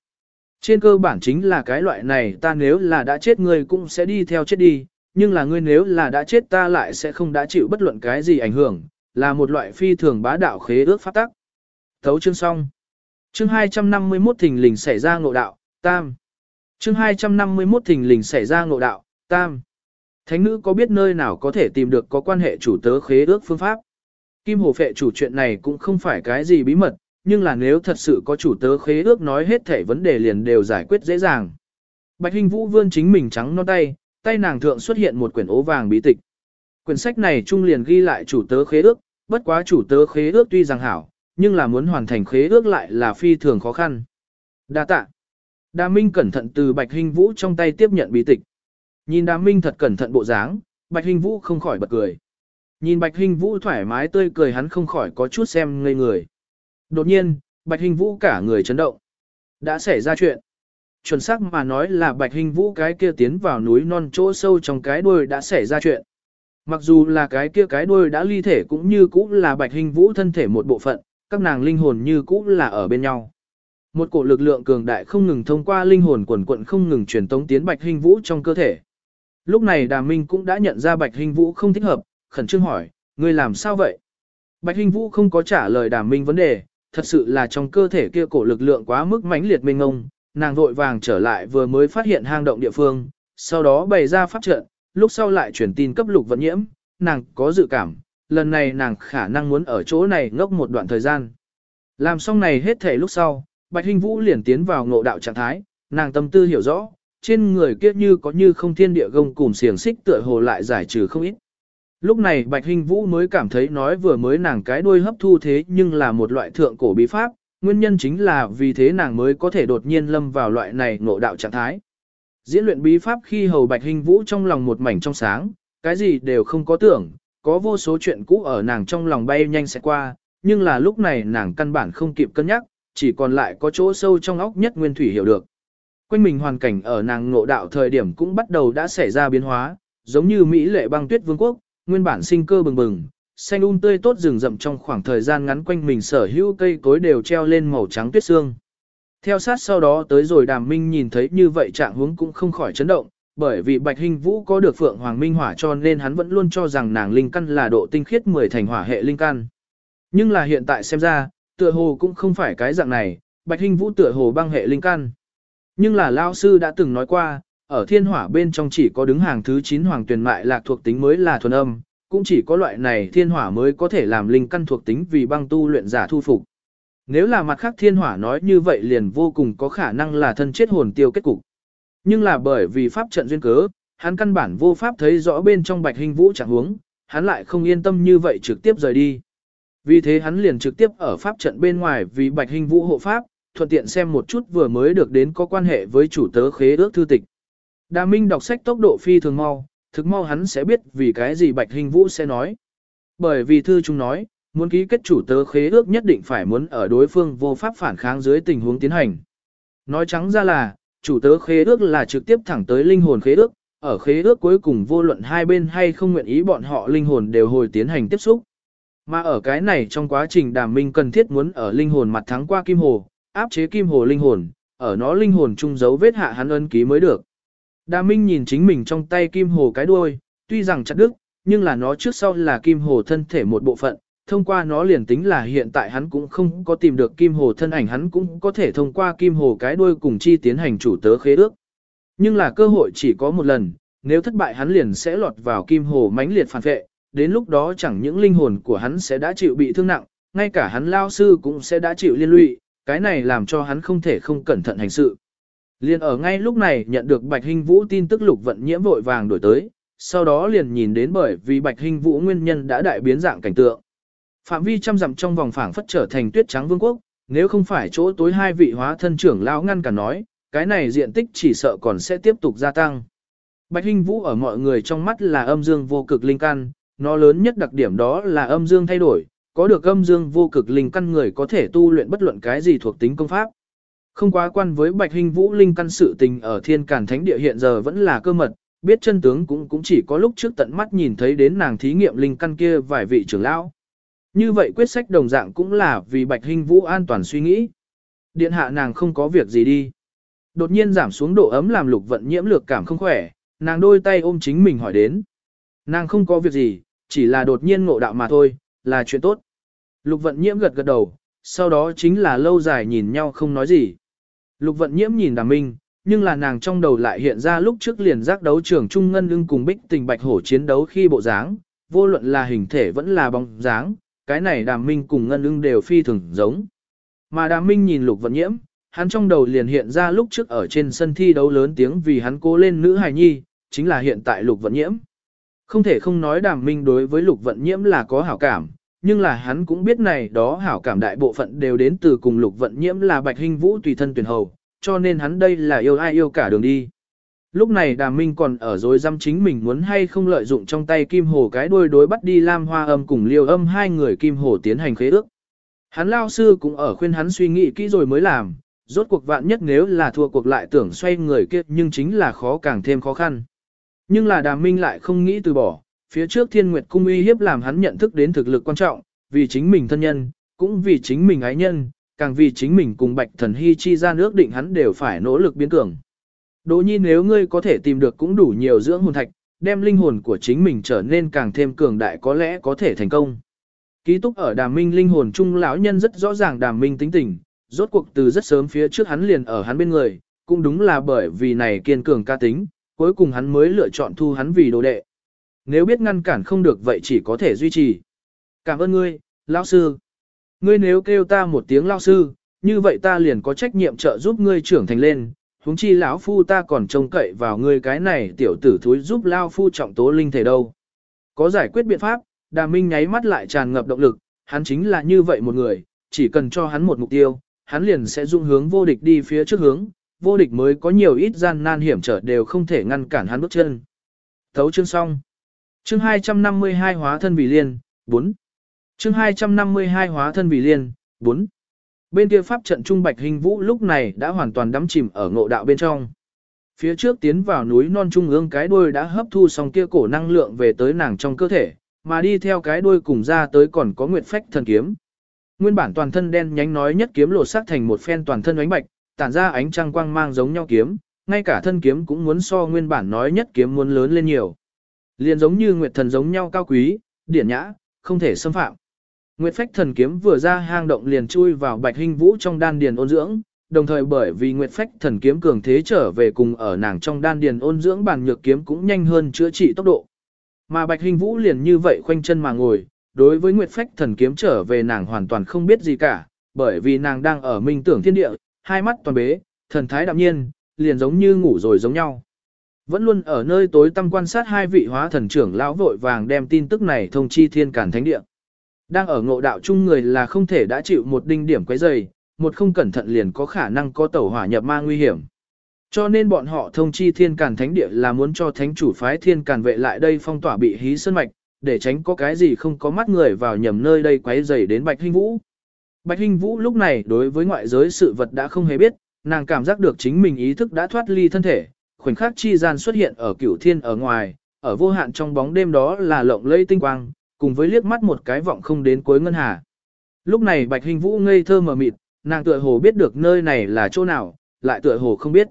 Trên cơ bản chính là cái loại này ta nếu là đã chết ngươi cũng sẽ đi theo chết đi, nhưng là ngươi nếu là đã chết ta lại sẽ không đã chịu bất luận cái gì ảnh hưởng, là một loại phi thường bá đạo khế ước pháp tắc. Thấu chương xong. Chương 251 thình lình xảy ra ngộ đạo, tam. Chương 251 thình lình xảy ra ngộ đạo, tam. Thánh nữ có biết nơi nào có thể tìm được có quan hệ chủ tớ khế ước phương pháp? Kim Hồ Phệ chủ chuyện này cũng không phải cái gì bí mật, nhưng là nếu thật sự có chủ tớ khế ước nói hết thể vấn đề liền đều giải quyết dễ dàng. Bạch Hình Vũ vươn chính mình trắng non tay, tay nàng thượng xuất hiện một quyển ố vàng bí tịch. Quyển sách này trung liền ghi lại chủ tớ khế ước, bất quá chủ tớ khế ước tuy rằng hảo, nhưng là muốn hoàn thành khế ước lại là phi thường khó khăn. Đa tạ. Đa Minh cẩn thận từ Bạch Hình Vũ trong tay tiếp nhận bí tịch. Nhìn Đa Minh thật cẩn thận bộ dáng, Bạch Hình Vũ không khỏi bật cười. Nhìn Bạch Hình Vũ thoải mái tươi cười hắn không khỏi có chút xem ngây người. Đột nhiên, Bạch Hình Vũ cả người chấn động. Đã xảy ra chuyện. Chuẩn xác mà nói là Bạch Hình Vũ cái kia tiến vào núi non chỗ sâu trong cái đuôi đã xảy ra chuyện. Mặc dù là cái kia cái đuôi đã ly thể cũng như cũ là Bạch Hình Vũ thân thể một bộ phận, các nàng linh hồn như cũ là ở bên nhau. Một cổ lực lượng cường đại không ngừng thông qua linh hồn quần quận không ngừng truyền tống tiến Bạch Hình Vũ trong cơ thể. Lúc này đàm Minh cũng đã nhận ra Bạch Hình Vũ không thích hợp, khẩn trương hỏi, ngươi làm sao vậy? Bạch Hình Vũ không có trả lời đàm Minh vấn đề, thật sự là trong cơ thể kia cổ lực lượng quá mức mãnh liệt mênh ngông, nàng vội vàng trở lại vừa mới phát hiện hang động địa phương, sau đó bày ra pháp trận, lúc sau lại truyền tin cấp lục vận nhiễm, nàng có dự cảm, lần này nàng khả năng muốn ở chỗ này ngốc một đoạn thời gian. Làm xong này hết thể lúc sau, Bạch Hinh Vũ liền tiến vào ngộ đạo trạng thái, nàng tâm tư hiểu rõ, trên người kia như có như không thiên địa gông cùng xiềng xích tựa hồ lại giải trừ không ít. Lúc này Bạch Hình Vũ mới cảm thấy nói vừa mới nàng cái đuôi hấp thu thế nhưng là một loại thượng cổ bí pháp, nguyên nhân chính là vì thế nàng mới có thể đột nhiên lâm vào loại này ngộ đạo trạng thái. Diễn luyện bí pháp khi hầu Bạch Hình Vũ trong lòng một mảnh trong sáng, cái gì đều không có tưởng, có vô số chuyện cũ ở nàng trong lòng bay nhanh sẽ qua, nhưng là lúc này nàng căn bản không kịp cân nhắc, chỉ còn lại có chỗ sâu trong óc nhất nguyên thủy hiểu được. Quanh mình hoàn cảnh ở nàng ngộ đạo thời điểm cũng bắt đầu đã xảy ra biến hóa, giống như Mỹ lệ băng tuyết vương quốc, nguyên bản sinh cơ bừng bừng, xanh um tươi tốt rừng rậm trong khoảng thời gian ngắn quanh mình sở hữu cây cối đều treo lên màu trắng tuyết xương. Theo sát sau đó tới rồi đàm minh nhìn thấy như vậy trạng huống cũng không khỏi chấn động, bởi vì Bạch Hình Vũ có được Phượng Hoàng Minh Hỏa cho nên hắn vẫn luôn cho rằng nàng linh căn là độ tinh khiết 10 thành hỏa hệ linh căn. Nhưng là hiện tại xem ra, tựa hồ cũng không phải cái dạng này, Bạch Hình Vũ tựa hồ băng hệ linh căn. Nhưng là Lao Sư đã từng nói qua, ở thiên hỏa bên trong chỉ có đứng hàng thứ 9 hoàng tuyển mại lạc thuộc tính mới là thuần âm, cũng chỉ có loại này thiên hỏa mới có thể làm linh căn thuộc tính vì băng tu luyện giả thu phục. Nếu là mặt khác thiên hỏa nói như vậy liền vô cùng có khả năng là thân chết hồn tiêu kết cục. Nhưng là bởi vì pháp trận duyên cớ, hắn căn bản vô pháp thấy rõ bên trong bạch hình vũ trạng huống, hắn lại không yên tâm như vậy trực tiếp rời đi. Vì thế hắn liền trực tiếp ở pháp trận bên ngoài vì bạch hình vũ hộ pháp, thuận tiện xem một chút vừa mới được đến có quan hệ với chủ tớ khế ước thư tịch. Đà Minh đọc sách tốc độ phi thường mau, thực mau hắn sẽ biết vì cái gì Bạch Hình Vũ sẽ nói. Bởi vì thư chúng nói, muốn ký kết chủ tớ khế ước nhất định phải muốn ở đối phương vô pháp phản kháng dưới tình huống tiến hành. Nói trắng ra là, chủ tớ khế ước là trực tiếp thẳng tới linh hồn khế ước, ở khế ước cuối cùng vô luận hai bên hay không nguyện ý bọn họ linh hồn đều hồi tiến hành tiếp xúc. Mà ở cái này trong quá trình đàm minh cần thiết muốn ở linh hồn mặt thắng qua kim hồ, áp chế kim hồ linh hồn, ở nó linh hồn chung dấu vết hạ hắn ân ký mới được. Đà Minh nhìn chính mình trong tay kim hồ cái đuôi, tuy rằng chặt đứt, nhưng là nó trước sau là kim hồ thân thể một bộ phận, thông qua nó liền tính là hiện tại hắn cũng không có tìm được kim hồ thân ảnh hắn cũng có thể thông qua kim hồ cái đuôi cùng chi tiến hành chủ tớ khế ước. Nhưng là cơ hội chỉ có một lần, nếu thất bại hắn liền sẽ lọt vào kim hồ mãnh liệt phản vệ, đến lúc đó chẳng những linh hồn của hắn sẽ đã chịu bị thương nặng, ngay cả hắn lao sư cũng sẽ đã chịu liên lụy, cái này làm cho hắn không thể không cẩn thận hành sự. Liền ở ngay lúc này nhận được Bạch Hinh Vũ tin tức lục vận nhiễm vội vàng đổi tới, sau đó liền nhìn đến bởi vì Bạch Hinh Vũ nguyên nhân đã đại biến dạng cảnh tượng. Phạm vi trăm dặm trong vòng phảng phất trở thành tuyết trắng vương quốc, nếu không phải chỗ tối hai vị hóa thân trưởng lão ngăn cả nói, cái này diện tích chỉ sợ còn sẽ tiếp tục gia tăng. Bạch Hinh Vũ ở mọi người trong mắt là âm dương vô cực linh căn, nó lớn nhất đặc điểm đó là âm dương thay đổi, có được âm dương vô cực linh căn người có thể tu luyện bất luận cái gì thuộc tính công pháp. Không quá quan với Bạch Hình Vũ Linh căn sự tình ở thiên cản thánh địa hiện giờ vẫn là cơ mật, biết chân tướng cũng cũng chỉ có lúc trước tận mắt nhìn thấy đến nàng thí nghiệm linh căn kia vài vị trưởng lão. Như vậy quyết sách đồng dạng cũng là vì Bạch Hình Vũ an toàn suy nghĩ. Điện hạ nàng không có việc gì đi. Đột nhiên giảm xuống độ ấm làm lục vận nhiễm lược cảm không khỏe, nàng đôi tay ôm chính mình hỏi đến. Nàng không có việc gì, chỉ là đột nhiên ngộ đạo mà thôi, là chuyện tốt. Lục vận nhiễm gật gật đầu, sau đó chính là lâu dài nhìn nhau không nói gì. Lục vận nhiễm nhìn đàm minh, nhưng là nàng trong đầu lại hiện ra lúc trước liền giác đấu trường Trung Ngân ưng cùng bích tình bạch hổ chiến đấu khi bộ dáng, vô luận là hình thể vẫn là bóng dáng, cái này đàm minh cùng ngân ưng đều phi thường giống. Mà đàm minh nhìn lục vận nhiễm, hắn trong đầu liền hiện ra lúc trước ở trên sân thi đấu lớn tiếng vì hắn cố lên nữ hài nhi, chính là hiện tại lục vận nhiễm. Không thể không nói đàm minh đối với lục vận nhiễm là có hảo cảm, nhưng là hắn cũng biết này đó hảo cảm đại bộ phận đều đến từ cùng lục vận nhiễm là bạch hình vũ tùy thân tuyển hầu, cho nên hắn đây là yêu ai yêu cả đường đi. Lúc này đàm minh còn ở dối dăm chính mình muốn hay không lợi dụng trong tay kim hồ cái đuôi đối bắt đi lam hoa âm cùng liêu âm hai người kim hồ tiến hành khế ước. Hắn lao sư cũng ở khuyên hắn suy nghĩ kỹ rồi mới làm, rốt cuộc vạn nhất nếu là thua cuộc lại tưởng xoay người kia nhưng chính là khó càng thêm khó khăn. Nhưng là đàm minh lại không nghĩ từ bỏ, phía trước thiên nguyệt cung uy hiếp làm hắn nhận thức đến thực lực quan trọng, vì chính mình thân nhân, cũng vì chính mình ái nhân, càng vì chính mình cùng bạch thần hy chi ra nước định hắn đều phải nỗ lực biến cường. Đỗ nhi nếu ngươi có thể tìm được cũng đủ nhiều dưỡng hồn thạch, đem linh hồn của chính mình trở nên càng thêm cường đại có lẽ có thể thành công. Ký túc ở đàm minh linh hồn trung lão nhân rất rõ ràng đàm minh tính tình, rốt cuộc từ rất sớm phía trước hắn liền ở hắn bên người, cũng đúng là bởi vì này kiên cường ca tính, cuối cùng hắn mới lựa chọn thu hắn vì đồ đệ. Nếu biết ngăn cản không được vậy chỉ có thể duy trì. Cảm ơn ngươi, lão sư. Ngươi nếu kêu ta một tiếng lão sư, như vậy ta liền có trách nhiệm trợ giúp ngươi trưởng thành lên, huống chi lão phu ta còn trông cậy vào ngươi cái này tiểu tử thúi giúp lão phu trọng tố linh thể đâu. Có giải quyết biện pháp, Đà Minh nháy mắt lại tràn ngập động lực, hắn chính là như vậy một người, chỉ cần cho hắn một mục tiêu, hắn liền sẽ dung hướng vô địch đi phía trước hướng, vô địch mới có nhiều ít gian nan hiểm trở đều không thể ngăn cản hắn bước chân. Thấu chương xong. Chương 252 hóa thân vì liên, 4. Chương 252 hóa thân vì liên, 4. Bên kia pháp trận trung bạch hình vũ lúc này đã hoàn toàn đắm chìm ở ngộ đạo bên trong. Phía trước tiến vào núi non trung ương cái đuôi đã hấp thu xong kia cổ năng lượng về tới nàng trong cơ thể, mà đi theo cái đuôi cùng ra tới còn có nguyệt phách thần kiếm. Nguyên bản toàn thân đen nhánh nói nhất kiếm lột xác thành một phen toàn thân ánh bạch, tản ra ánh trăng quang mang giống nhau kiếm, ngay cả thân kiếm cũng muốn so nguyên bản nói nhất kiếm muốn lớn lên nhiều. Liền giống như nguyệt thần giống nhau cao quý, điển nhã, không thể xâm phạm. Nguyệt phách thần kiếm vừa ra hang động liền chui vào bạch hình vũ trong đan điền ôn dưỡng, đồng thời bởi vì nguyệt phách thần kiếm cường thế trở về cùng ở nàng trong đan điền ôn dưỡng bản nhược kiếm cũng nhanh hơn chữa trị tốc độ. Mà bạch hình vũ liền như vậy khoanh chân mà ngồi, đối với nguyệt phách thần kiếm trở về nàng hoàn toàn không biết gì cả, bởi vì nàng đang ở minh tưởng thiên địa, hai mắt toàn bế, thần thái đạm nhiên, liền giống như ngủ rồi giống nhau. Vẫn luôn ở nơi tối tăm quan sát hai vị hóa thần trưởng lão vội vàng đem tin tức này thông chi thiên cản thánh địa. Đang ở ngộ đạo chung người là không thể đã chịu một đinh điểm quấy dày, một không cẩn thận liền có khả năng có tẩu hỏa nhập ma nguy hiểm. Cho nên bọn họ thông chi thiên cản thánh địa là muốn cho thánh chủ phái thiên cản vệ lại đây phong tỏa bị hí sơn mạch, để tránh có cái gì không có mắt người vào nhầm nơi đây quấy rầy đến Bạch Hinh Vũ. Bạch Hinh Vũ lúc này đối với ngoại giới sự vật đã không hề biết, nàng cảm giác được chính mình ý thức đã thoát ly thân thể, khoảnh khắc chi gian xuất hiện ở cửu thiên ở ngoài, ở vô hạn trong bóng đêm đó là lộng lẫy tinh quang, cùng với liếc mắt một cái vọng không đến cuối ngân hà. Lúc này Bạch Hình Vũ ngây thơ mờ mịt, nàng tựa hồ biết được nơi này là chỗ nào, lại tựa hồ không biết.